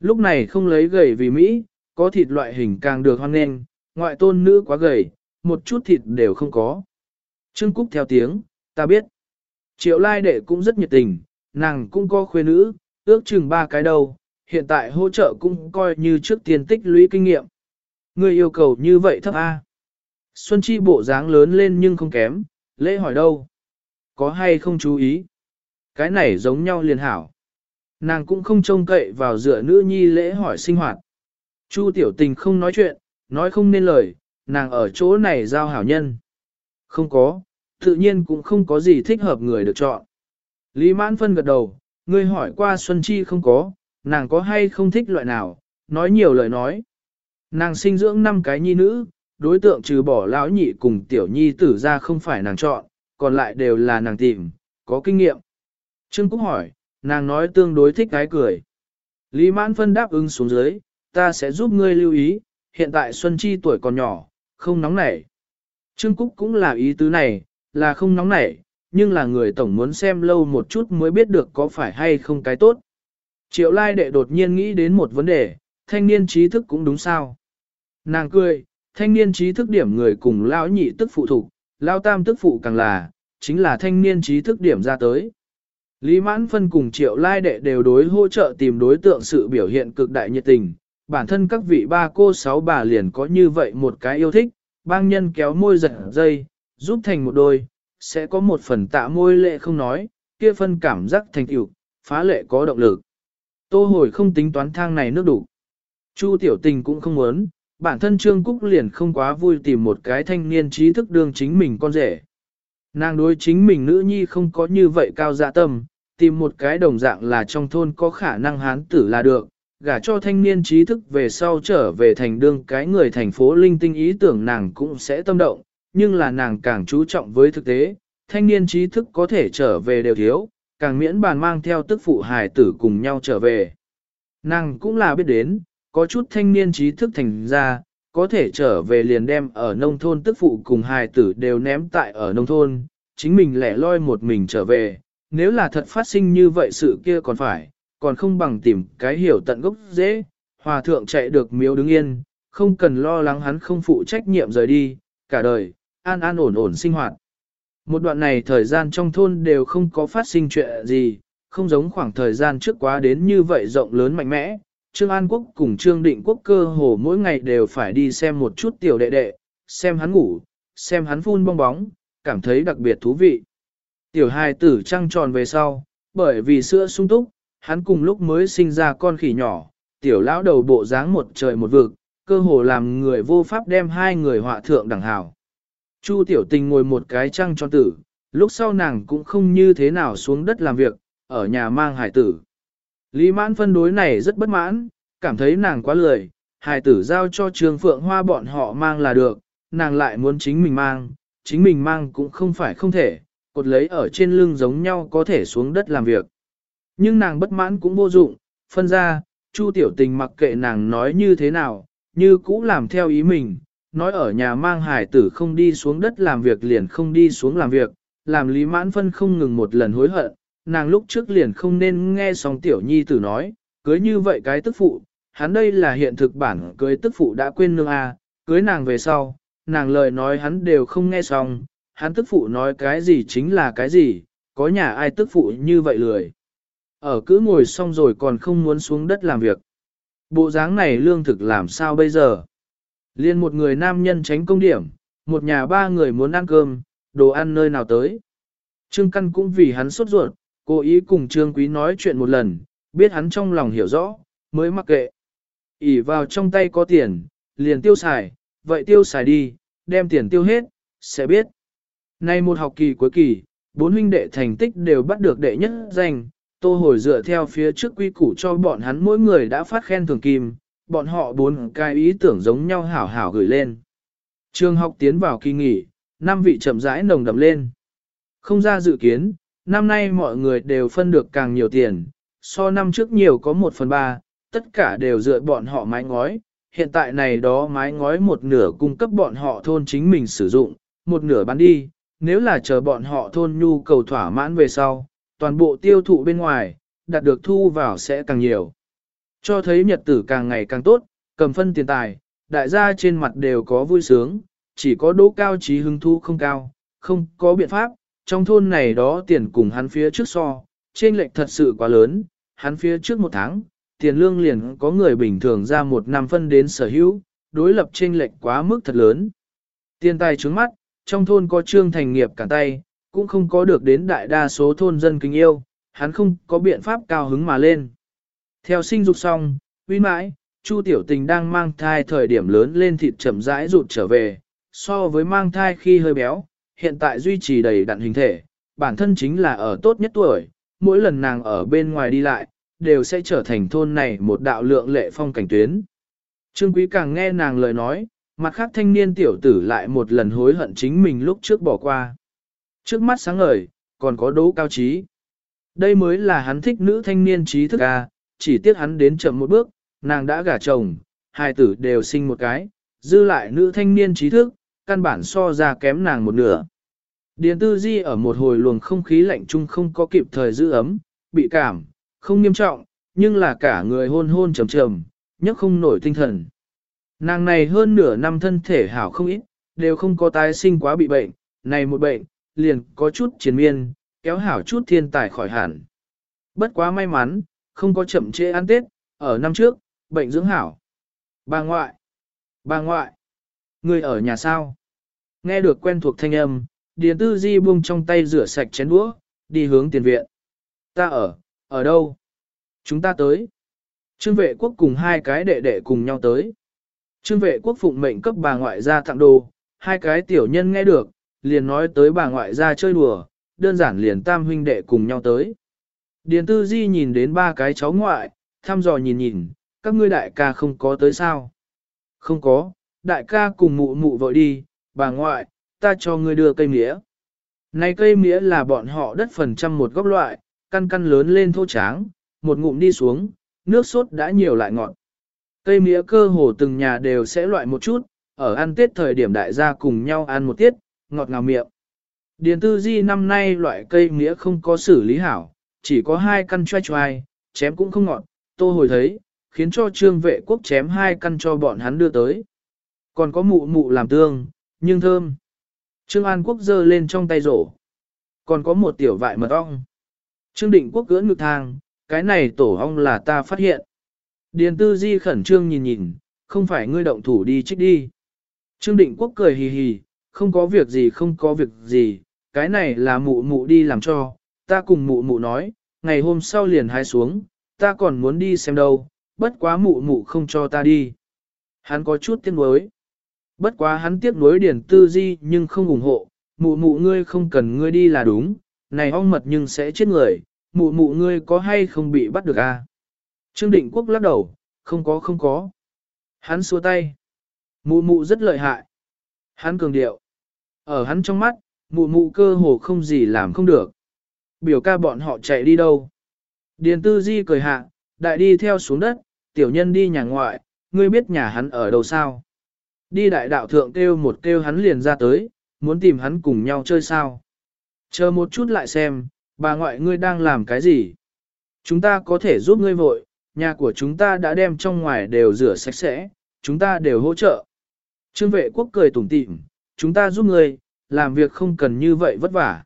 Lúc này không lấy gầy vì Mỹ, có thịt loại hình càng được hoan nghênh, ngoại tôn nữ quá gầy, một chút thịt đều không có. Trương Cúc theo tiếng, ta biết. Triệu lai đệ cũng rất nhiệt tình, nàng cũng có khuê nữ, ước chừng ba cái đầu, hiện tại hỗ trợ cũng coi như trước tiên tích lũy kinh nghiệm. Người yêu cầu như vậy thấp A. Xuân Chi bộ dáng lớn lên nhưng không kém, lễ hỏi đâu? Có hay không chú ý? Cái này giống nhau liền hảo. Nàng cũng không trông cậy vào dựa nữ nhi lễ hỏi sinh hoạt. Chu tiểu tình không nói chuyện, nói không nên lời, nàng ở chỗ này giao hảo nhân. Không có, tự nhiên cũng không có gì thích hợp người được chọn. Lý mãn phân gật đầu, ngươi hỏi qua Xuân Chi không có, nàng có hay không thích loại nào, nói nhiều lời nói. Nàng sinh dưỡng năm cái nhi nữ, đối tượng trừ bỏ lão nhị cùng tiểu nhi tử ra không phải nàng chọn, còn lại đều là nàng tìm, có kinh nghiệm. Trương Cúc hỏi, nàng nói tương đối thích cái cười. Lý mãn phân đáp ứng xuống dưới, ta sẽ giúp ngươi lưu ý, hiện tại Xuân Chi tuổi còn nhỏ, không nóng nảy. Trương Cúc cũng là ý tứ này, là không nóng nảy, nhưng là người tổng muốn xem lâu một chút mới biết được có phải hay không cái tốt. Triệu lai đệ đột nhiên nghĩ đến một vấn đề, thanh niên trí thức cũng đúng sao. Nàng cười, thanh niên trí thức điểm người cùng lão nhị tức phụ thuộc, lão tam tức phụ càng là, chính là thanh niên trí thức điểm ra tới. Lý Mãn Phân cùng Triệu Lai Đệ đều đối hỗ trợ tìm đối tượng sự biểu hiện cực đại nhiệt tình, bản thân các vị ba cô sáu bà liền có như vậy một cái yêu thích, bang nhân kéo môi giật dây, giúp thành một đôi, sẽ có một phần tạ môi lệ không nói, kia phân cảm giác thành tựu, phá lệ có động lực. Tô hồi không tính toán thang này nước đủ. Chu tiểu tình cũng không muốn, bản thân Trương Cúc liền không quá vui tìm một cái thanh niên trí thức đương chính mình con rể. Nàng đối chính mình nữ nhi không có như vậy cao dạ tâm, tìm một cái đồng dạng là trong thôn có khả năng hán tử là được, gả cho thanh niên trí thức về sau trở về thành đương cái người thành phố linh tinh ý tưởng nàng cũng sẽ tâm động, nhưng là nàng càng chú trọng với thực tế, thanh niên trí thức có thể trở về đều thiếu, càng miễn bàn mang theo tức phụ hài tử cùng nhau trở về. Nàng cũng là biết đến, có chút thanh niên trí thức thành ra, có thể trở về liền đem ở nông thôn tức phụ cùng hài tử đều ném tại ở nông thôn, chính mình lẻ loi một mình trở về, nếu là thật phát sinh như vậy sự kia còn phải, còn không bằng tìm cái hiểu tận gốc dễ, hòa thượng chạy được miếu đứng yên, không cần lo lắng hắn không phụ trách nhiệm rời đi, cả đời, an an ổn ổn sinh hoạt, Một đoạn này thời gian trong thôn đều không có phát sinh chuyện gì, không giống khoảng thời gian trước quá đến như vậy rộng lớn mạnh mẽ. Trương An Quốc cùng Trương Định Quốc cơ hồ mỗi ngày đều phải đi xem một chút tiểu đệ đệ, xem hắn ngủ, xem hắn phun bong bóng, cảm thấy đặc biệt thú vị. Tiểu hài tử trăng tròn về sau, bởi vì sữa sung túc, hắn cùng lúc mới sinh ra con khỉ nhỏ, tiểu lão đầu bộ dáng một trời một vực, cơ hồ làm người vô pháp đem hai người họa thượng đẳng hảo. Chu tiểu tình ngồi một cái trăng tròn tử, lúc sau nàng cũng không như thế nào xuống đất làm việc, ở nhà mang hải tử. Lý mãn phân đối này rất bất mãn, cảm thấy nàng quá lười, hải tử giao cho trường phượng hoa bọn họ mang là được, nàng lại muốn chính mình mang, chính mình mang cũng không phải không thể, cột lấy ở trên lưng giống nhau có thể xuống đất làm việc. Nhưng nàng bất mãn cũng vô dụng, phân ra, Chu tiểu tình mặc kệ nàng nói như thế nào, như cũ làm theo ý mình, nói ở nhà mang hải tử không đi xuống đất làm việc liền không đi xuống làm việc, làm Lý Mãn Phân không ngừng một lần hối hận, nàng lúc trước liền không nên nghe xong tiểu nhi tử nói, cưới như vậy cái tức phụ, hắn đây là hiện thực bản cưới tức phụ đã quên nương a, cưới nàng về sau, nàng lời nói hắn đều không nghe xong, hắn tức phụ nói cái gì chính là cái gì, có nhà ai tức phụ như vậy lười. Ở cứ ngồi xong rồi còn không muốn xuống đất làm việc. Bộ dáng này lương thực làm sao bây giờ? Liên một người nam nhân tránh công điểm, một nhà ba người muốn ăn cơm, đồ ăn nơi nào tới. Trương Căn cũng vì hắn sốt ruột, cố ý cùng Trương Quý nói chuyện một lần, biết hắn trong lòng hiểu rõ, mới mặc kệ. ỉ vào trong tay có tiền, liền tiêu xài, vậy tiêu xài đi, đem tiền tiêu hết, sẽ biết. Nay một học kỳ cuối kỳ, bốn huynh đệ thành tích đều bắt được đệ nhất danh, tô hồi dựa theo phía trước quy củ cho bọn hắn mỗi người đã phát khen thưởng kim, bọn họ bốn cái ý tưởng giống nhau hảo hảo gửi lên. Trường học tiến vào kỳ nghỉ, năm vị chậm rãi nồng đậm lên. Không ra dự kiến, năm nay mọi người đều phân được càng nhiều tiền, so năm trước nhiều có một phần ba, tất cả đều dựa bọn họ mái ngói. Hiện tại này đó mái ngói một nửa cung cấp bọn họ thôn chính mình sử dụng, một nửa bán đi, nếu là chờ bọn họ thôn nhu cầu thỏa mãn về sau, toàn bộ tiêu thụ bên ngoài, đạt được thu vào sẽ càng nhiều. Cho thấy nhật tử càng ngày càng tốt, cầm phân tiền tài, đại gia trên mặt đều có vui sướng, chỉ có đỗ cao trí hứng thu không cao, không có biện pháp, trong thôn này đó tiền cùng hắn phía trước so, trên lệch thật sự quá lớn, hắn phía trước một tháng, tiền lương liền có người bình thường ra một năm phân đến sở hữu, đối lập trên lệch quá mức thật lớn. Tiền tài trướng mắt, trong thôn có trương thành nghiệp cả tay, cũng không có được đến đại đa số thôn dân kính yêu, hắn không có biện pháp cao hứng mà lên. Theo sinh dục xong, uy mãi, Chu Tiểu Tình đang mang thai thời điểm lớn lên thịt chậm rãi rụt trở về, so với mang thai khi hơi béo, hiện tại duy trì đầy đặn hình thể, bản thân chính là ở tốt nhất tuổi, mỗi lần nàng ở bên ngoài đi lại, đều sẽ trở thành thôn này một đạo lượng lệ phong cảnh tuyến. Trương Quý càng nghe nàng lời nói, mặt khác thanh niên tiểu tử lại một lần hối hận chính mình lúc trước bỏ qua. Trước mắt sáng ngời, còn có đố cao trí. Đây mới là hắn thích nữ thanh niên trí thức à? chỉ tiếc hắn đến chậm một bước, nàng đã gả chồng, hai tử đều sinh một cái, dư lại nữ thanh niên trí thức, căn bản so ra kém nàng một nửa. Điền tư di ở một hồi luồng không khí lạnh chung không có kịp thời giữ ấm, bị cảm, không nghiêm trọng, nhưng là cả người hôn hôn trầm trầm, nhấc không nổi tinh thần. Nàng này hơn nửa năm thân thể hảo không ít, đều không có tái sinh quá bị bệnh, này một bệnh, liền có chút chiến miên, kéo hảo chút thiên tài khỏi hẳn. Bất quá may mắn, không có chậm trễ ăn Tết, ở năm trước, bệnh dưỡng hảo. Bà ngoại, bà ngoại, người ở nhà sao? Nghe được quen thuộc thanh âm, Điền Tư Di buông trong tay rửa sạch chén đũa, đi hướng tiền viện. Ta ở, ở đâu? Chúng ta tới. Trương vệ quốc cùng hai cái đệ đệ cùng nhau tới. Trương vệ quốc phụng mệnh cấp bà ngoại ra tặng đồ, hai cái tiểu nhân nghe được, liền nói tới bà ngoại ra chơi đùa, đơn giản liền tam huynh đệ cùng nhau tới. Điền tư di nhìn đến ba cái cháu ngoại, thăm dò nhìn nhìn, các ngươi đại ca không có tới sao? Không có, đại ca cùng mụ mụ vội đi, bà ngoại, ta cho ngươi đưa cây mía. Này cây mía là bọn họ đất phần trăm một góc loại, căn căn lớn lên thô tráng, một ngụm đi xuống, nước sốt đã nhiều lại ngọt. Cây mía cơ hồ từng nhà đều sẽ loại một chút, ở ăn tết thời điểm đại gia cùng nhau ăn một tiết, ngọt ngào miệng. Điền tư di năm nay loại cây mía không có xử lý hảo, chỉ có hai căn choai choai, chém cũng không ngọt, tô hồi thấy, khiến cho trương vệ quốc chém hai căn cho bọn hắn đưa tới. Còn có mụ mụ làm tương, nhưng thơm. Trương An Quốc giơ lên trong tay rổ. Còn có một tiểu vại mật ong. Trương Định Quốc cưỡn ngực thang, cái này tổ ong là ta phát hiện. Điền Tư Di khẩn trương nhìn nhìn, không phải ngươi động thủ đi trích đi. Trương Định Quốc cười hì hì, không có việc gì không có việc gì, cái này là mụ mụ đi làm cho, ta cùng mụ mụ nói, ngày hôm sau liền hái xuống, ta còn muốn đi xem đâu, bất quá mụ mụ không cho ta đi. Hắn có chút tiếc nuối. Bất quá hắn tiếc nuối Điền Tư Di nhưng không ủng hộ, mụ mụ ngươi không cần ngươi đi là đúng, này ong mật nhưng sẽ chết người, mụ mụ ngươi có hay không bị bắt được à? Trương Định Quốc lắc đầu, không có không có. Hắn xua tay. Mụ mụ rất lợi hại. Hắn cường điệu. Ở hắn trong mắt, mụ mụ cơ hồ không gì làm không được. Biểu ca bọn họ chạy đi đâu? Điền tư di cười hạ, đại đi theo xuống đất, tiểu nhân đi nhà ngoại, ngươi biết nhà hắn ở đâu sao? Đi đại đạo thượng kêu một kêu hắn liền ra tới, muốn tìm hắn cùng nhau chơi sao? Chờ một chút lại xem, bà ngoại ngươi đang làm cái gì? Chúng ta có thể giúp ngươi vội, nhà của chúng ta đã đem trong ngoài đều rửa sạch sẽ, chúng ta đều hỗ trợ. Trương vệ quốc cười tủm tỉm, chúng ta giúp ngươi, làm việc không cần như vậy vất vả.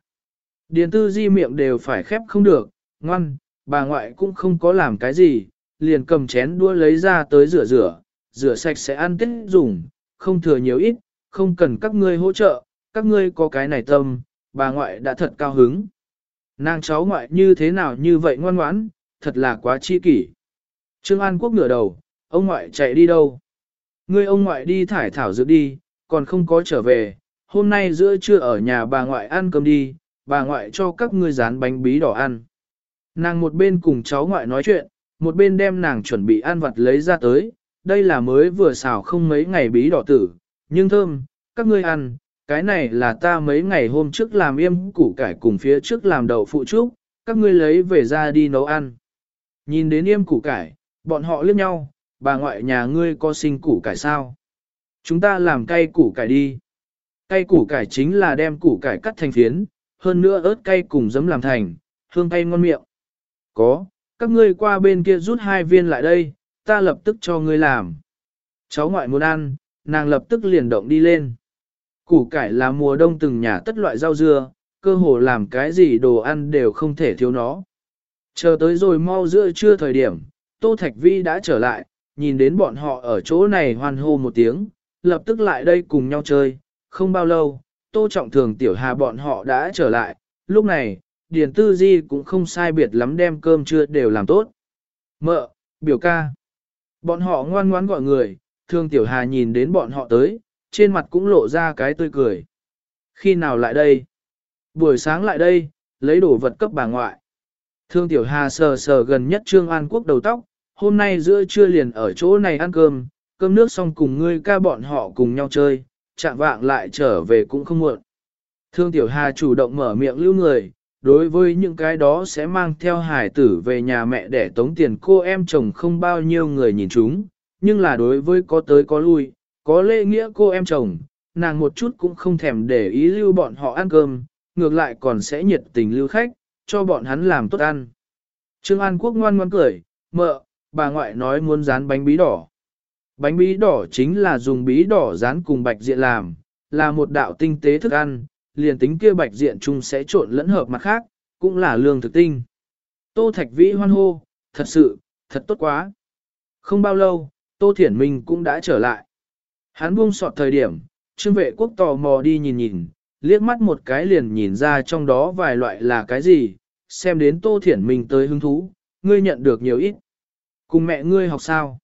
Điền tư di miệng đều phải khép không được, ngoan, bà ngoại cũng không có làm cái gì, liền cầm chén đua lấy ra tới rửa rửa, rửa sạch sẽ ăn tết dùng, không thừa nhiều ít, không cần các ngươi hỗ trợ, các ngươi có cái này tâm, bà ngoại đã thật cao hứng. Nàng cháu ngoại như thế nào như vậy ngoan ngoãn, thật là quá chi kỷ. Trương An Quốc ngửa đầu, ông ngoại chạy đi đâu? Ngươi ông ngoại đi thải thảo dược đi, còn không có trở về, hôm nay giữa trưa ở nhà bà ngoại ăn cơm đi, bà ngoại cho các ngươi dán bánh bí đỏ ăn. Nàng một bên cùng cháu ngoại nói chuyện, một bên đem nàng chuẩn bị ăn vặt lấy ra tới, đây là mới vừa xào không mấy ngày bí đỏ tử, nhưng thơm, các ngươi ăn, cái này là ta mấy ngày hôm trước làm yêm củ cải cùng phía trước làm đậu phụ trúc, các ngươi lấy về ra đi nấu ăn. Nhìn đến yêm củ cải, bọn họ liếc nhau, bà ngoại nhà ngươi có sinh củ cải sao? Chúng ta làm cay củ cải đi. Cay củ cải chính là đem củ cải cắt thành phiến, hơn nữa ớt cay cùng giấm làm thành, hương cay ngon miệng. Có, các ngươi qua bên kia rút hai viên lại đây, ta lập tức cho ngươi làm. Cháu ngoại muốn ăn, nàng lập tức liền động đi lên. Củ cải là mùa đông từng nhà tất loại rau dưa, cơ hồ làm cái gì đồ ăn đều không thể thiếu nó. Chờ tới rồi mau giữa trưa thời điểm, Tô Thạch Vi đã trở lại, nhìn đến bọn họ ở chỗ này hoan hô một tiếng, lập tức lại đây cùng nhau chơi. Không bao lâu, Tô Trọng Thường Tiểu Hà bọn họ đã trở lại, lúc này, Điền Tư Di cũng không sai biệt lắm đem cơm trưa đều làm tốt. Mợ, biểu ca. Bọn họ ngoan ngoãn gọi người, Thương Tiểu Hà nhìn đến bọn họ tới, trên mặt cũng lộ ra cái tươi cười. Khi nào lại đây? Buổi sáng lại đây, lấy đồ vật cấp bà ngoại. Thương Tiểu Hà sờ sờ gần nhất Trương An Quốc đầu tóc, hôm nay giữa trưa liền ở chỗ này ăn cơm, cơm nước xong cùng ngươi ca bọn họ cùng nhau chơi, chạm vạng lại trở về cũng không muộn. Thương Tiểu Hà chủ động mở miệng lưu người, đối với những cái đó sẽ mang theo hải tử về nhà mẹ để tống tiền cô em chồng không bao nhiêu người nhìn chúng, nhưng là đối với có tới có lui, có lễ nghĩa cô em chồng, nàng một chút cũng không thèm để ý lưu bọn họ ăn cơm, ngược lại còn sẽ nhiệt tình lưu khách, cho bọn hắn làm tốt ăn. Trương An Quốc ngoan ngoan cười, mợ, bà ngoại nói muốn dán bánh bí đỏ. Bánh bí đỏ chính là dùng bí đỏ dán cùng bạch diện làm, là một đạo tinh tế thức ăn, liền tính kia bạch diện chung sẽ trộn lẫn hợp mặt khác, cũng là lương thực tinh. Tô Thạch Vĩ hoan hô, thật sự, thật tốt quá. Không bao lâu, Tô Thiển Minh cũng đã trở lại. Hắn buông sọt thời điểm, trương vệ quốc tò mò đi nhìn nhìn, liếc mắt một cái liền nhìn ra trong đó vài loại là cái gì, xem đến Tô Thiển Minh tới hứng thú, ngươi nhận được nhiều ít. Cùng mẹ ngươi học sao?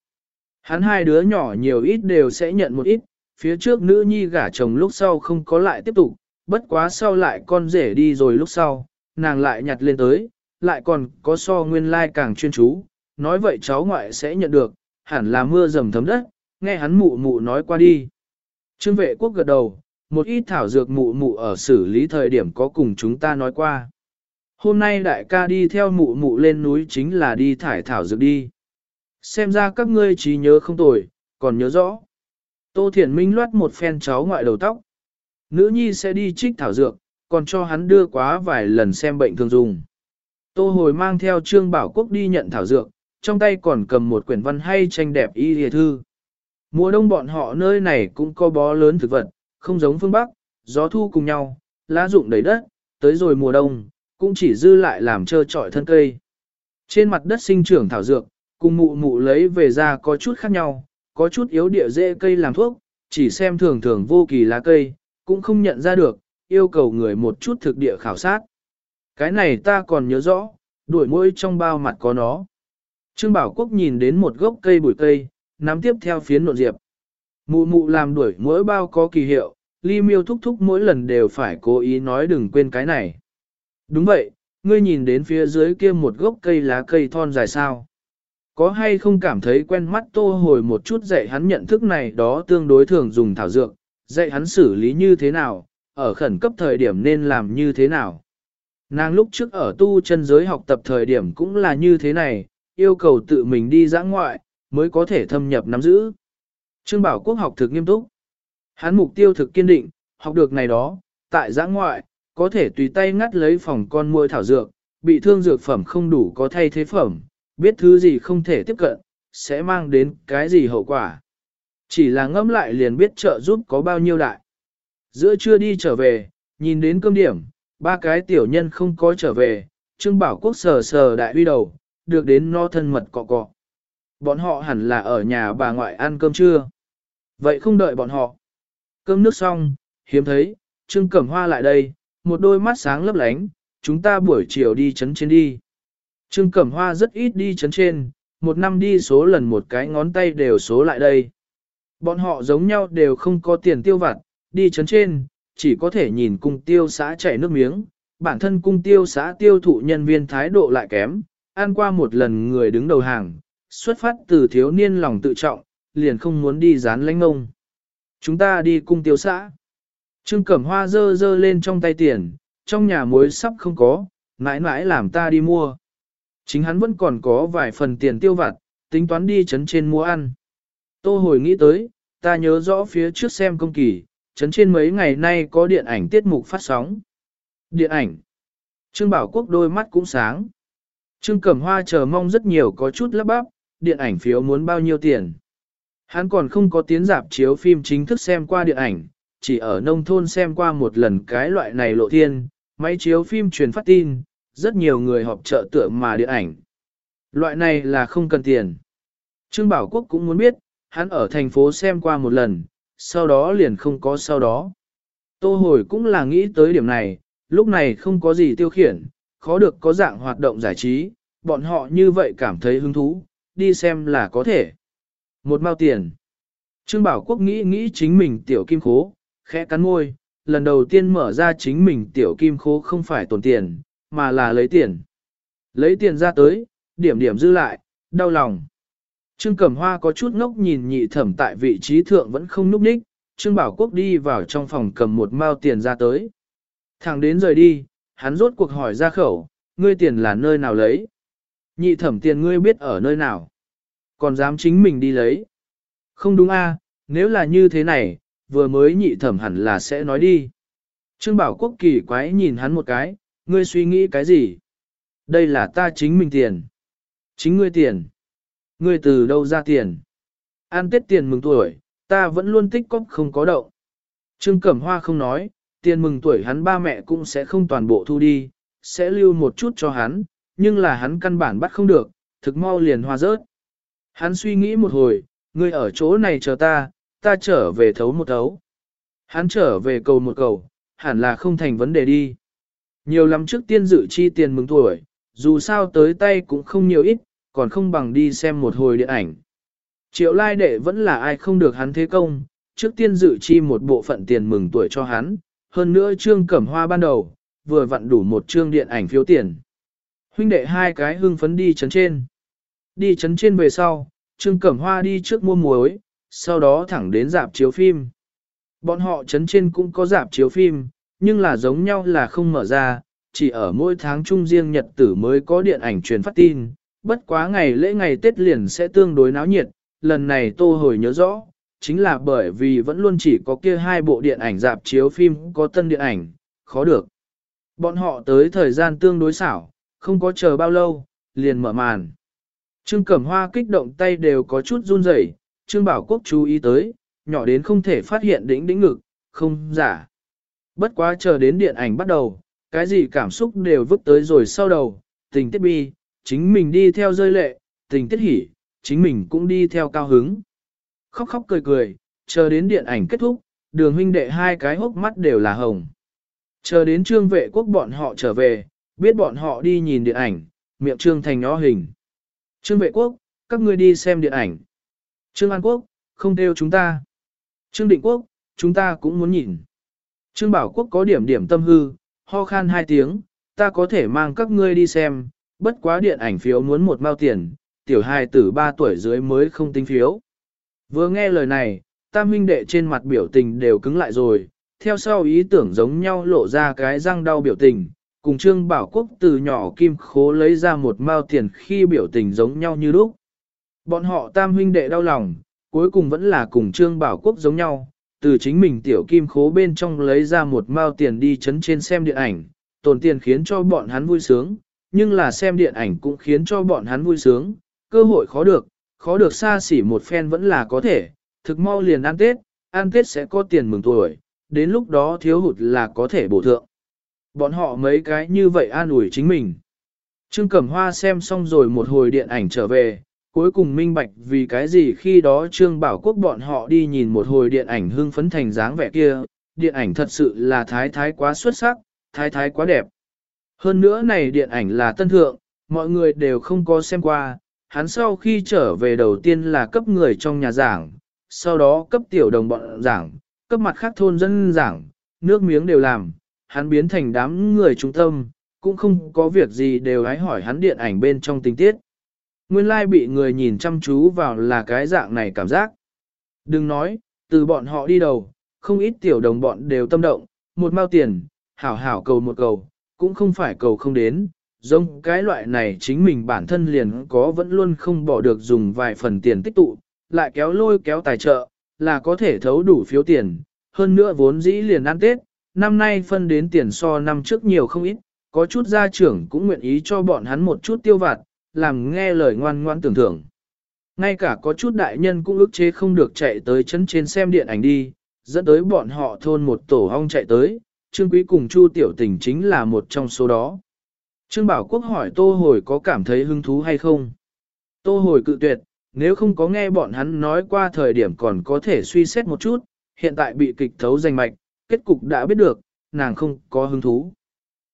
Hắn hai đứa nhỏ nhiều ít đều sẽ nhận một ít, phía trước nữ nhi gả chồng lúc sau không có lại tiếp tục, bất quá sau lại con rể đi rồi lúc sau, nàng lại nhặt lên tới, lại còn có so nguyên lai like càng chuyên chú, nói vậy cháu ngoại sẽ nhận được, hẳn là mưa dầm thấm đất, nghe hắn mụ mụ nói qua đi. Trương vệ quốc gật đầu, một ít thảo dược mụ mụ ở xử lý thời điểm có cùng chúng ta nói qua. Hôm nay đại ca đi theo mụ mụ lên núi chính là đi thải thảo dược đi. Xem ra các ngươi trí nhớ không tồi, còn nhớ rõ. Tô Thiển Minh loát một phen cháu ngoại đầu tóc. Nữ nhi sẽ đi trích thảo dược, còn cho hắn đưa quá vài lần xem bệnh thường dùng. Tô hồi mang theo Trương Bảo Quốc đi nhận thảo dược, trong tay còn cầm một quyển văn hay tranh đẹp y hề thư. Mùa đông bọn họ nơi này cũng có bó lớn thực vật, không giống phương Bắc, gió thu cùng nhau, lá rụng đầy đất, tới rồi mùa đông, cũng chỉ dư lại làm trơ trọi thân cây. Trên mặt đất sinh trưởng thảo dược, cùng mụ mụ lấy về ra có chút khác nhau, có chút yếu địa dễ cây làm thuốc, chỉ xem thường thường vô kỳ lá cây, cũng không nhận ra được, yêu cầu người một chút thực địa khảo sát. Cái này ta còn nhớ rõ, đuổi mũi trong bao mặt có nó. Trương Bảo Quốc nhìn đến một gốc cây bụi cây, nắm tiếp theo phiến nộn diệp. Mụ mụ làm đuổi mỗi bao có kỳ hiệu, ly miêu thúc thúc mỗi lần đều phải cố ý nói đừng quên cái này. Đúng vậy, ngươi nhìn đến phía dưới kia một gốc cây lá cây thon dài sao. Có hay không cảm thấy quen mắt tô hồi một chút dạy hắn nhận thức này đó tương đối thường dùng thảo dược, dạy hắn xử lý như thế nào, ở khẩn cấp thời điểm nên làm như thế nào. Nàng lúc trước ở tu chân giới học tập thời điểm cũng là như thế này, yêu cầu tự mình đi giã ngoại, mới có thể thâm nhập nắm giữ. Trương Bảo Quốc học thực nghiêm túc. Hắn mục tiêu thực kiên định, học được này đó, tại giã ngoại, có thể tùy tay ngắt lấy phòng con muôi thảo dược, bị thương dược phẩm không đủ có thay thế phẩm, biết thứ gì không thể tiếp cận, sẽ mang đến cái gì hậu quả. Chỉ là ngẫm lại liền biết trợ giúp có bao nhiêu đại. Giữa trưa đi trở về, nhìn đến cơm điểm, ba cái tiểu nhân không có trở về, Trương Bảo Quốc sờ sờ đại huy đầu, được đến no thân mật cọ cọ. Bọn họ hẳn là ở nhà bà ngoại ăn cơm trưa. Vậy không đợi bọn họ. Cơm nước xong, hiếm thấy, Trương Cẩm Hoa lại đây, một đôi mắt sáng lấp lánh, chúng ta buổi chiều đi chấn trên đi. Trương Cẩm Hoa rất ít đi chấn trên, một năm đi số lần một cái ngón tay đều số lại đây. Bọn họ giống nhau đều không có tiền tiêu vặt, đi chấn trên, chỉ có thể nhìn cung tiêu xã chảy nước miếng, bản thân cung tiêu xã tiêu thụ nhân viên thái độ lại kém, ăn qua một lần người đứng đầu hàng, xuất phát từ thiếu niên lòng tự trọng, liền không muốn đi dán lãnh ngông. Chúng ta đi cung tiêu xã. Trương Cẩm Hoa dơ dơ lên trong tay tiền, trong nhà muối sắp không có, mãi mãi làm ta đi mua. Chính hắn vẫn còn có vài phần tiền tiêu vặt, tính toán đi chấn trên mua ăn. Tô hồi nghĩ tới, ta nhớ rõ phía trước xem công kỳ, chấn trên mấy ngày nay có điện ảnh tiết mục phát sóng. Điện ảnh. Trương Bảo Quốc đôi mắt cũng sáng. Trương Cẩm Hoa chờ mong rất nhiều có chút lắp bắp, điện ảnh phiếu muốn bao nhiêu tiền. Hắn còn không có tiến dạp chiếu phim chính thức xem qua điện ảnh, chỉ ở nông thôn xem qua một lần cái loại này lộ thiên, máy chiếu phim truyền phát tin, rất nhiều người họp trợ tựa mà điện ảnh. Loại này là không cần tiền. Trương Bảo Quốc cũng muốn biết, hắn ở thành phố xem qua một lần, sau đó liền không có sau đó. Tô hồi cũng là nghĩ tới điểm này, lúc này không có gì tiêu khiển, khó được có dạng hoạt động giải trí, bọn họ như vậy cảm thấy hứng thú, đi xem là có thể. Một mao tiền. Trương Bảo Quốc nghĩ nghĩ chính mình tiểu kim khố, khẽ cắn môi, lần đầu tiên mở ra chính mình tiểu kim khố không phải tổn tiền, mà là lấy tiền. Lấy tiền ra tới, điểm điểm dư lại, đau lòng. Trương Cẩm Hoa có chút ngốc nhìn nhị thẩm tại vị trí thượng vẫn không núp ních, Trương Bảo Quốc đi vào trong phòng cầm một mao tiền ra tới. Thằng đến rời đi, hắn rốt cuộc hỏi ra khẩu, ngươi tiền là nơi nào lấy? Nhị thẩm tiền ngươi biết ở nơi nào? Còn dám chính mình đi lấy? Không đúng a, nếu là như thế này, vừa mới nhị thẩm hẳn là sẽ nói đi. Trương Bảo Quốc kỳ quái nhìn hắn một cái, ngươi suy nghĩ cái gì? Đây là ta chính mình tiền. Chính ngươi tiền. Ngươi từ đâu ra tiền? An tết tiền mừng tuổi, ta vẫn luôn tích cóp không có động. Trương Cẩm Hoa không nói, tiền mừng tuổi hắn ba mẹ cũng sẽ không toàn bộ thu đi, sẽ lưu một chút cho hắn, nhưng là hắn căn bản bắt không được, thực mau liền hoa rớt. Hắn suy nghĩ một hồi, ngươi ở chỗ này chờ ta, ta trở về thấu một thấu. Hắn trở về cầu một cầu, hẳn là không thành vấn đề đi. Nhiều lắm trước tiên dự chi tiền mừng tuổi, dù sao tới tay cũng không nhiều ít, còn không bằng đi xem một hồi điện ảnh. Triệu lai đệ vẫn là ai không được hắn thế công, trước tiên dự chi một bộ phận tiền mừng tuổi cho hắn, hơn nữa trương cẩm hoa ban đầu, vừa vặn đủ một trương điện ảnh phiếu tiền. Huynh đệ hai cái hưng phấn đi chấn trên. Đi chấn trên về sau, trương cẩm hoa đi trước mua muối, sau đó thẳng đến dạp chiếu phim. Bọn họ chấn trên cũng có dạp chiếu phim, nhưng là giống nhau là không mở ra, chỉ ở mỗi tháng trung riêng nhật tử mới có điện ảnh truyền phát tin, bất quá ngày lễ ngày Tết liền sẽ tương đối náo nhiệt, lần này tô hồi nhớ rõ, chính là bởi vì vẫn luôn chỉ có kia hai bộ điện ảnh dạp chiếu phim có tân điện ảnh, khó được. Bọn họ tới thời gian tương đối xảo, không có chờ bao lâu, liền mở màn. Trương Cẩm Hoa kích động tay đều có chút run rẩy, Trương Bảo Quốc chú ý tới, nhỏ đến không thể phát hiện đỉnh đỉnh ngực, không giả. Bất quá chờ đến điện ảnh bắt đầu, cái gì cảm xúc đều vứt tới rồi sau đầu, tình tiết bi, chính mình đi theo rơi lệ, tình tiết hỉ, chính mình cũng đi theo cao hứng. Khóc khóc cười cười, chờ đến điện ảnh kết thúc, đường huynh đệ hai cái hốc mắt đều là hồng. Chờ đến trương vệ quốc bọn họ trở về, biết bọn họ đi nhìn điện ảnh, miệng trương thành nó hình. Trương vệ quốc, các ngươi đi xem điện ảnh. Trương An Quốc, không theo chúng ta. Trương Định Quốc, chúng ta cũng muốn nhìn. Trương Bảo Quốc có điểm điểm tâm hư, ho khan hai tiếng, ta có thể mang các ngươi đi xem, bất quá điện ảnh phiếu muốn một mao tiền, tiểu hài tử 3 tuổi dưới mới không tính phiếu. Vừa nghe lời này, tam huynh đệ trên mặt biểu tình đều cứng lại rồi, theo sau ý tưởng giống nhau lộ ra cái răng đau biểu tình, cùng Trương Bảo Quốc từ nhỏ kim khố lấy ra một mao tiền khi biểu tình giống nhau như lúc. Bọn họ tam huynh đệ đau lòng, cuối cùng vẫn là cùng Trương Bảo Quốc giống nhau, từ chính mình tiểu kim khố bên trong lấy ra một mao tiền đi chấn trên xem điện ảnh, tồn tiền khiến cho bọn hắn vui sướng, nhưng là xem điện ảnh cũng khiến cho bọn hắn vui sướng, cơ hội khó được, khó được xa xỉ một phen vẫn là có thể, thực mau liền ăn Tết, ăn Tết sẽ có tiền mừng tuổi, đến lúc đó thiếu hụt là có thể bổ thượng. Bọn họ mấy cái như vậy an ủi chính mình. Trương Cẩm Hoa xem xong rồi một hồi điện ảnh trở về, cuối cùng minh bạch vì cái gì khi đó Trương Bảo Quốc bọn họ đi nhìn một hồi điện ảnh hưng phấn thành dáng vẻ kia, điện ảnh thật sự là thái thái quá xuất sắc, thái thái quá đẹp. Hơn nữa này điện ảnh là tân thượng, mọi người đều không có xem qua, hắn sau khi trở về đầu tiên là cấp người trong nhà giảng, sau đó cấp tiểu đồng bọn giảng, cấp mặt khác thôn dân giảng, nước miếng đều làm, hắn biến thành đám người trung tâm, cũng không có việc gì đều hái hỏi hắn điện ảnh bên trong tình tiết. Nguyên lai bị người nhìn chăm chú vào là cái dạng này cảm giác. Đừng nói, từ bọn họ đi đầu, không ít tiểu đồng bọn đều tâm động, một mao tiền, hảo hảo cầu một cầu, cũng không phải cầu không đến, giống cái loại này chính mình bản thân liền có vẫn luôn không bỏ được dùng vài phần tiền tích tụ, lại kéo lôi kéo tài trợ, là có thể thấu đủ phiếu tiền, hơn nữa vốn dĩ liền ăn Tết, năm nay phân đến tiền so năm trước nhiều không ít, có chút gia trưởng cũng nguyện ý cho bọn hắn một chút tiêu vặt, làm nghe lời ngoan ngoan tưởng thưởng. Ngay cả có chút đại nhân cũng ức chế không được chạy tới chân trên xem điện ảnh đi, dẫn tới bọn họ thôn một tổ hong chạy tới, Trương Quý cùng Chu Tiểu Tình chính là một trong số đó. Trương Bảo Quốc hỏi Tô Hồi có cảm thấy hứng thú hay không? Tô Hồi cự tuyệt, nếu không có nghe bọn hắn nói qua thời điểm còn có thể suy xét một chút, hiện tại bị kịch thấu danh mạch, kết cục đã biết được, nàng không có hứng thú.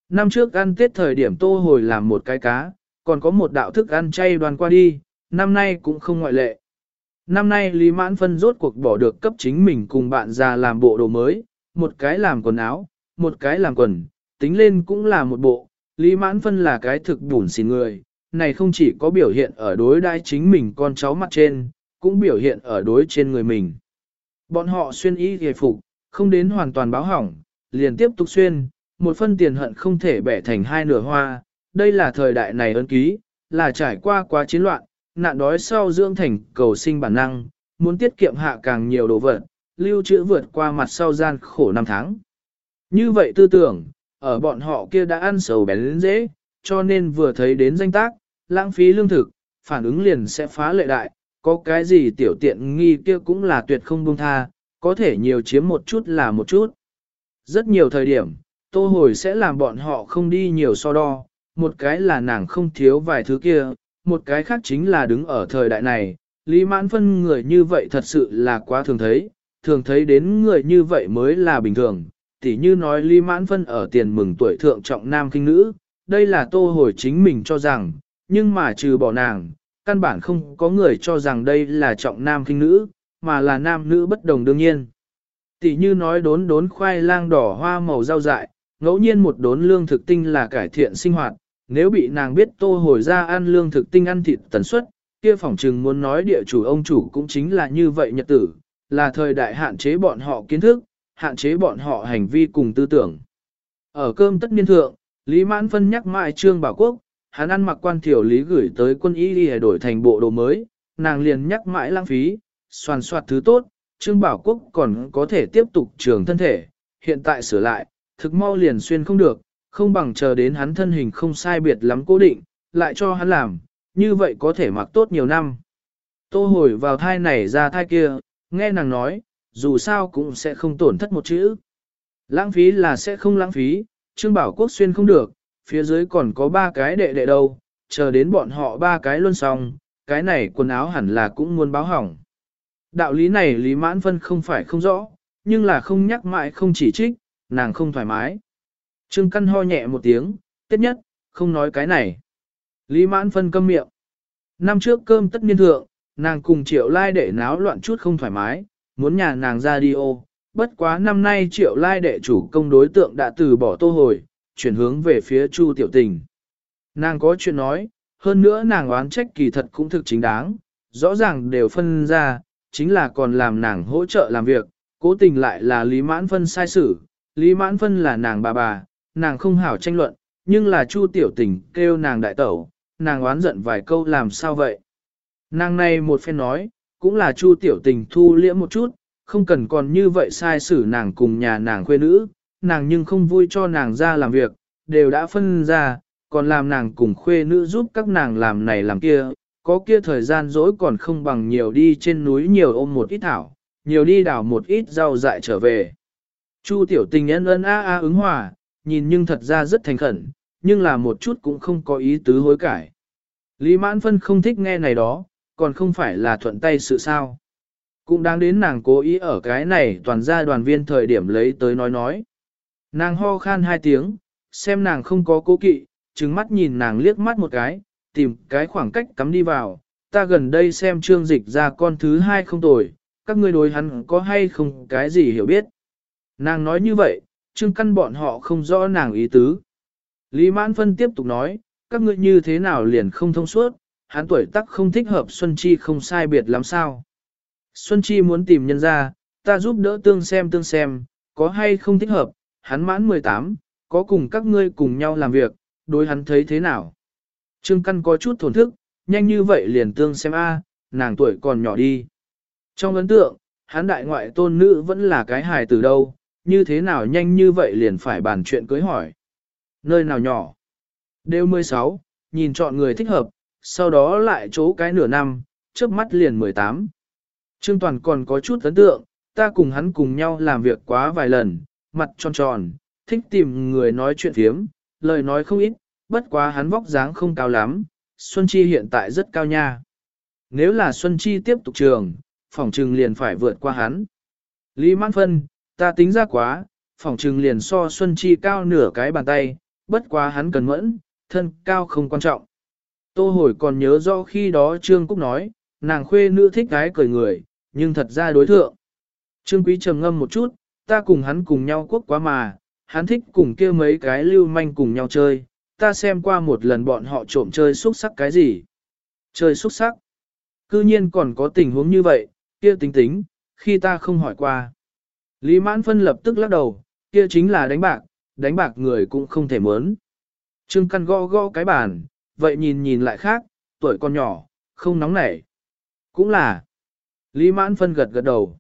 Năm trước ăn tết thời điểm Tô Hồi làm một cái cá, còn có một đạo thức ăn chay đoàn qua đi, năm nay cũng không ngoại lệ. Năm nay Lý Mãn Phân rốt cuộc bỏ được cấp chính mình cùng bạn già làm bộ đồ mới, một cái làm quần áo, một cái làm quần, tính lên cũng là một bộ, Lý Mãn Phân là cái thực bùn xỉn người, này không chỉ có biểu hiện ở đối đai chính mình con cháu mặt trên, cũng biểu hiện ở đối trên người mình. Bọn họ xuyên y hề phục, không đến hoàn toàn báo hỏng, liền tiếp tục xuyên, một phân tiền hận không thể bẻ thành hai nửa hoa, đây là thời đại này ân ký, là trải qua quá chiến loạn, nạn đói sau dưỡng thành cầu sinh bản năng, muốn tiết kiệm hạ càng nhiều đồ vật, lưu trữ vượt qua mặt sau gian khổ năm tháng. Như vậy tư tưởng, ở bọn họ kia đã ăn sầu bén lên dễ, cho nên vừa thấy đến danh tác, lãng phí lương thực, phản ứng liền sẽ phá lệ đại, có cái gì tiểu tiện nghi kia cũng là tuyệt không buông tha, có thể nhiều chiếm một chút là một chút. Rất nhiều thời điểm, tô hồi sẽ làm bọn họ không đi nhiều so đo, một cái là nàng không thiếu vài thứ kia, một cái khác chính là đứng ở thời đại này, Lý Mãn Phân người như vậy thật sự là quá thường thấy, thường thấy đến người như vậy mới là bình thường, tỉ như nói Lý Mãn Phân ở tiền mừng tuổi thượng trọng nam kinh nữ, đây là tô hồi chính mình cho rằng, nhưng mà trừ bỏ nàng, căn bản không có người cho rằng đây là trọng nam kinh nữ, mà là nam nữ bất đồng đương nhiên. Tỷ như nói đốn đốn khoai lang đỏ hoa màu rau dại, ngẫu nhiên một đốn lương thực tinh là cải thiện sinh hoạt, nếu bị nàng biết tô hồi ra ăn lương thực tinh ăn thịt tần suất, kia phỏng trừng muốn nói địa chủ ông chủ cũng chính là như vậy nhật tử, là thời đại hạn chế bọn họ kiến thức, hạn chế bọn họ hành vi cùng tư tưởng. Ở cơm tất niên thượng, Lý Mãn Phân nhắc mãi Trương Bảo Quốc, hắn ăn mặc quan thiểu lý gửi tới quân y đi đổi thành bộ đồ mới, nàng liền nhắc mãi lãng phí, soàn soạt thứ tốt, Trương Bảo Quốc còn có thể tiếp tục trường thân thể, hiện tại sửa lại, thực mau liền xuyên không được, không bằng chờ đến hắn thân hình không sai biệt lắm cố định, lại cho hắn làm, như vậy có thể mặc tốt nhiều năm. Tô hồi vào thai này ra thai kia, nghe nàng nói, dù sao cũng sẽ không tổn thất một chữ. Lãng phí là sẽ không lãng phí, Trương Bảo Quốc xuyên không được, phía dưới còn có ba cái đệ đệ đâu, chờ đến bọn họ ba cái luôn xong, cái này quần áo hẳn là cũng muốn báo hỏng. Đạo lý này Lý Mãn vân không phải không rõ, nhưng là không nhắc mãi không chỉ trích, nàng không thoải mái. Trương Căn ho nhẹ một tiếng, tiết nhất, không nói cái này. Lý Mãn vân câm miệng. Năm trước cơm tất niên thượng, nàng cùng triệu lai để náo loạn chút không thoải mái, muốn nhà nàng ra đi ô. Bất quá năm nay triệu lai đệ chủ công đối tượng đã từ bỏ tô hồi, chuyển hướng về phía chu tiểu tình. Nàng có chuyện nói, hơn nữa nàng oán trách kỳ thật cũng thực chính đáng, rõ ràng đều phân ra, chính là còn làm nàng hỗ trợ làm việc, cố tình lại là Lý Mãn Phân sai xử, Lý Mãn Phân là nàng bà bà, nàng không hảo tranh luận, nhưng là Chu Tiểu Tình kêu nàng đại tẩu, nàng oán giận vài câu làm sao vậy. Nàng này một phen nói, cũng là Chu Tiểu Tình thu liễm một chút, không cần còn như vậy sai xử nàng cùng nhà nàng khuê nữ, nàng nhưng không vui cho nàng ra làm việc, đều đã phân ra, còn làm nàng cùng khuê nữ giúp các nàng làm này làm kia, có kia thời gian dỗi còn không bằng nhiều đi trên núi nhiều ôm một ít thảo, nhiều đi đào một ít rau dại trở về. Chu tiểu tình nhân ân a a ứng hòa, nhìn nhưng thật ra rất thành khẩn, nhưng là một chút cũng không có ý tứ hối cải. Lý mãn phân không thích nghe này đó, còn không phải là thuận tay sự sao. Cũng đáng đến nàng cố ý ở cái này toàn gia đoàn viên thời điểm lấy tới nói nói. Nàng ho khan hai tiếng, xem nàng không có cố kỵ, trừng mắt nhìn nàng liếc mắt một cái, tìm cái khoảng cách cắm đi vào, ta gần đây xem trương dịch ra con thứ hai không tồi, các ngươi đối hắn có hay không cái gì hiểu biết. Nàng nói như vậy, trương căn bọn họ không rõ nàng ý tứ. Lý Mãn Phân tiếp tục nói, các ngươi như thế nào liền không thông suốt, hắn tuổi tác không thích hợp Xuân Chi không sai biệt lắm sao. Xuân Chi muốn tìm nhân ra, ta giúp đỡ tương xem tương xem, có hay không thích hợp, hắn mãn 18, có cùng các ngươi cùng nhau làm việc, đối hắn thấy thế nào. Trương Căn có chút thổn thức, nhanh như vậy liền tương xem a, nàng tuổi còn nhỏ đi. Trong ấn tượng, hắn đại ngoại tôn nữ vẫn là cái hài từ đâu, như thế nào nhanh như vậy liền phải bàn chuyện cưới hỏi. Nơi nào nhỏ? Đều 16, nhìn chọn người thích hợp, sau đó lại chỗ cái nửa năm, trước mắt liền 18. Trương Toàn còn có chút ấn tượng, ta cùng hắn cùng nhau làm việc quá vài lần, mặt tròn tròn, thích tìm người nói chuyện phiếm, lời nói không ít, bất quá hắn vóc dáng không cao lắm, Xuân Chi hiện tại rất cao nha. Nếu là Xuân Chi tiếp tục trường, phỏng trừng liền phải vượt qua hắn. Lý Mãn Phân, ta tính ra quá, phỏng trừng liền so Xuân Chi cao nửa cái bàn tay, bất quá hắn cần mẫn, thân cao không quan trọng. Tô hồi còn nhớ rõ khi đó Trương Cúc nói, nàng khuê nữ thích gái cười người, nhưng thật ra đối thượng. Trương Quý trầm ngâm một chút, ta cùng hắn cùng nhau quốc quá mà, hắn thích cùng kia mấy cái lưu manh cùng nhau chơi, ta xem qua một lần bọn họ trộm chơi xúc sắc cái gì. Chơi xúc sắc. Cư nhiên còn có tình huống như vậy, kia tính tính, khi ta không hỏi qua. Lý mãn phân lập tức lắc đầu, kia chính là đánh bạc, đánh bạc người cũng không thể mớn. Trương căn gõ gõ cái bàn, vậy nhìn nhìn lại khác, tuổi còn nhỏ, không nóng nảy. Cũng là. Lý mãn phân gật gật đầu.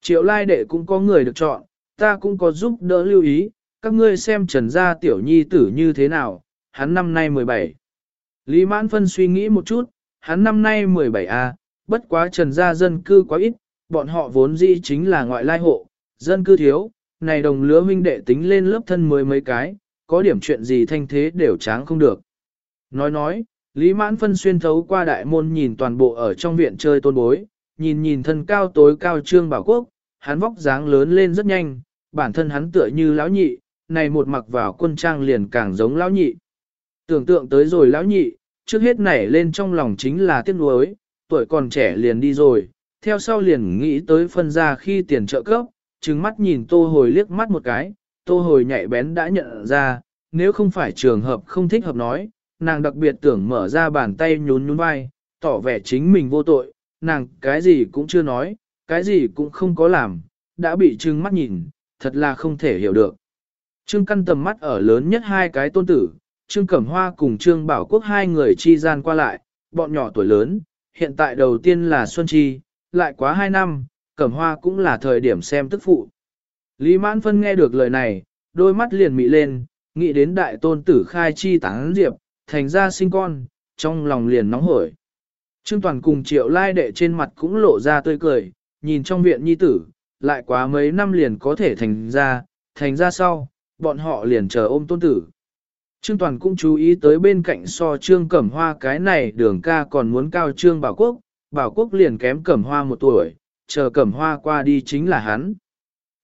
Triệu lai đệ cũng có người được chọn, ta cũng có giúp đỡ lưu ý, các ngươi xem trần gia tiểu nhi tử như thế nào, hắn năm nay 17. Lý Mãn Phân suy nghĩ một chút, hắn năm nay 17 a, à, bất quá trần gia dân cư quá ít, bọn họ vốn dĩ chính là ngoại lai hộ, dân cư thiếu, này đồng lứa huynh đệ tính lên lớp thân mới mấy cái, có điểm chuyện gì thanh thế đều tráng không được. Nói nói, Lý Mãn Phân xuyên thấu qua đại môn nhìn toàn bộ ở trong viện chơi tôn bối, nhìn nhìn thân cao tối cao trương bảo quốc, hắn vóc dáng lớn lên rất nhanh, bản thân hắn tựa như lão nhị, này một mặc vào quân trang liền càng giống lão nhị. Tưởng tượng tới rồi lão nhị, trước hết nảy lên trong lòng chính là tiếc nuối, tuổi còn trẻ liền đi rồi, theo sau liền nghĩ tới phân ra khi tiền trợ cấp, trừng mắt nhìn tô hồi liếc mắt một cái, tô hồi nhạy bén đã nhận ra, nếu không phải trường hợp không thích hợp nói, nàng đặc biệt tưởng mở ra bàn tay nhún nhún vai, tỏ vẻ chính mình vô tội, nàng cái gì cũng chưa nói, cái gì cũng không có làm, đã bị trưng mắt nhìn, thật là không thể hiểu được. Trương căn tầm mắt ở lớn nhất hai cái tôn tử, Trương Cẩm Hoa cùng Trương Bảo Quốc hai người chi gian qua lại, bọn nhỏ tuổi lớn, hiện tại đầu tiên là Xuân Chi, lại quá hai năm, Cẩm Hoa cũng là thời điểm xem tức phụ. Lý Mãn Phân nghe được lời này, đôi mắt liền mị lên, nghĩ đến đại tôn tử khai chi tán diệp, thành ra sinh con, trong lòng liền nóng hổi. Trương Toàn cùng triệu lai đệ trên mặt cũng lộ ra tươi cười, nhìn trong viện nhi tử, lại quá mấy năm liền có thể thành ra, thành ra sau, bọn họ liền chờ ôm tôn tử. Trương Toàn cũng chú ý tới bên cạnh so Trương Cẩm Hoa cái này đường ca còn muốn cao Trương Bảo Quốc, Bảo Quốc liền kém Cẩm Hoa một tuổi, chờ Cẩm Hoa qua đi chính là hắn.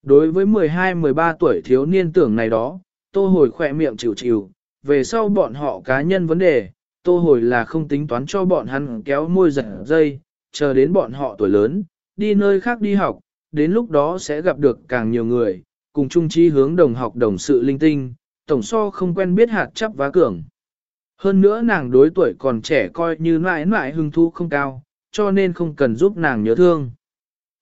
Đối với 12-13 tuổi thiếu niên tưởng này đó, tô hồi khỏe miệng chịu chịu, về sau bọn họ cá nhân vấn đề, tô hồi là không tính toán cho bọn hắn kéo môi giật dây, chờ đến bọn họ tuổi lớn, đi nơi khác đi học, đến lúc đó sẽ gặp được càng nhiều người, cùng chung chi hướng đồng học đồng sự linh tinh, tổng so không quen biết hạt chấp vá cường. Hơn nữa nàng đối tuổi còn trẻ coi như mãi mãi hưng thu không cao, cho nên không cần giúp nàng nhớ thương.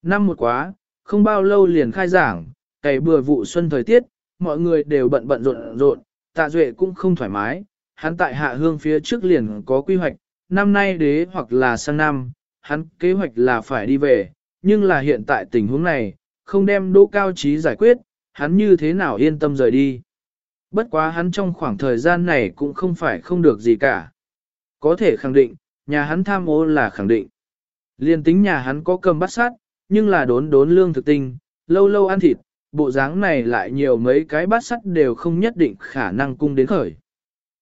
Năm một quá, không bao lâu liền khai giảng, cày bừa vụ xuân thời tiết, mọi người đều bận bận rộn rộn, tạ duệ cũng không thoải mái, hắn tại hạ hương phía trước liền có quy hoạch, năm nay đế hoặc là sang năm, hắn kế hoạch là phải đi về, nhưng là hiện tại tình huống này, không đem đỗ cao trí giải quyết, hắn như thế nào yên tâm rời đi. Bất quá hắn trong khoảng thời gian này cũng không phải không được gì cả. Có thể khẳng định, nhà hắn tham ô là khẳng định. Liên tính nhà hắn có cầm bắt sát, nhưng là đốn đốn lương thực tinh, lâu lâu ăn thịt, bộ dáng này lại nhiều mấy cái bát sắt đều không nhất định khả năng cung đến khởi.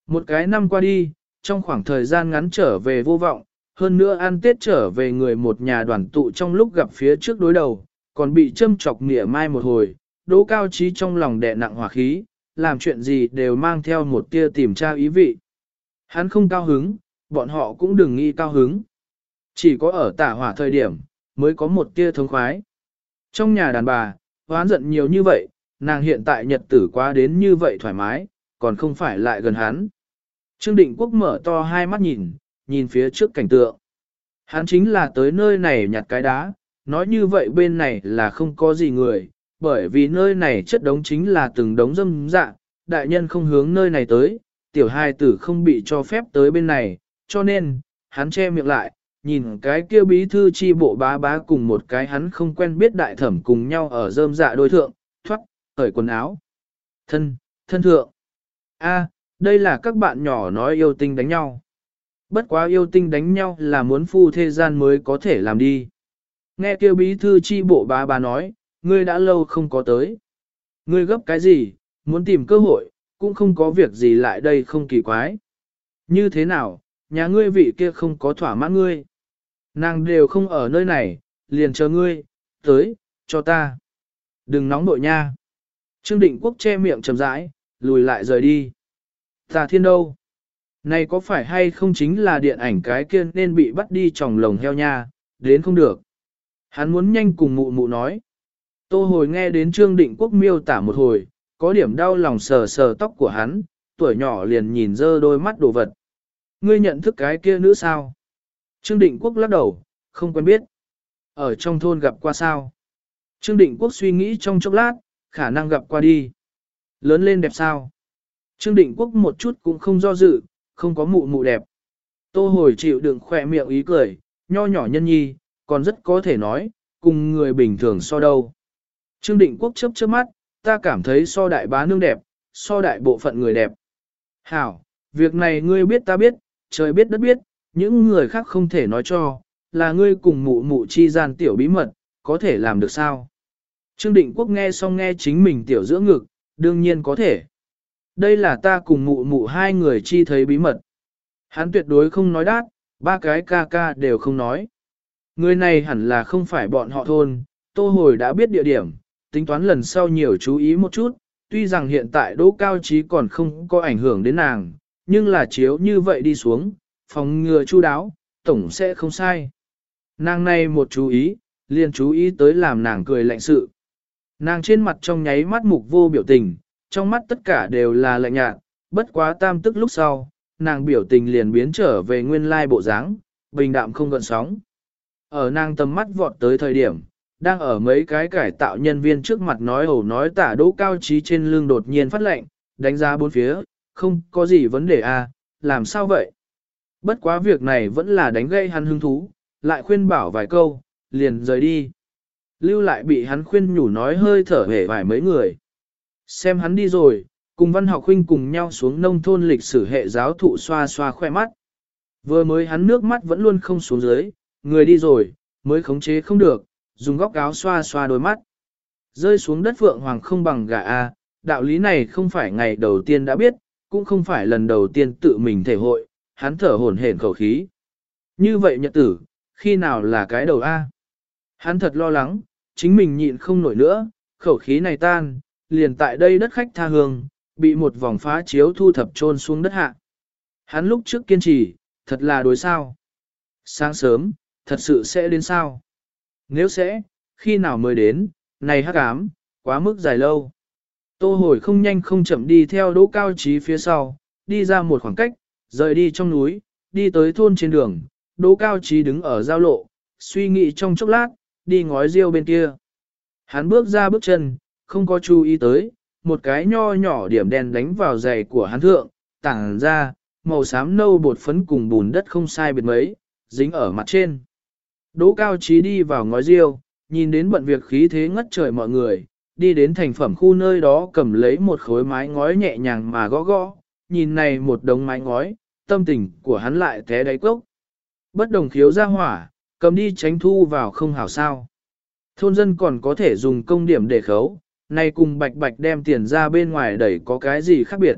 Một cái năm qua đi, trong khoảng thời gian ngắn trở về vô vọng, hơn nữa ăn tết trở về người một nhà đoàn tụ trong lúc gặp phía trước đối đầu, còn bị châm chọc nghĩa mai một hồi, đỗ cao trí trong lòng đè nặng hỏa khí, làm chuyện gì đều mang theo một tia tìm tra ý vị. Hắn không cao hứng, bọn họ cũng đừng nghĩ cao hứng. Chỉ có ở tả hỏa thời điểm, mới có một tia thống khoái. Trong nhà đàn bà, hoán giận nhiều như vậy, nàng hiện tại nhật tử quá đến như vậy thoải mái, còn không phải lại gần hắn. Trương Định Quốc mở to hai mắt nhìn, nhìn phía trước cảnh tượng. Hắn chính là tới nơi này nhặt cái đá, nói như vậy bên này là không có gì người, bởi vì nơi này chất đống chính là từng đống dâm dạ, đại nhân không hướng nơi này tới, tiểu hai tử không bị cho phép tới bên này, cho nên, hắn che miệng lại, nhìn cái kia bí thư chi bộ bá bá cùng một cái hắn không quen biết đại thẩm cùng nhau ở rơm dạ đối thượng, thoát, cởi quần áo. Thân, thân thượng. a đây là các bạn nhỏ nói yêu tinh đánh nhau. Bất quá yêu tinh đánh nhau là muốn phu thế gian mới có thể làm đi. Nghe kêu bí thư chi bộ bá bá nói, ngươi đã lâu không có tới. Ngươi gấp cái gì, muốn tìm cơ hội, cũng không có việc gì lại đây không kỳ quái. Như thế nào, nhà ngươi vị kia không có thỏa mãn ngươi. Nàng đều không ở nơi này, liền chờ ngươi, tới, cho ta. Đừng nóng nội nha. Trương Định Quốc che miệng chầm rãi, lùi lại rời đi. Tà thiên đâu? Này có phải hay không chính là điện ảnh cái kia nên bị bắt đi tròng lồng heo nha, đến không được. Hắn muốn nhanh cùng mụ mụ nói. Tô hồi nghe đến Trương Định Quốc miêu tả một hồi, có điểm đau lòng sờ sờ tóc của hắn, tuổi nhỏ liền nhìn dơ đôi mắt đồ vật. Ngươi nhận thức cái kia nữ sao? Trương Định Quốc lắc đầu, không quen biết. Ở trong thôn gặp qua sao? Trương Định Quốc suy nghĩ trong chốc lát, khả năng gặp qua đi. Lớn lên đẹp sao? Trương Định Quốc một chút cũng không do dự, không có mụ mụ đẹp. Tô hồi chịu đựng khỏe miệng ý cười, nho nhỏ nhân nhi, còn rất có thể nói, cùng người bình thường so đâu. Trương Định Quốc chớp chớp mắt, ta cảm thấy so đại bá nương đẹp, so đại bộ phận người đẹp. Hảo, việc này ngươi biết ta biết, trời biết đất biết, những người khác không thể nói cho, là ngươi cùng mụ mụ chi gian tiểu bí mật, có thể làm được sao? Trương Định Quốc nghe xong nghe chính mình tiểu giữa ngực, đương nhiên có thể. Đây là ta cùng mụ mụ hai người chi thấy bí mật. Hắn tuyệt đối không nói đát, ba cái ca ca đều không nói. Người này hẳn là không phải bọn họ thôn, tô hồi đã biết địa điểm, tính toán lần sau nhiều chú ý một chút, tuy rằng hiện tại đỗ cao trí còn không có ảnh hưởng đến nàng, nhưng là chiếu như vậy đi xuống, phòng ngừa chu đáo, tổng sẽ không sai. Nàng này một chú ý, liền chú ý tới làm nàng cười lạnh sự. Nàng trên mặt trong nháy mắt mục vô biểu tình, trong mắt tất cả đều là lạnh nhạt, bất quá tam tức lúc sau, nàng biểu tình liền biến trở về nguyên lai bộ dáng, bình đạm không gợn sóng. Ở nàng tầm mắt vọt tới thời điểm, đang ở mấy cái cải tạo nhân viên trước mặt nói ẩu nói tả đỗ cao trí trên lưng đột nhiên phát lệnh, đánh giá bốn phía, không có gì vấn đề à, làm sao vậy? Bất quá việc này vẫn là đánh gây hắn hứng thú, lại khuyên bảo vài câu, liền rời đi. Lưu lại bị hắn khuyên nhủ nói hơi thở hề vài mấy người. Xem hắn đi rồi, cùng văn học huynh cùng nhau xuống nông thôn lịch sử hệ giáo thụ xoa xoa khoe mắt. Vừa mới hắn nước mắt vẫn luôn không xuống dưới, người đi rồi, mới khống chế không được, dùng góc áo xoa xoa đôi mắt. Rơi xuống đất vượng hoàng không bằng gà A, đạo lý này không phải ngày đầu tiên đã biết, cũng không phải lần đầu tiên tự mình thể hội, hắn thở hổn hển khẩu khí. Như vậy nhật tử, khi nào là cái đầu A? Hắn thật lo lắng, chính mình nhịn không nổi nữa, khẩu khí này tan, liền tại đây đất khách tha hương, bị một vòng phá chiếu thu thập trôn xuống đất hạ. Hắn lúc trước kiên trì, thật là đối sao. Sáng sớm, thật sự sẽ đến sao? Nếu sẽ, khi nào mới đến, này hắc ám, quá mức dài lâu. Tô hồi không nhanh không chậm đi theo đỗ cao trí phía sau, đi ra một khoảng cách, rời đi trong núi, đi tới thôn trên đường, đỗ cao trí đứng ở giao lộ, suy nghĩ trong chốc lát, đi ngói riêu bên kia. Hắn bước ra bước chân, không có chú ý tới, một cái nho nhỏ điểm đen đánh vào giày của hắn thượng, tảng ra, màu xám nâu bột phấn cùng bùn đất không sai biệt mấy, dính ở mặt trên. Đỗ cao trí đi vào ngói riêu, nhìn đến bận việc khí thế ngất trời mọi người, đi đến thành phẩm khu nơi đó cầm lấy một khối mái ngói nhẹ nhàng mà gõ gõ, nhìn này một đống mái ngói, tâm tình của hắn lại té đáy cốc. Bất đồng khiếu ra hỏa, cầm đi tránh thu vào không hảo sao. Thôn dân còn có thể dùng công điểm để khấu, nay cùng bạch bạch đem tiền ra bên ngoài đẩy có cái gì khác biệt.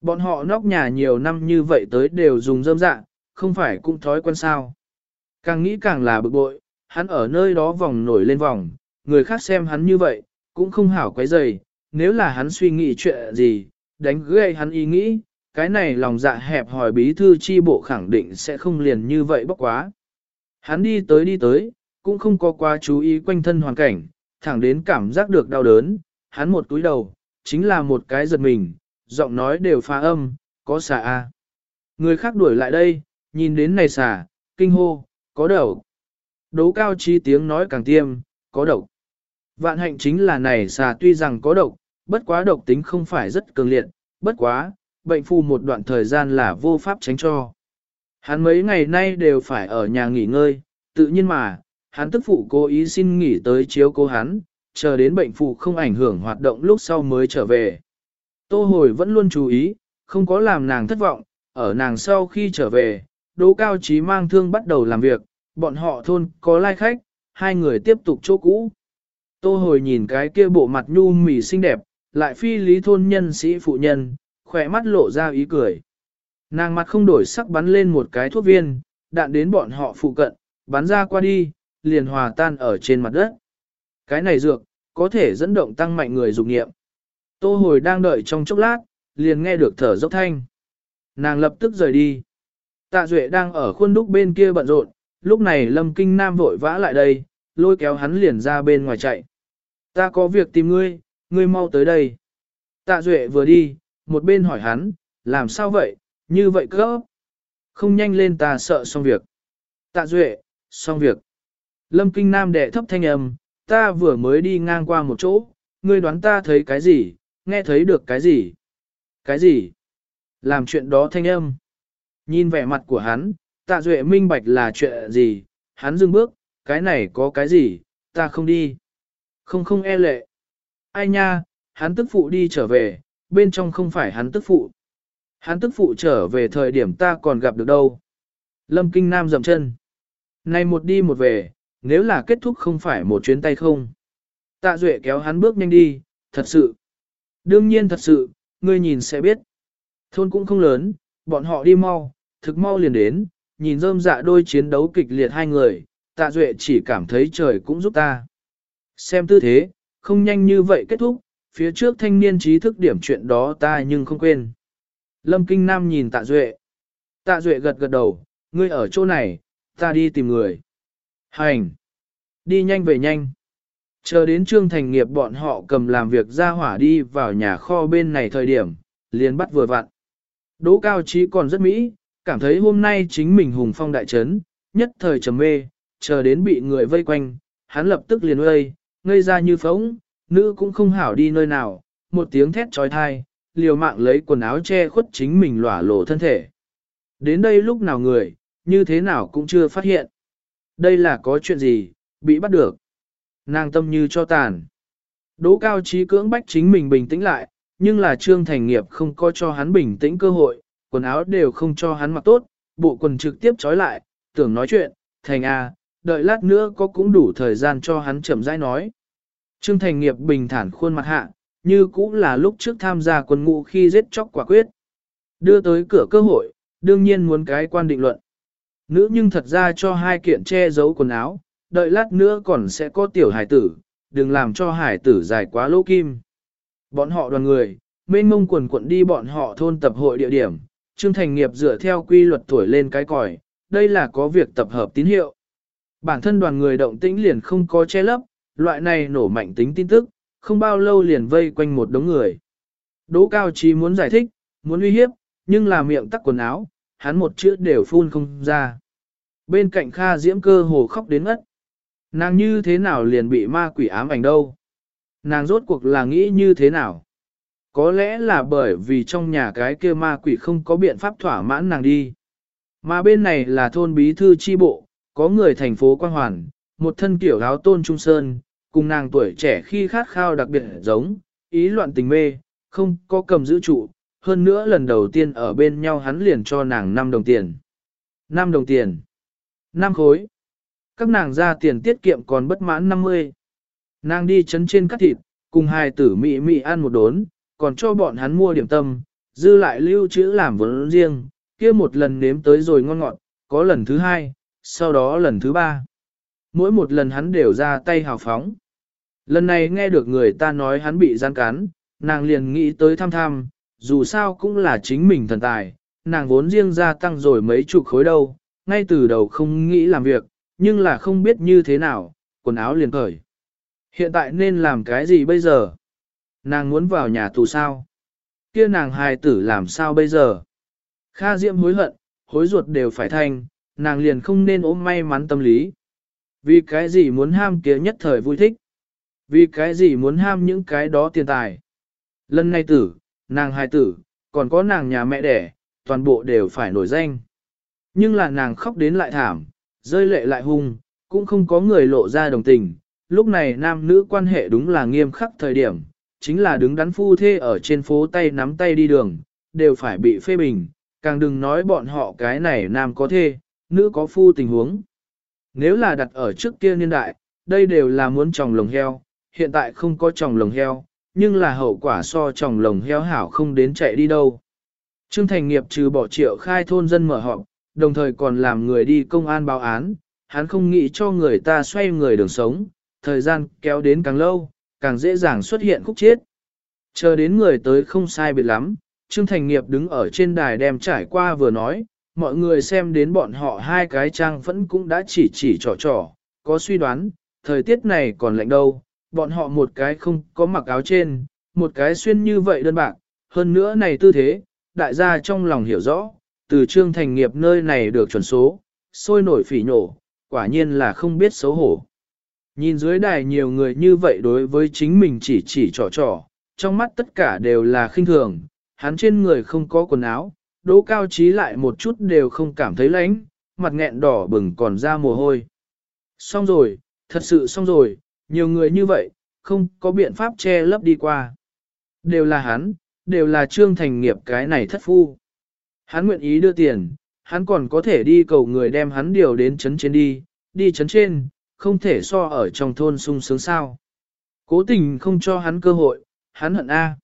Bọn họ nóc nhà nhiều năm như vậy tới đều dùng dâm dạ, không phải cũng thói quen sao. Càng nghĩ càng là bực bội, hắn ở nơi đó vòng nổi lên vòng, người khác xem hắn như vậy, cũng không hảo quấy dày, nếu là hắn suy nghĩ chuyện gì, đánh gây hắn ý nghĩ, cái này lòng dạ hẹp hỏi bí thư chi bộ khẳng định sẽ không liền như vậy bốc quá. Hắn đi tới đi tới, cũng không có quá chú ý quanh thân hoàn cảnh, thẳng đến cảm giác được đau đớn, hắn một túi đầu, chính là một cái giật mình, giọng nói đều pha âm, có xà a. Người khác đuổi lại đây, nhìn đến này xà, kinh hô, có đầu. đấu cao chi tiếng nói càng tiêm, có độc. Vạn hạnh chính là này xà tuy rằng có độc, bất quá độc tính không phải rất cường liệt, bất quá, bệnh phù một đoạn thời gian là vô pháp tránh cho. Hắn mấy ngày nay đều phải ở nhà nghỉ ngơi, tự nhiên mà, hắn tức phụ cố ý xin nghỉ tới chiếu cố hắn, chờ đến bệnh phù không ảnh hưởng hoạt động lúc sau mới trở về. Tô hồi vẫn luôn chú ý, không có làm nàng thất vọng, ở nàng sau khi trở về, Đỗ Cao Trí mang thương bắt đầu làm việc, bọn họ thôn có lai khách, hai người tiếp tục chỗ cũ. Tô hồi nhìn cái kia bộ mặt nhu mì xinh đẹp, lại phi lý thôn nhân sĩ phụ nhân, khỏe mắt lộ ra ý cười. Nàng mặt không đổi sắc bắn lên một cái thuốc viên, đạn đến bọn họ phụ cận, bắn ra qua đi, liền hòa tan ở trên mặt đất. Cái này dược, có thể dẫn động tăng mạnh người dục nghiệm. Tô hồi đang đợi trong chốc lát, liền nghe được thở dốc thanh. Nàng lập tức rời đi. Tạ Duệ đang ở khuôn đúc bên kia bận rộn, lúc này Lâm Kinh Nam vội vã lại đây, lôi kéo hắn liền ra bên ngoài chạy. Ta có việc tìm ngươi, ngươi mau tới đây. Tạ Duệ vừa đi, một bên hỏi hắn, làm sao vậy, như vậy cơ, Không nhanh lên ta sợ xong việc. Tạ Duệ, xong việc. Lâm Kinh Nam đệ thấp thanh âm, ta vừa mới đi ngang qua một chỗ, ngươi đoán ta thấy cái gì, nghe thấy được cái gì. Cái gì? Làm chuyện đó thanh âm. Nhìn vẻ mặt của hắn, tạ duệ minh bạch là chuyện gì, hắn dừng bước, cái này có cái gì, ta không đi. Không không e lệ. Ai nha, hắn tức phụ đi trở về, bên trong không phải hắn tức phụ. Hắn tức phụ trở về thời điểm ta còn gặp được đâu. Lâm Kinh Nam dậm chân. Này một đi một về, nếu là kết thúc không phải một chuyến tay không. Tạ Duệ kéo hắn bước nhanh đi, thật sự. Đương nhiên thật sự, ngươi nhìn sẽ biết. Thôn cũng không lớn, bọn họ đi mau, thực mau liền đến, nhìn rơm dạ đôi chiến đấu kịch liệt hai người, tạ duệ chỉ cảm thấy trời cũng giúp ta. Xem tư thế, không nhanh như vậy kết thúc, phía trước thanh niên trí thức điểm chuyện đó ta nhưng không quên. Lâm Kinh Nam nhìn tạ duệ. Tạ duệ gật gật đầu, ngươi ở chỗ này, ta đi tìm người. Hành! Đi nhanh về nhanh. Chờ đến Trương Thành nghiệp bọn họ cầm làm việc ra hỏa đi vào nhà kho bên này thời điểm, liền bắt vừa vặn. Đỗ cao trí còn rất mỹ, cảm thấy hôm nay chính mình hùng phong đại trấn, nhất thời trầm mê, chờ đến bị người vây quanh, hắn lập tức liền vây, ngây ra như phóng, nữ cũng không hảo đi nơi nào, một tiếng thét trói thai, liều mạng lấy quần áo che khuất chính mình lỏa lộ thân thể. Đến đây lúc nào người, như thế nào cũng chưa phát hiện. Đây là có chuyện gì, bị bắt được. Nàng tâm như cho tàn. Đỗ cao trí cưỡng bách chính mình bình tĩnh lại, nhưng là trương thành nghiệp không có cho hắn bình tĩnh cơ hội, quần áo đều không cho hắn mặc tốt, bộ quần trực tiếp trói lại, tưởng nói chuyện, thành a, à, đợi lát nữa có cũng đủ thời gian cho hắn chậm rãi nói. Trương thành nghiệp bình thản khuôn mặt hạ, như cũng là lúc trước tham gia quân ngũ khi giết chóc quả quyết. Đưa tới cửa cơ hội, đương nhiên muốn cái quan định luận. Nữ nhưng thật ra cho hai kiện che giấu quần áo, đợi lát nữa còn sẽ có tiểu hải tử, đừng làm cho hải tử dài quá lỗ kim. Bọn họ đoàn người, mênh mông quần quận đi bọn họ thôn tập hội địa điểm, Trương Thành Nghiệp dựa theo quy luật tuổi lên cái còi, đây là có việc tập hợp tín hiệu. Bản thân đoàn người động tĩnh liền không có che lấp, loại này nổ mạnh tính tin tức, không bao lâu liền vây quanh một đống người. Đỗ Cao Trí muốn giải thích, muốn uy hiếp, nhưng là miệng tắc quần áo, hắn một chữ đều phun không ra. Bên cạnh Kha Diễm cơ hồ khóc đến ngất. Nàng như thế nào liền bị ma quỷ ám ảnh đâu? Nàng rốt cuộc là nghĩ như thế nào? Có lẽ là bởi vì trong nhà cái kia ma quỷ không có biện pháp thỏa mãn nàng đi. Mà bên này là thôn bí thư chi bộ, có người thành phố Quang Hoàn, một thân kiểu áo tôn trung sơn, cùng nàng tuổi trẻ khi khát khao đặc biệt giống, ý loạn tình mê, không có cầm giữ trụ, hơn nữa lần đầu tiên ở bên nhau hắn liền cho nàng 5 đồng tiền. 5 đồng tiền. 5 khối. Các nàng ra tiền tiết kiệm còn bất mãn 50. Nàng đi chấn trên cắt thịt, cùng hai tử mị mị ăn một đốn, còn cho bọn hắn mua điểm tâm, dư lại lưu trữ làm vốn riêng, kia một lần nếm tới rồi ngon ngọt, có lần thứ hai, sau đó lần thứ ba. Mỗi một lần hắn đều ra tay hào phóng. Lần này nghe được người ta nói hắn bị gian cán, nàng liền nghĩ tới thăm thăm, dù sao cũng là chính mình thần tài, nàng vốn riêng gia tăng rồi mấy chục khối đâu, ngay từ đầu không nghĩ làm việc, nhưng là không biết như thế nào, quần áo liền cởi. Hiện tại nên làm cái gì bây giờ? Nàng muốn vào nhà tù sao? Kia nàng hài tử làm sao bây giờ? Kha Diệm hối hận, hối ruột đều phải thanh, nàng liền không nên ôm may mắn tâm lý. Vì cái gì muốn ham kia nhất thời vui thích? Vì cái gì muốn ham những cái đó tiền tài? Lần này tử, nàng hài tử, còn có nàng nhà mẹ đẻ, toàn bộ đều phải nổi danh. Nhưng là nàng khóc đến lại thảm, rơi lệ lại hung, cũng không có người lộ ra đồng tình. Lúc này nam nữ quan hệ đúng là nghiêm khắc thời điểm, chính là đứng đắn phu thê ở trên phố tay nắm tay đi đường, đều phải bị phê bình, càng đừng nói bọn họ cái này nam có thê, nữ có phu tình huống. Nếu là đặt ở trước kia niên đại, đây đều là muốn trồng lồng heo, hiện tại không có trồng lồng heo, nhưng là hậu quả so trồng lồng heo hảo không đến chạy đi đâu. Trương Thành Nghiệp trừ bỏ triệu khai thôn dân mở họp, đồng thời còn làm người đi công an báo án, hắn không nghĩ cho người ta xoay người đường sống, thời gian kéo đến càng lâu, càng dễ dàng xuất hiện khúc chết. Chờ đến người tới không sai biệt lắm, Trương Thành Nghiệp đứng ở trên đài đem trải qua vừa nói, mọi người xem đến bọn họ hai cái trang vẫn cũng đã chỉ chỉ trò trò, có suy đoán, thời tiết này còn lạnh đâu, bọn họ một cái không có mặc áo trên, một cái xuyên như vậy đơn bạc, hơn nữa này tư thế, đại gia trong lòng hiểu rõ, từ Trương Thành Nghiệp nơi này được chuẩn số, sôi nổi phỉ nổ, quả nhiên là không biết xấu hổ. Nhìn dưới đài nhiều người như vậy đối với chính mình chỉ chỉ trò trò, trong mắt tất cả đều là khinh thường, hắn trên người không có quần áo, đỗ cao trí lại một chút đều không cảm thấy lạnh, mặt nghẹn đỏ bừng còn ra mồ hôi. Xong rồi, thật sự xong rồi, nhiều người như vậy, không có biện pháp che lấp đi qua. Đều là hắn, đều là trương thành nghiệp cái này thất phu. Hắn nguyện ý đưa tiền, hắn còn có thể đi cầu người đem hắn điều đến chấn trên đi, đi chấn trên, không thể so ở trong thôn sung sướng sao. Cố tình không cho hắn cơ hội, hắn hận A.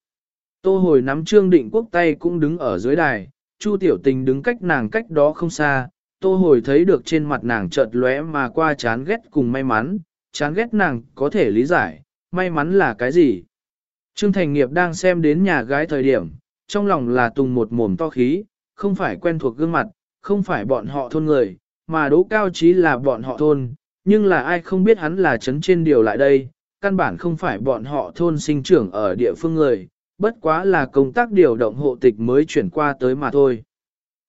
Tô hồi nắm trương định quốc tay cũng đứng ở dưới đài, Chu tiểu tình đứng cách nàng cách đó không xa, tô hồi thấy được trên mặt nàng chợt lóe mà qua chán ghét cùng may mắn, chán ghét nàng có thể lý giải, may mắn là cái gì. Trương Thành Nghiệp đang xem đến nhà gái thời điểm, trong lòng là tùng một mồm to khí, không phải quen thuộc gương mặt, không phải bọn họ thôn người, mà đỗ cao trí là bọn họ thôn, nhưng là ai không biết hắn là chấn trên điều lại đây, căn bản không phải bọn họ thôn sinh trưởng ở địa phương người, bất quá là công tác điều động hộ tịch mới chuyển qua tới mà thôi.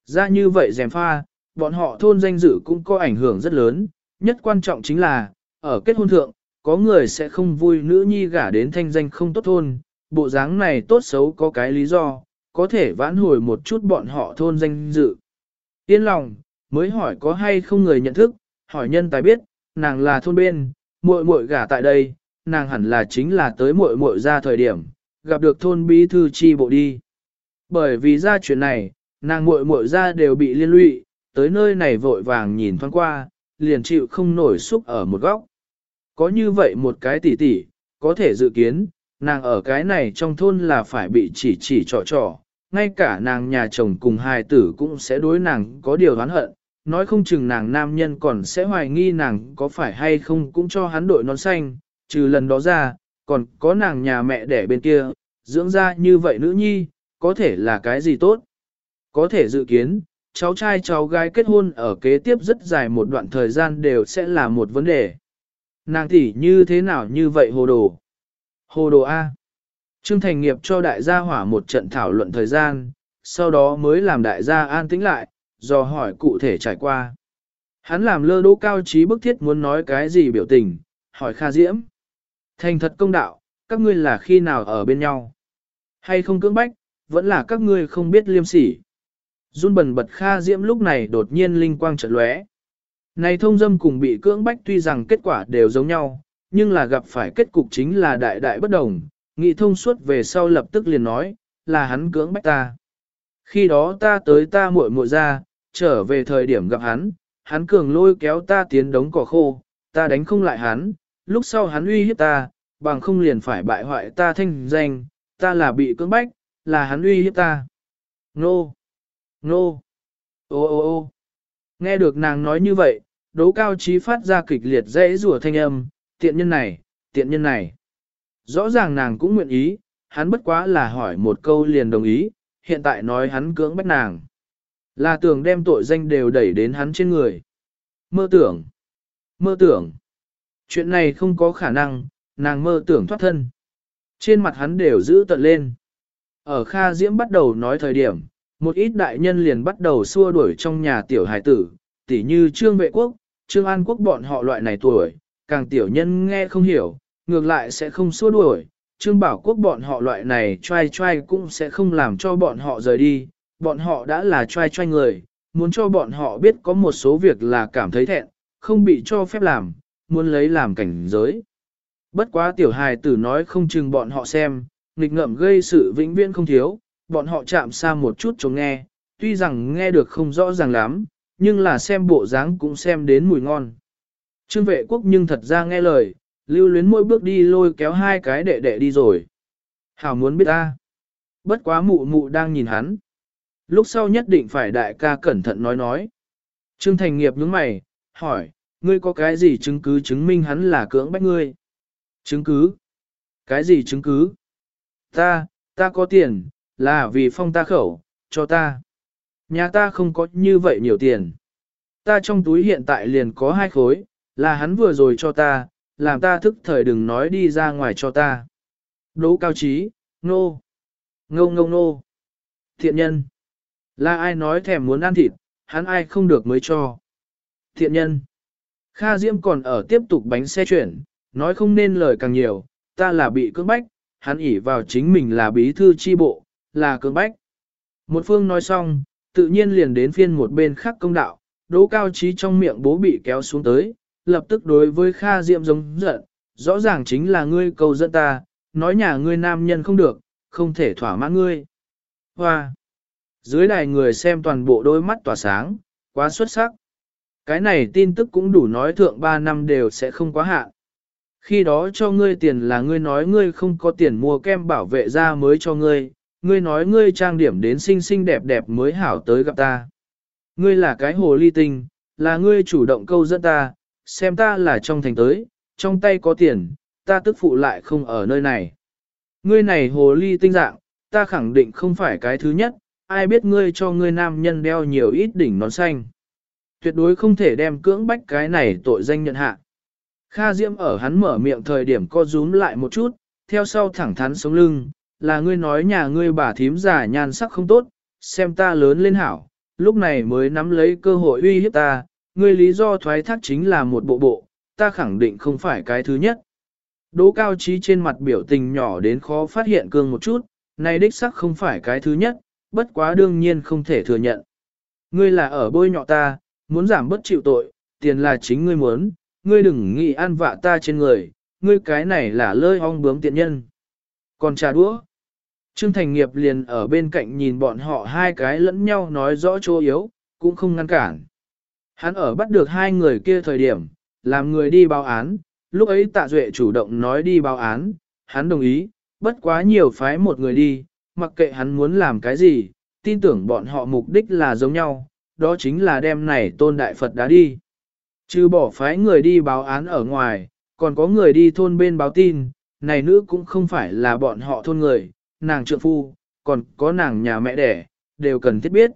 Ra như vậy dèm pha, bọn họ thôn danh dự cũng có ảnh hưởng rất lớn, nhất quan trọng chính là, ở kết hôn thượng, có người sẽ không vui nữ nhi gả đến thanh danh không tốt thôn, bộ dáng này tốt xấu có cái lý do, có thể vãn hồi một chút bọn họ thôn danh dự. Yên lòng, mới hỏi có hay không người nhận thức, hỏi nhân tài biết, nàng là thôn bên, muội muội gả tại đây, nàng hẳn là chính là tới muội muội ra thời điểm, gặp được thôn bí thư chi bộ đi. Bởi vì ra chuyện này, nàng muội muội ra đều bị liên lụy, tới nơi này vội vàng nhìn thoáng qua, liền chịu không nổi xúc ở một góc. Có như vậy một cái tỉ tỉ, có thể dự kiến, nàng ở cái này trong thôn là phải bị chỉ chỉ trò trò, ngay cả nàng nhà chồng cùng hài tử cũng sẽ đối nàng có điều oán hận, nói không chừng nàng nam nhân còn sẽ hoài nghi nàng có phải hay không cũng cho hắn đội nón xanh, trừ lần đó ra, còn có nàng nhà mẹ đẻ bên kia, dưỡng ra như vậy nữ nhi, có thể là cái gì tốt. Có thể dự kiến, cháu trai cháu gái kết hôn ở kế tiếp rất dài một đoạn thời gian đều sẽ là một vấn đề. Nàng tỷ như thế nào như vậy hồ đồ? Hồ đồ A. Trương Thành Nghiệp cho đại gia hỏa một trận thảo luận thời gian, sau đó mới làm đại gia an tĩnh lại, do hỏi cụ thể trải qua. Hắn làm lơ đỗ cao trí bức thiết muốn nói cái gì biểu tình, hỏi Kha Diễm. Thành thật công đạo, các ngươi là khi nào ở bên nhau? Hay không cưỡng bách, vẫn là các ngươi không biết liêm sỉ. Run bần bật Kha Diễm lúc này đột nhiên linh quang chợt lóe. Này thông dâm cùng bị cưỡng bách tuy rằng kết quả đều giống nhau, nhưng là gặp phải kết cục chính là đại đại bất đồng, nghị thông suốt về sau lập tức liền nói, là hắn cưỡng bách ta. Khi đó ta tới ta muội muội ra, trở về thời điểm gặp hắn, hắn cường lôi kéo ta tiến đống cỏ khô, ta đánh không lại hắn, lúc sau hắn uy hiếp ta, bằng không liền phải bại hoại ta thanh danh, ta là bị cưỡng bách, là hắn uy hiếp ta. Nô! Nô! Ô ô ô! Nghe được nàng nói như vậy, đấu cao trí phát ra kịch liệt dễ rủa thanh âm, tiện nhân này, tiện nhân này. Rõ ràng nàng cũng nguyện ý, hắn bất quá là hỏi một câu liền đồng ý, hiện tại nói hắn cưỡng bách nàng. Là tưởng đem tội danh đều đẩy đến hắn trên người. Mơ tưởng. Mơ tưởng. Chuyện này không có khả năng, nàng mơ tưởng thoát thân. Trên mặt hắn đều giữ tận lên. Ở Kha Diễm bắt đầu nói thời điểm, một ít đại nhân liền bắt đầu xua đuổi trong nhà tiểu hải tử, tỉ như Trương Vệ Quốc, Trương An Quốc bọn họ loại này tuổi, càng tiểu nhân nghe không hiểu, ngược lại sẽ không xua đuổi. Trương Bảo Quốc bọn họ loại này trai trai cũng sẽ không làm cho bọn họ rời đi, bọn họ đã là trai trai người, muốn cho bọn họ biết có một số việc là cảm thấy thẹn, không bị cho phép làm, muốn lấy làm cảnh giới. Bất quá tiểu hài tử nói không chừng bọn họ xem, nghịch ngợm gây sự vĩnh viễn không thiếu, bọn họ chạm xa một chút chống nghe, tuy rằng nghe được không rõ ràng lắm, nhưng là xem bộ dáng cũng xem đến mùi ngon. Trương vệ quốc nhưng thật ra nghe lời, lưu luyến mỗi bước đi lôi kéo hai cái đệ đệ đi rồi. Hảo muốn biết ta. Bất quá mụ mụ đang nhìn hắn. Lúc sau nhất định phải đại ca cẩn thận nói nói. Trương thành nghiệp nhướng mày, hỏi, ngươi có cái gì chứng cứ chứng minh hắn là cưỡng bách ngươi? Chứng cứ? Cái gì chứng cứ? Ta, ta có tiền, là vì phong ta khẩu, cho ta. Nhà ta không có như vậy nhiều tiền. Ta trong túi hiện tại liền có hai khối, là hắn vừa rồi cho ta, làm ta thức thời đừng nói đi ra ngoài cho ta. Đỗ cao trí, nô, ngô ngô nô. Thiện nhân, là ai nói thèm muốn ăn thịt, hắn ai không được mới cho. Thiện nhân, Kha Diễm còn ở tiếp tục bánh xe chuyển, nói không nên lời càng nhiều, ta là bị cưỡng bách, hắn ỉ vào chính mình là bí thư chi bộ, là cưỡng bách. Một phương nói xong, tự nhiên liền đến phiên một bên khác công đạo, đỗ cao trí trong miệng bố bị kéo xuống tới, lập tức đối với Kha Diệm giống giận, rõ ràng chính là ngươi cầu dẫn ta, nói nhà ngươi nam nhân không được, không thể thỏa mãn ngươi. Hoa! Dưới đài người xem toàn bộ đôi mắt tỏa sáng, quá xuất sắc. Cái này tin tức cũng đủ nói thượng 3 năm đều sẽ không quá hạn. Khi đó cho ngươi tiền là ngươi nói ngươi không có tiền mua kem bảo vệ da mới cho ngươi, ngươi nói ngươi trang điểm đến xinh xinh đẹp đẹp mới hảo tới gặp ta. Ngươi là cái hồ ly tinh, là ngươi chủ động câu dẫn ta, xem ta là trong thành tới, trong tay có tiền, ta tức phụ lại không ở nơi này. Ngươi này hồ ly tinh dạng, ta khẳng định không phải cái thứ nhất, ai biết ngươi cho ngươi nam nhân đeo nhiều ít đỉnh nón xanh. Tuyệt đối không thể đem cưỡng bách cái này tội danh nhận hạ. Kha Diễm ở hắn mở miệng thời điểm co rúm lại một chút, theo sau thẳng thắn sống lưng, là ngươi nói nhà ngươi bà thím già nhan sắc không tốt, xem ta lớn lên hảo, lúc này mới nắm lấy cơ hội uy hiếp ta, ngươi lý do thoái thác chính là một bộ bộ, ta khẳng định không phải cái thứ nhất. Đỗ cao trí trên mặt biểu tình nhỏ đến khó phát hiện cương một chút, này đích sắc không phải cái thứ nhất, bất quá đương nhiên không thể thừa nhận. Ngươi là ở bôi nhọ ta, muốn giảm bất chịu tội, tiền là chính ngươi muốn, ngươi đừng nghĩ ăn vạ ta trên người, ngươi cái này là lơi ong bướm tiện nhân. Còn trà đũa. Trương Thành Nghiệp liền ở bên cạnh nhìn bọn họ hai cái lẫn nhau nói rõ chỗ yếu, cũng không ngăn cản. Hắn ở bắt được hai người kia thời điểm, làm người đi báo án, lúc ấy tạ duệ chủ động nói đi báo án, hắn đồng ý, bất quá nhiều phái một người đi, mặc kệ hắn muốn làm cái gì, tin tưởng bọn họ mục đích là giống nhau, đó chính là đem này tôn đại Phật đã đi. Trừ bỏ phái người đi báo án ở ngoài, còn có người đi thôn bên báo tin, này nữ cũng không phải là bọn họ thôn người, nàng trượng phu, còn có nàng nhà mẹ đẻ, đều cần thiết biết.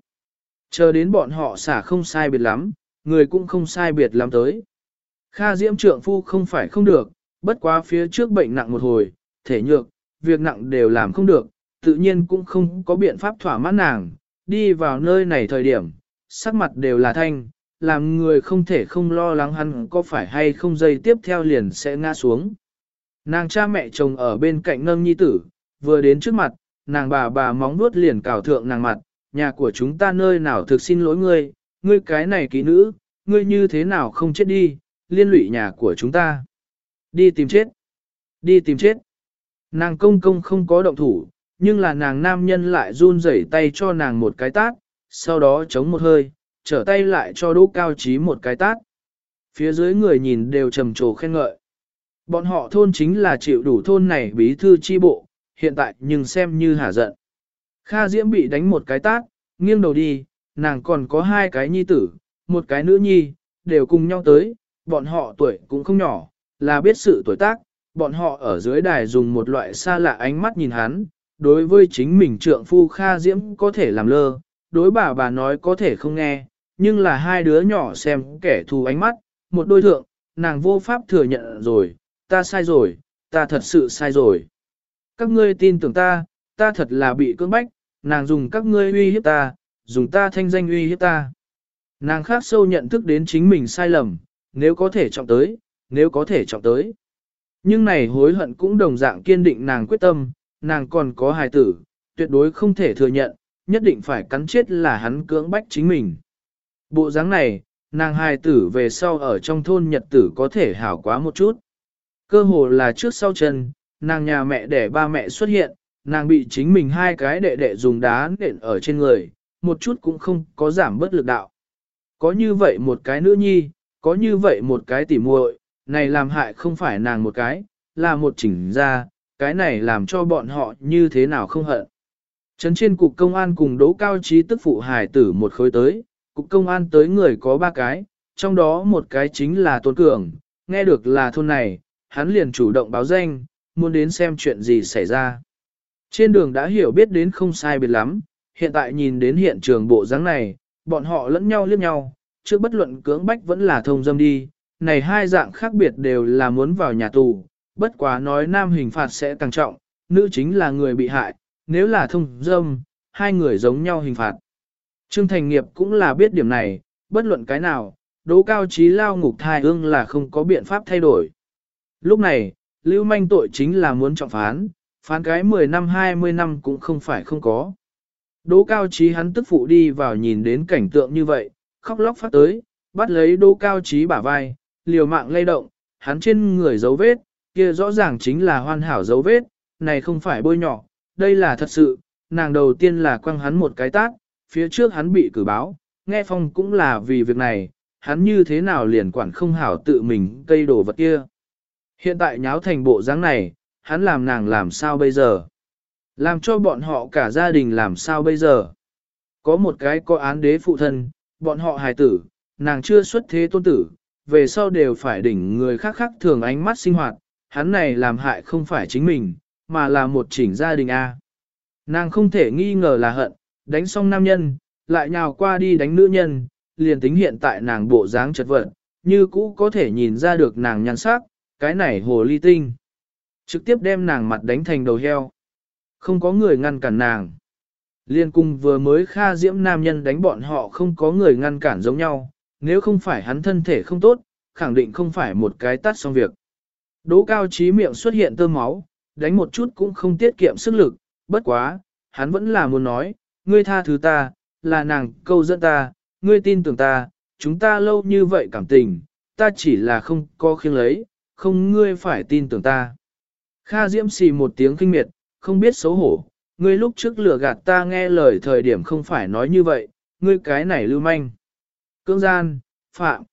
Chờ đến bọn họ xả không sai biệt lắm, người cũng không sai biệt lắm tới. Kha diễm trượng phu không phải không được, bất quá phía trước bệnh nặng một hồi, thể nhược, việc nặng đều làm không được, tự nhiên cũng không có biện pháp thỏa mãn nàng, đi vào nơi này thời điểm, sắc mặt đều là thanh, làm người không thể không lo lắng hắn có phải hay không dây tiếp theo liền sẽ ngã xuống. Nàng cha mẹ chồng ở bên cạnh nâng nhi tử, vừa đến trước mặt, nàng bà bà móng nuốt liền cào thượng nàng mặt, nhà của chúng ta nơi nào thực xin lỗi ngươi, ngươi cái này kỹ nữ, ngươi như thế nào không chết đi, liên lụy nhà của chúng ta. Đi tìm chết. Đi tìm chết. Nàng công công không có động thủ, nhưng là nàng nam nhân lại run rẩy tay cho nàng một cái tát, sau đó chống một hơi, trở tay lại cho Đỗ Cao Trí một cái tát. Phía dưới người nhìn đều trầm trồ khen ngợi. Bọn họ thôn chính là chịu đủ thôn này bí thư chi bộ, hiện tại nhưng xem như hả giận. Kha Diễm bị đánh một cái tát, nghiêng đầu đi, nàng còn có hai cái nhi tử, một cái nữ nhi, đều cùng nhau tới, bọn họ tuổi cũng không nhỏ, là biết sự tuổi tác, bọn họ ở dưới đài dùng một loại xa lạ ánh mắt nhìn hắn, đối với chính mình trượng phu Kha Diễm có thể làm lơ, đối bà bà nói có thể không nghe, nhưng là hai đứa nhỏ xem kẻ thù ánh mắt, một đôi thượng, nàng vô pháp thừa nhận rồi, ta sai rồi, ta thật sự sai rồi. Các ngươi tin tưởng ta, ta thật là bị cưỡng bách, nàng dùng các ngươi uy hiếp ta, dùng ta thanh danh uy hiếp ta. Nàng khác sâu nhận thức đến chính mình sai lầm, nếu có thể trọng tới, nếu có thể trọng tới. Nhưng này hối hận cũng đồng dạng kiên định nàng quyết tâm, nàng còn có hài tử, tuyệt đối không thể thừa nhận, nhất định phải cắn chết là hắn cưỡng bách chính mình. Bộ dáng này, nàng hài tử về sau ở trong thôn nhật tử có thể hảo quá một chút. Cơ hồ là trước sau chân, nàng nhà mẹ đẻ ba mẹ xuất hiện, nàng bị chính mình hai cái đệ đệ dùng đá nện ở trên người, một chút cũng không có giảm bớt lực đạo. Có như vậy một cái nữ nhi, có như vậy một cái tỉ muội, này làm hại không phải nàng một cái, là một chỉnh ra, cái này làm cho bọn họ như thế nào không hận. Trấn trên cục công an cùng đỗ cao trí tức phụ hải tử một khối tới, cục công an tới người có ba cái, trong đó một cái chính là Tôn Cường, nghe được là thôn này, hắn liền chủ động báo danh, muốn đến xem chuyện gì xảy ra. Trên đường đã hiểu biết đến không sai biệt lắm, hiện tại nhìn đến hiện trường bộ dáng này, bọn họ lẫn nhau liếc nhau, trước bất luận cưỡng bách vẫn là thông dâm đi, này hai dạng khác biệt đều là muốn vào nhà tù, bất quá nói nam hình phạt sẽ càng trọng, nữ chính là người bị hại, nếu là thông dâm, hai người giống nhau hình phạt. Trương Thành Nghiệp cũng là biết điểm này, bất luận cái nào, đố cao trí lao ngục thai ương là không có biện pháp thay đổi. Lúc này, lưu manh tội chính là muốn trọng phán, phán cái 10 năm 20 năm cũng không phải không có. Đỗ cao trí hắn tức phụ đi vào nhìn đến cảnh tượng như vậy, khóc lóc phát tới, bắt lấy đỗ cao trí bả vai, liều mạng lay động, hắn trên người dấu vết, kia rõ ràng chính là hoàn hảo dấu vết, này không phải bôi nhỏ, đây là thật sự, nàng đầu tiên là quăng hắn một cái tát, phía trước hắn bị cử báo, nghe phong cũng là vì việc này, hắn như thế nào liền quản không hảo tự mình cây đồ vật kia. Hiện tại nháo thành bộ dáng này, hắn làm nàng làm sao bây giờ? Làm cho bọn họ cả gia đình làm sao bây giờ? Có một cái có án đế phụ thân, bọn họ hài tử, nàng chưa xuất thế tôn tử, về sau đều phải đỉnh người khác khác thường ánh mắt sinh hoạt, hắn này làm hại không phải chính mình, mà là một chỉnh gia đình A. Nàng không thể nghi ngờ là hận, đánh xong nam nhân, lại nhào qua đi đánh nữ nhân, liền tính hiện tại nàng bộ dáng chật vật, như cũ có thể nhìn ra được nàng nhăn sắc, cái này hồ ly tinh. Trực tiếp đem nàng mặt đánh thành đầu heo. Không có người ngăn cản nàng. Liên cung vừa mới kha diễm nam nhân đánh bọn họ không có người ngăn cản giống nhau, nếu không phải hắn thân thể không tốt, khẳng định không phải một cái tắt xong việc. Đỗ cao trí miệng xuất hiện tơ máu, đánh một chút cũng không tiết kiệm sức lực, bất quá, hắn vẫn là muốn nói, ngươi tha thứ ta, là nàng câu dẫn ta, ngươi tin tưởng ta, chúng ta lâu như vậy cảm tình, ta chỉ là không có khiêng lấy, không ngươi phải tin tưởng ta. Kha Diễm xì một tiếng kinh miệt, không biết xấu hổ, ngươi lúc trước lừa gạt ta nghe lời thời điểm không phải nói như vậy, ngươi cái này lưu manh. Cưỡng gian, phạm.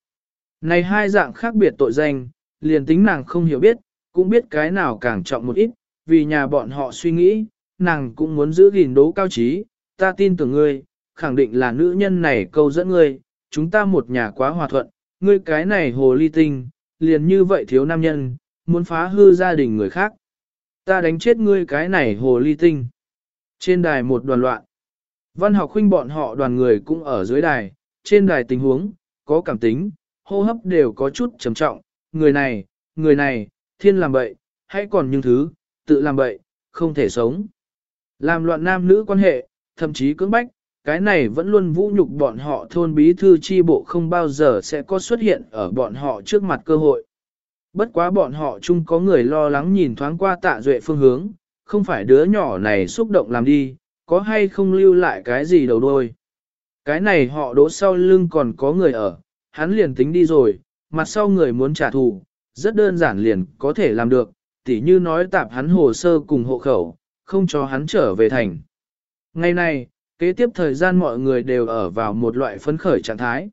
Này hai dạng khác biệt tội danh, liền tính nàng không hiểu biết, cũng biết cái nào càng trọng một ít, vì nhà bọn họ suy nghĩ, nàng cũng muốn giữ gìn đố cao trí, ta tin tưởng ngươi, khẳng định là nữ nhân này câu dẫn ngươi, chúng ta một nhà quá hòa thuận, ngươi cái này hồ ly tinh, liền như vậy thiếu nam nhân, muốn phá hư gia đình người khác. Ta đánh chết ngươi cái này hồ ly tinh. Trên đài một đoàn loạn. Văn học huynh bọn họ đoàn người cũng ở dưới đài, trên đài tình huống, có cảm tính, hô hấp đều có chút trầm trọng, người này, người này, thiên làm bậy, hãy còn những thứ, tự làm bậy, không thể sống. Làm loạn nam nữ quan hệ, thậm chí cưỡng bách, cái này vẫn luôn vũ nhục bọn họ thôn bí thư chi bộ không bao giờ sẽ có xuất hiện ở bọn họ trước mặt cơ hội. Bất quá bọn họ chung có người lo lắng nhìn thoáng qua tạ duệ phương hướng, không phải đứa nhỏ này xúc động làm đi, có hay không lưu lại cái gì đầu đôi. Cái này họ đỗ sau lưng còn có người ở, hắn liền tính đi rồi, mặt sau người muốn trả thù, rất đơn giản liền có thể làm được, tỉ như nói tạp hắn hồ sơ cùng hộ khẩu, không cho hắn trở về thành. Ngày nay kế tiếp thời gian mọi người đều ở vào một loại phấn khởi trạng thái.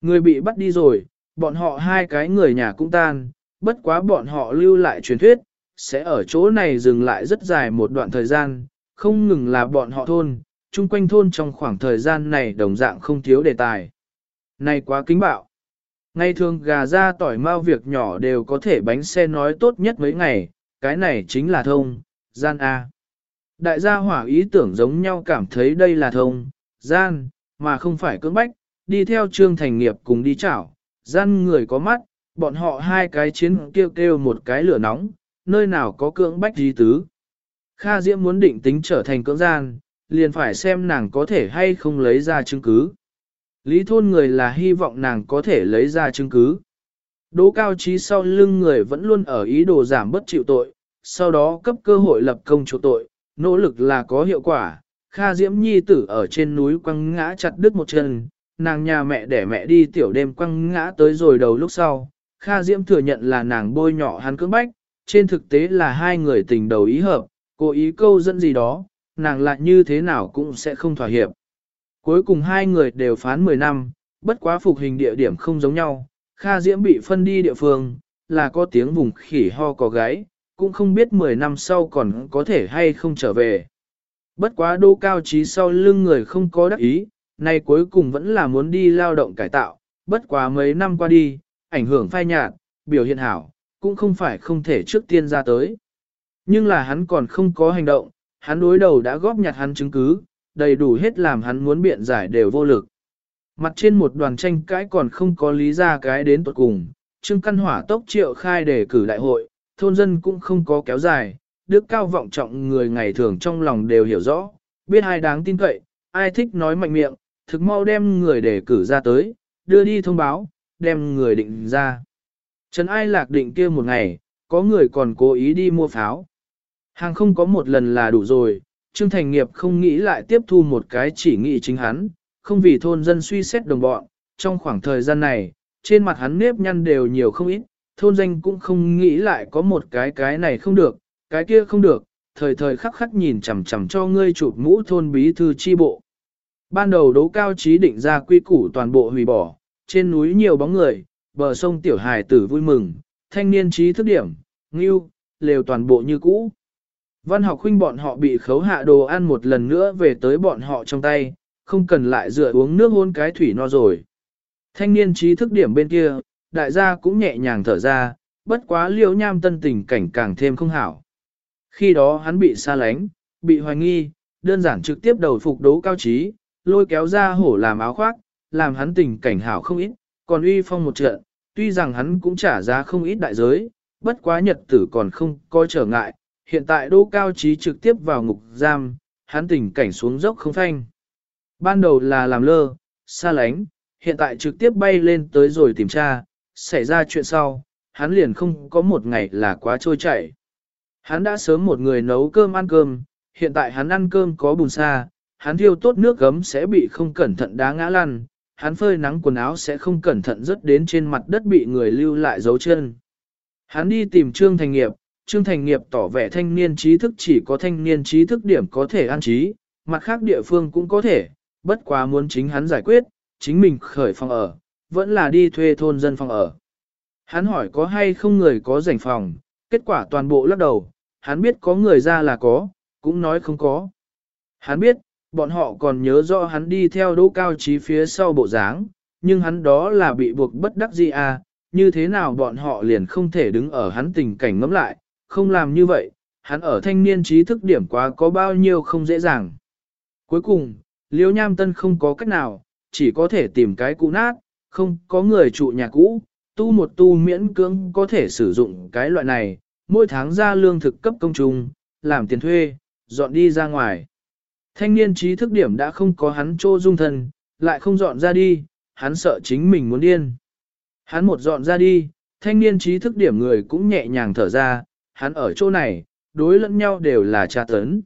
Người bị bắt đi rồi, bọn họ hai cái người nhà cũng tan, bất quá bọn họ lưu lại truyền thuyết, sẽ ở chỗ này dừng lại rất dài một đoạn thời gian, không ngừng là bọn họ thôn, chung quanh thôn trong khoảng thời gian này đồng dạng không thiếu đề tài. Này quá kính bạo. Ngày thường gà ra tỏi mau việc nhỏ đều có thể bánh xe nói tốt nhất mấy ngày, cái này chính là thông, gian A. Đại gia hỏa ý tưởng giống nhau cảm thấy đây là thông, gian, mà không phải cưỡng bách, đi theo trương thành nghiệp cùng đi chảo, gian người có mắt, bọn họ hai cái chiến kêu kêu một cái lửa nóng, nơi nào có cưỡng bách gì tứ. Kha Diễm muốn định tính trở thành cưỡng gian, liền phải xem nàng có thể hay không lấy ra chứng cứ. Lý thôn người là hy vọng nàng có thể lấy ra chứng cứ. Đỗ cao trí sau lưng người vẫn luôn ở ý đồ giảm bất chịu tội, sau đó cấp cơ hội lập công chỗ tội, nỗ lực là có hiệu quả. Kha Diễm Nhi tử ở trên núi quăng ngã chặt đứt một chân, nàng nhà mẹ để mẹ đi tiểu đêm quăng ngã tới rồi đầu lúc sau. Kha Diễm thừa nhận là nàng bôi nhỏ hắn cưỡng bách, trên thực tế là hai người tình đầu ý hợp, cố ý câu dẫn gì đó, nàng lại như thế nào cũng sẽ không thỏa hiệp. Cuối cùng hai người đều phán 10 năm, bất quá phục hình địa điểm không giống nhau, Kha Diễm bị phân đi địa phương, là có tiếng vùng khỉ ho có gáy, cũng không biết 10 năm sau còn có thể hay không trở về. Bất quá đô cao trí sau lưng người không có đắc ý, nay cuối cùng vẫn là muốn đi lao động cải tạo, bất quá mấy năm qua đi, ảnh hưởng phai nhạt, biểu hiện hảo, cũng không phải không thể trước tiên ra tới. Nhưng là hắn còn không có hành động, hắn đối đầu đã góp nhặt hắn chứng cứ, đầy đủ hết làm hắn muốn biện giải đều vô lực. Mặt trên một đoàn tranh cãi còn không có lý ra cái đến tuột cùng, Trương Căn Hỏa tốc triệu khai để cử đại hội, thôn dân cũng không có kéo dài, đức cao vọng trọng người ngày thường trong lòng đều hiểu rõ, biết ai đáng tin cậy, ai thích nói mạnh miệng, thực mau đem người để cử ra tới, đưa đi thông báo, đem người định ra. Trần ai lạc định kia một ngày, có người còn cố ý đi mua pháo. Hàng không có một lần là đủ rồi, Trương Thành Nghiệp không nghĩ lại tiếp thu một cái chỉ nghị chính hắn, không vì thôn dân suy xét đồng bọn, trong khoảng thời gian này, trên mặt hắn nếp nhăn đều nhiều không ít, thôn danh cũng không nghĩ lại có một cái cái này không được, cái kia không được, thời thời khắc khắc nhìn chằm chằm cho ngươi chụp mũ thôn bí thư chi bộ. Ban đầu đấu cao trí định ra quy củ toàn bộ hủy bỏ, trên núi nhiều bóng người, bờ sông tiểu hài tử vui mừng, thanh niên trí thức điểm, ngưu, lều toàn bộ như cũ. Văn học huynh bọn họ bị khấu hạ đồ ăn một lần nữa về tới bọn họ trong tay, không cần lại dựa uống nước hôn cái thủy no rồi. Thanh niên trí thức điểm bên kia, đại gia cũng nhẹ nhàng thở ra, bất quá liễu nham tân tình cảnh càng thêm không hảo. Khi đó hắn bị xa lánh, bị hoài nghi, đơn giản trực tiếp đầu phục đấu cao trí, lôi kéo ra hổ làm áo khoác, làm hắn tình cảnh hảo không ít, còn uy phong một trận, tuy rằng hắn cũng trả giá không ít đại giới, bất quá nhật tử còn không coi trở ngại, hiện tại đô cao trí trực tiếp vào ngục giam, hắn tình cảnh xuống dốc không phanh. Ban đầu là làm lơ, xa lánh, hiện tại trực tiếp bay lên tới rồi tìm tra, xảy ra chuyện sau, hắn liền không có một ngày là quá trôi chảy. Hắn đã sớm một người nấu cơm ăn cơm, hiện tại hắn ăn cơm có bùn xa, hắn thiêu tốt nước gấm sẽ bị không cẩn thận đá ngã lăn, hắn phơi nắng quần áo sẽ không cẩn thận rớt đến trên mặt đất bị người lưu lại dấu chân. Hắn đi tìm Trương Thành Nghiệp, Trương Thành Nghiệp tỏ vẻ thanh niên trí thức chỉ có thanh niên trí thức điểm có thể an trí, mặt khác địa phương cũng có thể, bất quá muốn chính hắn giải quyết, chính mình khởi phòng ở, vẫn là đi thuê thôn dân phòng ở. Hắn hỏi có hay không người có rảnh phòng, kết quả toàn bộ lắc đầu, hắn biết có người ra là có, cũng nói không có. Hắn biết, bọn họ còn nhớ rõ hắn đi theo đỗ cao trí phía sau bộ dáng, nhưng hắn đó là bị buộc bất đắc dĩ à, như thế nào bọn họ liền không thể đứng ở hắn tình cảnh ngẫm lại, không làm như vậy, hắn ở thanh niên trí thức điểm quá có bao nhiêu không dễ dàng. Cuối cùng, Liêu Nham Tân không có cách nào, chỉ có thể tìm cái cũ nát, không có người trụ nhà cũ, tu một tu miễn cưỡng có thể sử dụng cái loại này, mỗi tháng ra lương thực cấp công trung, làm tiền thuê, dọn đi ra ngoài. Thanh niên trí thức điểm đã không có hắn trô dung thân, lại không dọn ra đi, hắn sợ chính mình muốn điên. Hắn một dọn ra đi, thanh niên trí thức điểm người cũng nhẹ nhàng thở ra, hắn ở chỗ này, đối lẫn nhau đều là tra tấn.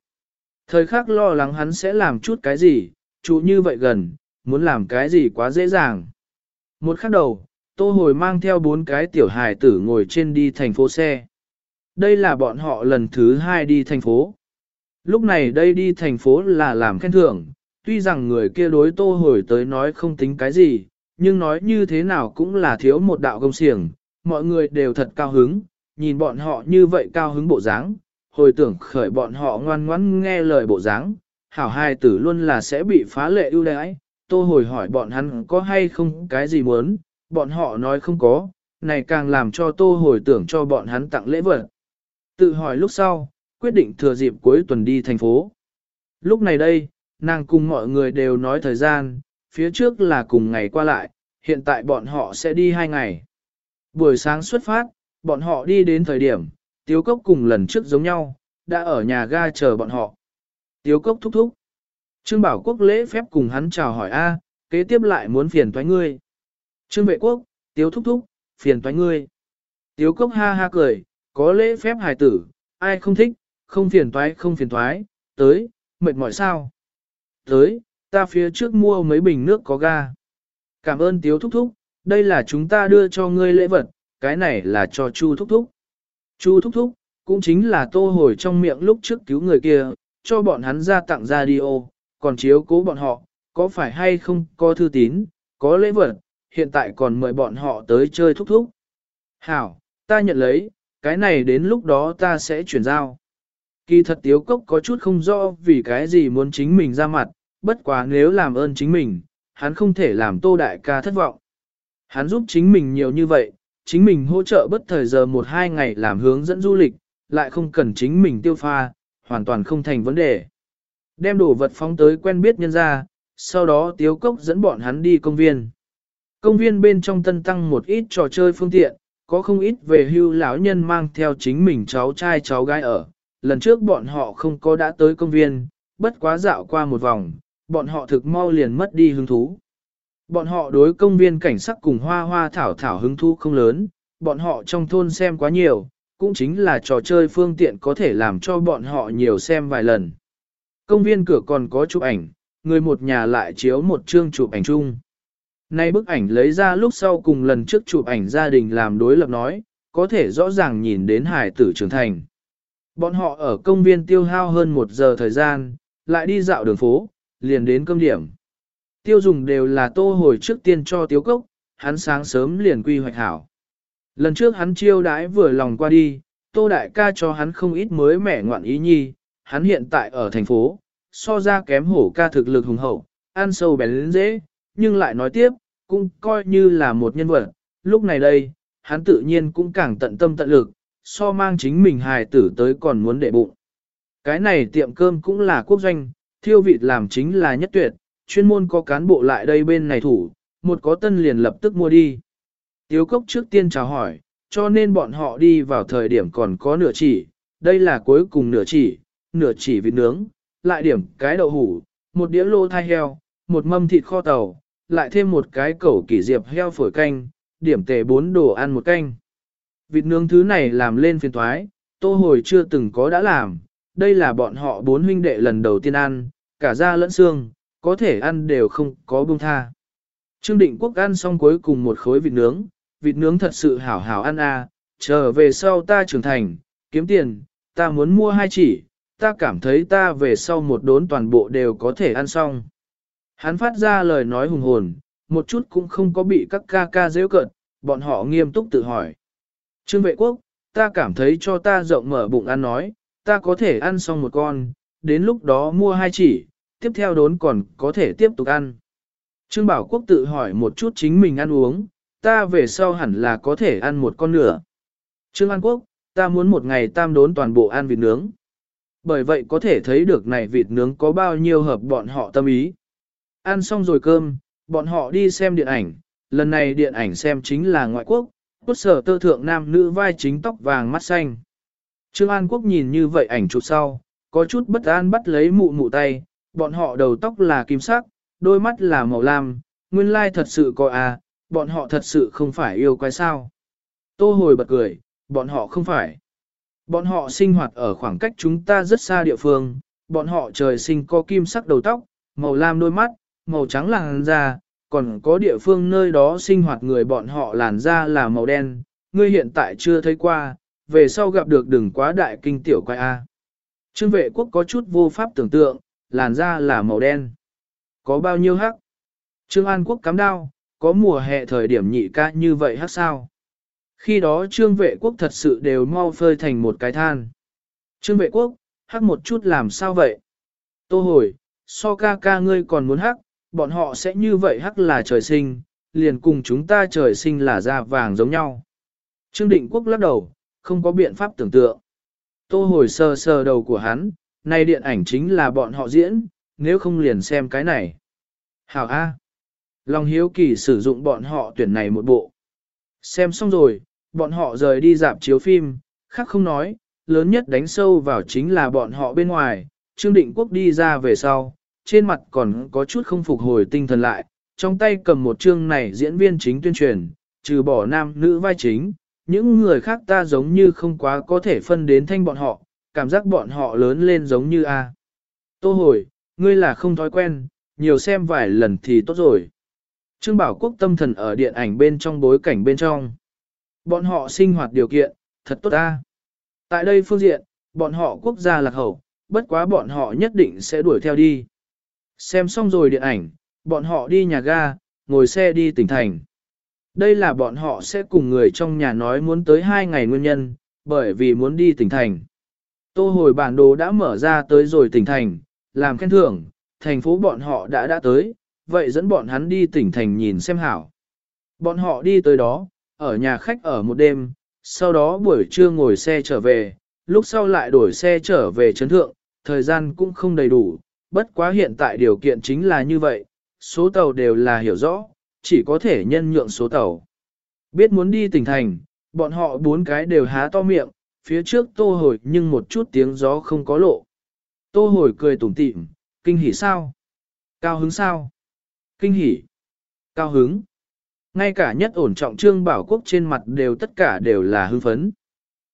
Thời khắc lo lắng hắn sẽ làm chút cái gì, trụ như vậy gần, muốn làm cái gì quá dễ dàng. Một khắc đầu, tô hồi mang theo bốn cái tiểu hài tử ngồi trên đi thành phố xe. Đây là bọn họ lần thứ hai đi thành phố. Lúc này đây đi thành phố là làm khen thưởng, tuy rằng người kia đối tô hồi tới nói không tính cái gì, nhưng nói như thế nào cũng là thiếu một đạo công xiềng, mọi người đều thật cao hứng, nhìn bọn họ như vậy cao hứng bộ dáng, hồi tưởng khởi bọn họ ngoan ngoãn nghe lời bộ dáng, hảo hai tử luôn là sẽ bị phá lệ ưu đãi. Tô hồi hỏi bọn hắn có hay không cái gì muốn, bọn họ nói không có, này càng làm cho tô hồi tưởng cho bọn hắn tặng lễ vật. Tự hỏi lúc sau, quyết định thừa dịp cuối tuần đi thành phố. Lúc này đây, nàng cùng mọi người đều nói thời gian, phía trước là cùng ngày qua lại, hiện tại bọn họ sẽ đi hai ngày. Buổi sáng xuất phát, bọn họ đi đến thời điểm, Tiếu Cốc cùng lần trước giống nhau, đã ở nhà ga chờ bọn họ. Tiếu Cốc thúc thúc. Trương Bảo Quốc lễ phép cùng hắn chào hỏi A, kế tiếp lại muốn phiền toái ngươi. Trương Vệ Quốc, Tiếu thúc thúc, phiền toái ngươi. Tiếu Cốc ha ha cười, có lễ phép hài tử, ai không thích, không phiền toái không phiền toái, tới, mệt mỏi sao. Tới, ta phía trước mua mấy bình nước có ga. Cảm ơn Tiếu thúc thúc, đây là chúng ta đưa cho ngươi lễ vật, cái này là cho Chu thúc thúc. Chu thúc thúc, cũng chính là tô hồi trong miệng lúc trước cứu người kia, cho bọn hắn ra tặng radio, còn chiếu cố bọn họ, có phải hay không có thư tín, có lễ vật, hiện tại còn mời bọn họ tới chơi thúc thúc. Hảo, ta nhận lấy, cái này đến lúc đó ta sẽ chuyển giao. Kỳ thật tiếu cốc có chút không rõ vì cái gì muốn chính mình ra mặt, bất quá nếu làm ơn chính mình, hắn không thể làm tô đại ca thất vọng. Hắn giúp chính mình nhiều như vậy, chính mình hỗ trợ bất thời giờ một hai ngày làm hướng dẫn du lịch, lại không cần chính mình tiêu pha, hoàn toàn không thành vấn đề. Đem đồ vật phóng tới quen biết nhân ra, sau đó tiếu cốc dẫn bọn hắn đi công viên. Công viên bên trong tân tăng một ít trò chơi phương tiện, có không ít về hưu lão nhân mang theo chính mình cháu trai cháu gái ở. Lần trước bọn họ không có đã tới công viên, bất quá dạo qua một vòng, bọn họ thực mau liền mất đi hứng thú. Bọn họ đối công viên cảnh sắc cùng hoa hoa thảo thảo hứng thú không lớn, bọn họ trong thôn xem quá nhiều, cũng chính là trò chơi phương tiện có thể làm cho bọn họ nhiều xem vài lần. Công viên cửa còn có chụp ảnh, người một nhà lại chiếu một chương chụp ảnh chung. Nay bức ảnh lấy ra lúc sau cùng lần trước chụp ảnh gia đình làm đối lập nói, có thể rõ ràng nhìn đến hải tử trưởng thành. Bọn họ ở công viên tiêu hao hơn một giờ thời gian, lại đi dạo đường phố, liền đến cơm điểm. Tiêu dùng đều là tô hồi trước tiên cho tiếu cốc, hắn sáng sớm liền quy hoạch hảo. Lần trước hắn chiêu đãi vừa lòng qua đi, tô đại ca cho hắn không ít mới mẻ ngoạn ý nhi, hắn hiện tại ở thành phố, so ra kém hổ ca thực lực hùng hậu, ăn sâu bén dễ, nhưng lại nói tiếp, cũng coi như là một nhân vật, lúc này đây, hắn tự nhiên cũng càng tận tâm tận lực, so mang chính mình hài tử tới còn muốn đệ bụng. Cái này tiệm cơm cũng là quốc doanh, thiêu vịt làm chính là nhất tuyệt, chuyên môn có cán bộ lại đây bên này thủ, một có tân liền lập tức mua đi. Tiếu cốc trước tiên chào hỏi, cho nên bọn họ đi vào thời điểm còn có nửa chỉ, đây là cuối cùng nửa chỉ, nửa chỉ vịt nướng, lại điểm cái đậu hủ, một đĩa lô thai heo, một mâm thịt kho tàu, lại thêm một cái cẩu kỷ diệp heo phổi canh, điểm tề bốn đồ ăn một canh. Vịt nướng thứ này làm lên phiền thoái, tô hồi chưa từng có đã làm, đây là bọn họ bốn huynh đệ lần đầu tiên ăn, cả da lẫn xương, có thể ăn đều không có buông tha. Trương Định Quốc ăn xong cuối cùng một khối vịt nướng, vịt nướng thật sự hảo hảo ăn à, chờ về sau ta trưởng thành, kiếm tiền, ta muốn mua hai chỉ, ta cảm thấy ta về sau một đốn toàn bộ đều có thể ăn xong. Hắn phát ra lời nói hùng hồn, một chút cũng không có bị các ca ca dễ cận, bọn họ nghiêm túc tự hỏi. Trương vệ quốc, ta cảm thấy cho ta rộng mở bụng ăn nói, ta có thể ăn xong một con, đến lúc đó mua hai chỉ, tiếp theo đốn còn có thể tiếp tục ăn. Trương Bảo Quốc tự hỏi một chút chính mình ăn uống, ta về sau hẳn là có thể ăn một con nữa. Trương An Quốc, ta muốn một ngày tam đốn toàn bộ ăn vịt nướng. Bởi vậy có thể thấy được này vịt nướng có bao nhiêu hợp bọn họ tâm ý. Ăn xong rồi cơm, bọn họ đi xem điện ảnh, lần này điện ảnh xem chính là ngoại quốc, quốc sở tơ thượng nam nữ vai chính tóc vàng mắt xanh. Trương An Quốc nhìn như vậy ảnh chụp sau, có chút bất an bắt lấy mụ mụ tay, bọn họ đầu tóc là kim sắc, đôi mắt là màu lam, nguyên lai thật sự có à, bọn họ thật sự không phải yêu quái sao. Tô hồi bật cười, bọn họ không phải. Bọn họ sinh hoạt ở khoảng cách chúng ta rất xa địa phương, bọn họ trời sinh có kim sắc đầu tóc, màu lam đôi mắt, màu trắng làn da, còn có địa phương nơi đó sinh hoạt người bọn họ làn da là màu đen, ngươi hiện tại chưa thấy qua, về sau gặp được đừng quá đại kinh tiểu quái A. Trương vệ quốc có chút vô pháp tưởng tượng, làn da là màu đen. Có bao nhiêu hắc? Trương An Quốc cắm đao, có mùa hè thời điểm nhị ca như vậy hắc sao? Khi đó trương vệ quốc thật sự đều mau phơi thành một cái than. Trương vệ quốc, hắc một chút làm sao vậy? Tô hồi, so ca ca ngươi còn muốn hắc, bọn họ sẽ như vậy hắc là trời sinh, liền cùng chúng ta trời sinh là da vàng giống nhau. Trương định quốc lắc đầu, không có biện pháp tưởng tượng. Tô hồi sờ sờ đầu của hắn, này điện ảnh chính là bọn họ diễn, nếu không liền xem cái này. Hảo A. Long hiếu kỳ sử dụng bọn họ tuyển này một bộ. Xem xong rồi, bọn họ rời đi dạp chiếu phim, khác không nói, lớn nhất đánh sâu vào chính là bọn họ bên ngoài. Trương Định Quốc đi ra về sau, trên mặt còn có chút không phục hồi tinh thần lại, trong tay cầm một chương này diễn viên chính tuyên truyền, trừ bỏ nam nữ vai chính, những người khác ta giống như không quá có thể phân đến thanh bọn họ, cảm giác bọn họ lớn lên giống như A. Tô hồi, ngươi là không thói quen, nhiều xem vài lần thì tốt rồi. Trương Bảo Quốc tâm thần ở điện ảnh bên trong bối cảnh bên trong. Bọn họ sinh hoạt điều kiện, thật tốt ta. Tại đây phương diện, bọn họ quốc gia lạc hậu, bất quá bọn họ nhất định sẽ đuổi theo đi. Xem xong rồi điện ảnh, bọn họ đi nhà ga, ngồi xe đi tỉnh thành. Đây là bọn họ sẽ cùng người trong nhà nói muốn tới hai ngày nguyên nhân, bởi vì muốn đi tỉnh thành. Tô hồi bản đồ đã mở ra tới rồi tỉnh thành, làm khen thưởng, thành phố bọn họ đã đã tới, vậy dẫn bọn hắn đi tỉnh thành nhìn xem hảo. Bọn họ đi tới đó, ở nhà khách ở một đêm, sau đó buổi trưa ngồi xe trở về, lúc sau lại đổi xe trở về Trấn thượng, thời gian cũng không đầy đủ, bất quá hiện tại điều kiện chính là như vậy, số tàu đều là hiểu rõ, chỉ có thể nhân nhượng số tàu. Biết muốn đi tỉnh thành, bọn họ bốn cái đều há to miệng, phía trước tô hồi nhưng một chút tiếng gió không có lộ. Tô hồi cười tủm tỉm, kinh hỉ sao? Cao hứng sao? Kinh hỉ. Cao hứng. Ngay cả nhất ổn trọng trương bảo quốc trên mặt đều tất cả đều là hưng phấn.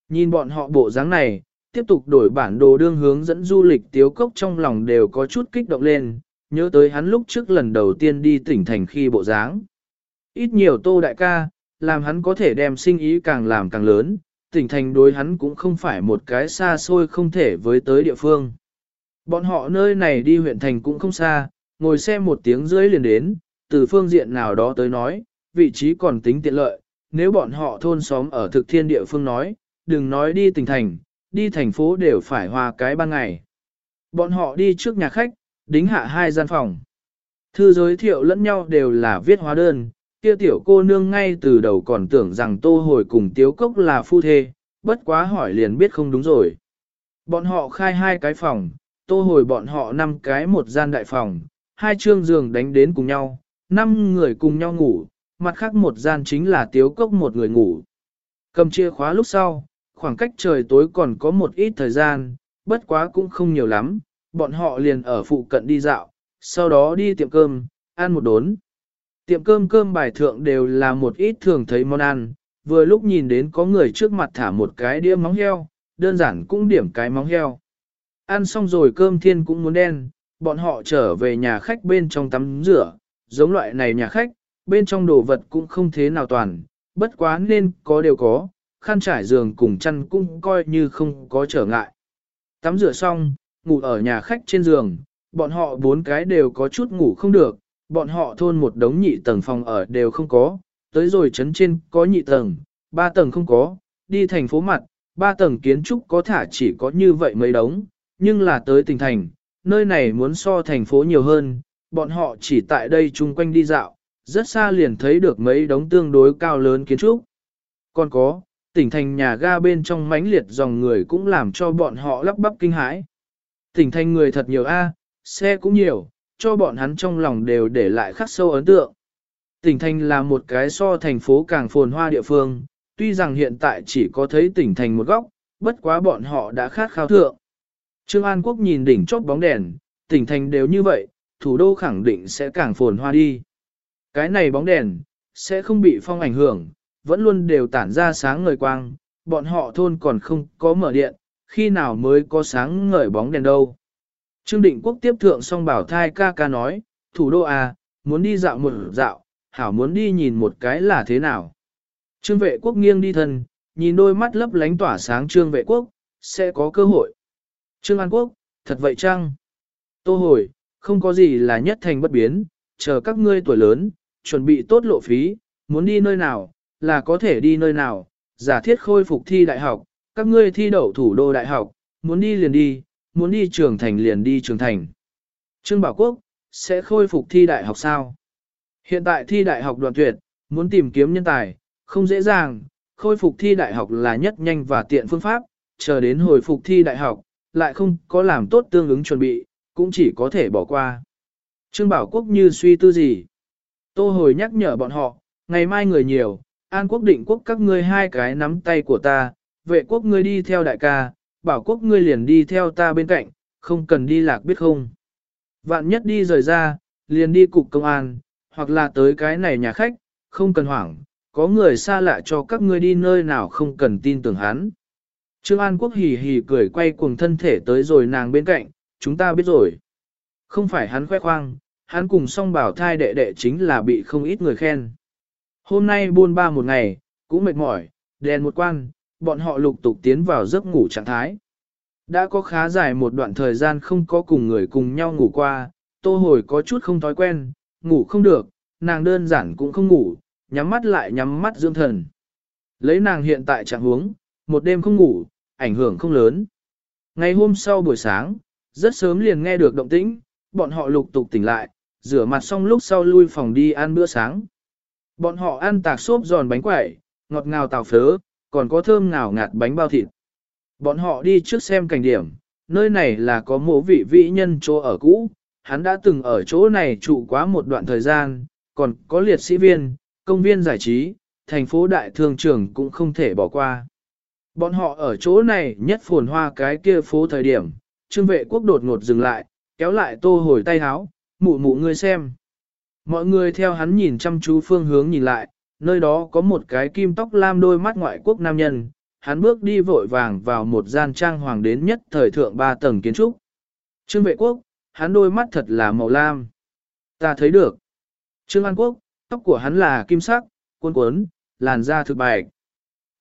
Nhìn bọn họ bộ dáng này, tiếp tục đổi bản đồ đương hướng dẫn du lịch tiếu cốc trong lòng đều có chút kích động lên, nhớ tới hắn lúc trước lần đầu tiên đi tỉnh thành khi bộ dáng. Ít nhiều tô đại ca, làm hắn có thể đem sinh ý càng làm càng lớn, tỉnh thành đối hắn cũng không phải một cái xa xôi không thể với tới địa phương. Bọn họ nơi này đi huyện thành cũng không xa, ngồi xe một tiếng rưỡi liền đến, từ phương diện nào đó tới nói, vị trí còn tính tiện lợi, nếu bọn họ thôn xóm ở thực thiên địa phương nói, đừng nói đi tỉnh thành, đi thành phố đều phải hòa cái ban ngày. Bọn họ đi trước nhà khách, đính hạ hai gian phòng. Thư giới thiệu lẫn nhau đều là viết hóa đơn, kia tiểu cô nương ngay từ đầu còn tưởng rằng tô hồi cùng tiếu cốc là phu thê, bất quá hỏi liền biết không đúng rồi. Bọn họ khai hai cái phòng, tô hồi bọn họ năm cái một gian đại phòng, hai chương giường đánh đến cùng nhau, năm người cùng nhau ngủ, mặt khác một gian chính là tiếu cốc một người ngủ. Cầm chìa khóa lúc sau, khoảng cách trời tối còn có một ít thời gian, bất quá cũng không nhiều lắm, bọn họ liền ở phụ cận đi dạo, sau đó đi tiệm cơm, ăn một đốn. Tiệm cơm cơm bài thượng đều là một ít thường thấy món ăn, vừa lúc nhìn đến có người trước mặt thả một cái đĩa móng heo, đơn giản cũng điểm cái móng heo. Ăn xong rồi cơm thiên cũng muốn đen, bọn họ trở về nhà khách bên trong tắm rửa, giống loại này nhà khách, bên trong đồ vật cũng không thế nào toàn, bất quá nên có đều có, khăn trải giường cùng chăn cũng coi như không có trở ngại. Tắm rửa xong, ngủ ở nhà khách trên giường, bọn họ bốn cái đều có chút ngủ không được, bọn họ thôn một đống nhị tầng phòng ở đều không có, tới rồi trấn trên có nhị tầng, ba tầng không có, đi thành phố mặt, ba tầng kiến trúc có thả chỉ có như vậy mấy đống, nhưng là tới tỉnh thành, nơi này muốn so thành phố nhiều hơn, bọn họ chỉ tại đây chung quanh đi dạo, rất xa liền thấy được mấy đống tương đối cao lớn kiến trúc. Còn có, tỉnh thành nhà ga bên trong mánh liệt dòng người cũng làm cho bọn họ lắp bắp kinh hãi. Tỉnh thành người thật nhiều a, xe cũng nhiều, cho bọn hắn trong lòng đều để lại khắc sâu ấn tượng. Tỉnh thành là một cái so thành phố càng phồn hoa địa phương, tuy rằng hiện tại chỉ có thấy tỉnh thành một góc, bất quá bọn họ đã khát khao thượng. Trương An Quốc nhìn đỉnh chót bóng đèn, tỉnh thành đều như vậy, thủ đô khẳng định sẽ càng phồn hoa đi. Cái này bóng đèn, sẽ không bị phong ảnh hưởng, vẫn luôn đều tản ra sáng ngời quang, bọn họ thôn còn không có mở điện, khi nào mới có sáng ngời bóng đèn đâu. Trương Định Quốc tiếp thượng xong bảo thai ca ca nói, thủ đô à, muốn đi dạo một dạo, hảo muốn đi nhìn một cái là thế nào. Trương vệ quốc nghiêng đi thân, nhìn đôi mắt lấp lánh tỏa sáng trương vệ quốc, sẽ có cơ hội. Trương An Quốc, thật vậy chăng? Tô hồi, không có gì là nhất thành bất biến, chờ các ngươi tuổi lớn, chuẩn bị tốt lộ phí, muốn đi nơi nào, là có thể đi nơi nào, giả thiết khôi phục thi đại học, các ngươi thi đậu thủ đô đại học, muốn đi liền đi, muốn đi trường thành liền đi trường thành. Trương Bảo Quốc, sẽ khôi phục thi đại học sao? Hiện tại thi đại học đoạn tuyệt, muốn tìm kiếm nhân tài, không dễ dàng, khôi phục thi đại học là nhất nhanh và tiện phương pháp, chờ đến hồi phục thi đại học, lại không có làm tốt tương ứng chuẩn bị, cũng chỉ có thể bỏ qua. Trương Bảo Quốc như suy tư gì? Tô hồi nhắc nhở bọn họ, ngày mai người nhiều, an quốc định quốc các ngươi hai cái nắm tay của ta, vệ quốc ngươi đi theo đại ca, bảo quốc ngươi liền đi theo ta bên cạnh, không cần đi lạc biết không. Vạn nhất đi rời ra, liền đi cục công an, hoặc là tới cái này nhà khách, không cần hoảng, có người xa lạ cho các ngươi đi nơi nào không cần tin tưởng hắn. Trương An Quốc hì hì cười quay cuồng thân thể tới rồi nàng bên cạnh, chúng ta biết rồi. Không phải hắn khoe khoang, hắn cùng song bảo thai đệ đệ chính là bị không ít người khen. Hôm nay buôn ba một ngày, cũng mệt mỏi, đèn một quan, bọn họ lục tục tiến vào giấc ngủ trạng thái. Đã có khá dài một đoạn thời gian không có cùng người cùng nhau ngủ qua, tô hồi có chút không thói quen, ngủ không được, nàng đơn giản cũng không ngủ, nhắm mắt lại nhắm mắt dưỡng thần. Lấy nàng hiện tại trạng huống, một đêm không ngủ, ảnh hưởng không lớn. Ngày hôm sau buổi sáng, rất sớm liền nghe được động tĩnh, bọn họ lục tục tỉnh lại, rửa mặt xong lúc sau lui phòng đi ăn bữa sáng. Bọn họ ăn tạc xốp giòn bánh quẩy, ngọt ngào tàu phớ, còn có thơm ngào ngạt bánh bao thịt. Bọn họ đi trước xem cảnh điểm, nơi này là có mộ vị vĩ nhân chỗ ở cũ, hắn đã từng ở chỗ này trụ quá một đoạn thời gian, còn có liệt sĩ viên, công viên giải trí, thành phố đại thương trường cũng không thể bỏ qua. Bọn họ ở chỗ này nhất phồn hoa cái kia phố thời điểm, trương vệ quốc đột ngột dừng lại, kéo lại tô hồi tay háo, mụ mụ ngươi xem. Mọi người theo hắn nhìn chăm chú phương hướng nhìn lại, nơi đó có một cái kim tóc lam đôi mắt ngoại quốc nam nhân, hắn bước đi vội vàng vào một gian trang hoàng đến nhất thời thượng ba tầng kiến trúc. Trương vệ quốc, hắn đôi mắt thật là màu lam. Ta thấy được. Trương An Quốc, tóc của hắn là kim sắc, cuốn cuốn, làn da thực bạch.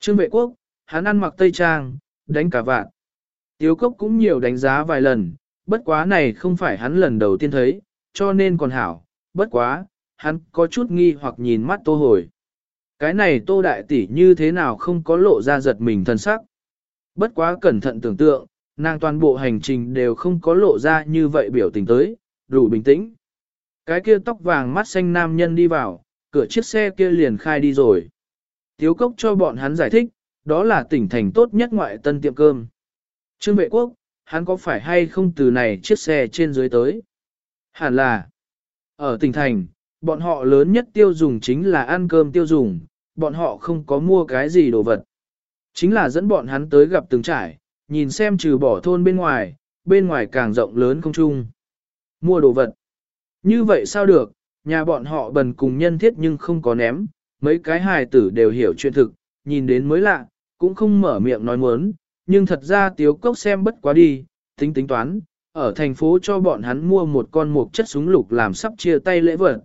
Trương vệ quốc, hắn ăn mặc tây trang, đánh cả vạn. Tiếu cốc cũng nhiều đánh giá vài lần, bất quá này không phải hắn lần đầu tiên thấy, cho nên còn hảo, bất quá, hắn có chút nghi hoặc nhìn mắt tô hồi. Cái này tô đại tỷ như thế nào không có lộ ra giật mình thân sắc. Bất quá cẩn thận tưởng tượng, nàng toàn bộ hành trình đều không có lộ ra như vậy biểu tình tới, đủ bình tĩnh. Cái kia tóc vàng mắt xanh nam nhân đi vào, cửa chiếc xe kia liền khai đi rồi. Tiếu cốc cho bọn hắn giải thích, đó là tỉnh thành tốt nhất ngoại tân tiệm cơm. Trương vệ quốc, hắn có phải hay không từ này chiếc xe trên dưới tới? Hẳn là, ở tỉnh thành, bọn họ lớn nhất tiêu dùng chính là ăn cơm tiêu dùng, bọn họ không có mua cái gì đồ vật. Chính là dẫn bọn hắn tới gặp từng trải, nhìn xem trừ bỏ thôn bên ngoài, bên ngoài càng rộng lớn không chung. Mua đồ vật. Như vậy sao được, nhà bọn họ bần cùng nhân thiết nhưng không có ném, mấy cái hài tử đều hiểu chuyện thực, nhìn đến mới lạ, cũng không mở miệng nói muốn, nhưng thật ra tiếu cốc xem bất quá đi, tính tính toán, ở thành phố cho bọn hắn mua một con mục chất súng lục làm sắp chia tay lễ vật.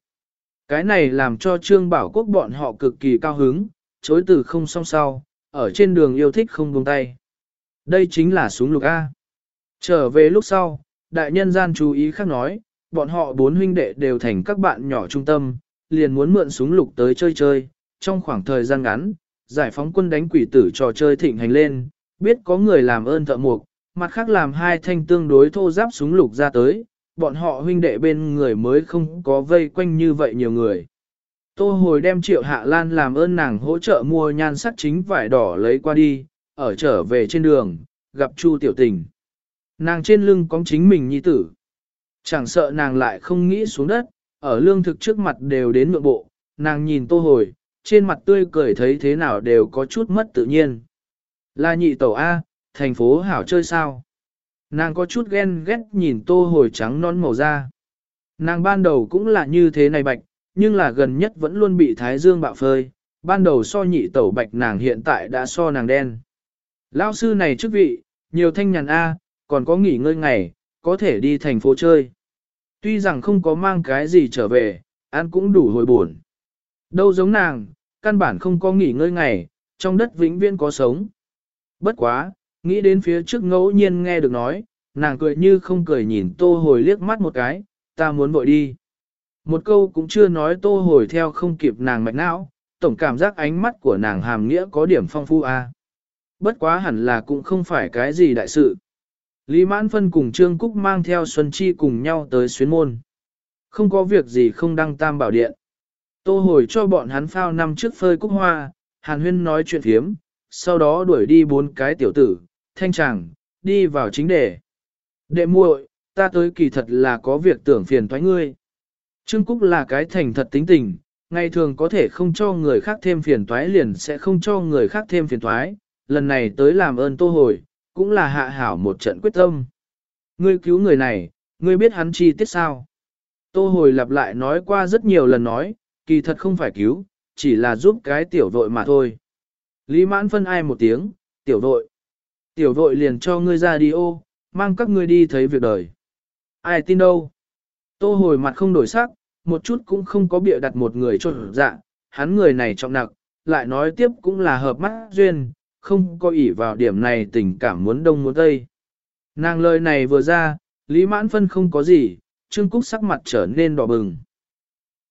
Cái này làm cho Trương Bảo Quốc bọn họ cực kỳ cao hứng, chối từ không song sau, ở trên đường yêu thích không buông tay. Đây chính là súng lục A. Trở về lúc sau, đại nhân gian chú ý khác nói, bọn họ bốn huynh đệ đều thành các bạn nhỏ trung tâm, liền muốn mượn súng lục tới chơi chơi, trong khoảng thời gian ngắn, giải phóng quân đánh quỷ tử trò chơi thịnh hành lên, biết có người làm ơn thợ mục, mặt khác làm hai thanh tương đối thô giáp súng lục ra tới, bọn họ huynh đệ bên người mới không có vây quanh như vậy nhiều người. Tô hồi đem triệu hạ lan làm ơn nàng hỗ trợ mua nhan sắc chính vải đỏ lấy qua đi, ở trở về trên đường, gặp Chu tiểu tình. Nàng trên lưng có chính mình nhi tử. Chẳng sợ nàng lại không nghĩ xuống đất, ở lương thực trước mặt đều đến nội bộ, nàng nhìn tô hồi, trên mặt tươi cười thấy thế nào đều có chút mất tự nhiên. Là nhị tẩu A, thành phố hảo chơi sao? Nàng có chút ghen ghét nhìn tô hồi trắng non màu da. Nàng ban đầu cũng là như thế này bạch, nhưng là gần nhất vẫn luôn bị thái dương bạo phơi, ban đầu so nhị tẩu bạch nàng hiện tại đã so nàng đen. Lão sư này chức vị, nhiều thanh nhàn A, còn có nghỉ ngơi ngày, có thể đi thành phố chơi. Tuy rằng không có mang cái gì trở về, ăn cũng đủ hồi buồn. Đâu giống nàng, căn bản không có nghỉ ngơi ngày, trong đất vĩnh viễn có sống. Bất quá, nghĩ đến phía trước ngẫu nhiên nghe được nói, nàng cười như không cười nhìn tô hồi liếc mắt một cái, ta muốn vội đi. Một câu cũng chưa nói tô hồi theo không kịp nàng mạch não, tổng cảm giác ánh mắt của nàng hàm nghĩa có điểm phong phu a. Bất quá hẳn là cũng không phải cái gì đại sự. Lý Mãn Phân cùng Trương Cúc mang theo Xuân Chi cùng nhau tới xuyến môn. Không có việc gì không đăng tam bảo điện. Tô hồi cho bọn hắn phao năm trước phơi cúc hoa, Hàn Huyên nói chuyện thiếm, sau đó đuổi đi bốn cái tiểu tử, thanh chàng, đi vào chính đề. Đệ muội, ta tới kỳ thật là có việc tưởng phiền thoái ngươi. Trương Cúc là cái thành thật tính tình, ngày thường có thể không cho người khác thêm phiền toái liền sẽ không cho người khác thêm phiền toái, lần này tới làm ơn tô hồi, cũng là hạ hảo một trận quyết tâm. Ngươi cứu người này, ngươi biết hắn chi tiết sao? Tô hồi lặp lại nói qua rất nhiều lần nói, kỳ thật không phải cứu, chỉ là giúp cái tiểu vội mà thôi. Lý mãn phân ai một tiếng, tiểu vội. Tiểu vội liền cho ngươi ra đi ô, mang các ngươi đi thấy việc đời. Ai tin đâu? Tô hồi mặt không đổi sắc, một chút cũng không có bịa đặt một người cho dạ, hắn người này trọng nặng, lại nói tiếp cũng là hợp mắt duyên, không có ỷ vào điểm này tình cảm muốn đông muốn tây. Nàng lời này vừa ra, Lý Mãn Phân không có gì, Trương Cúc sắc mặt trở nên đỏ bừng.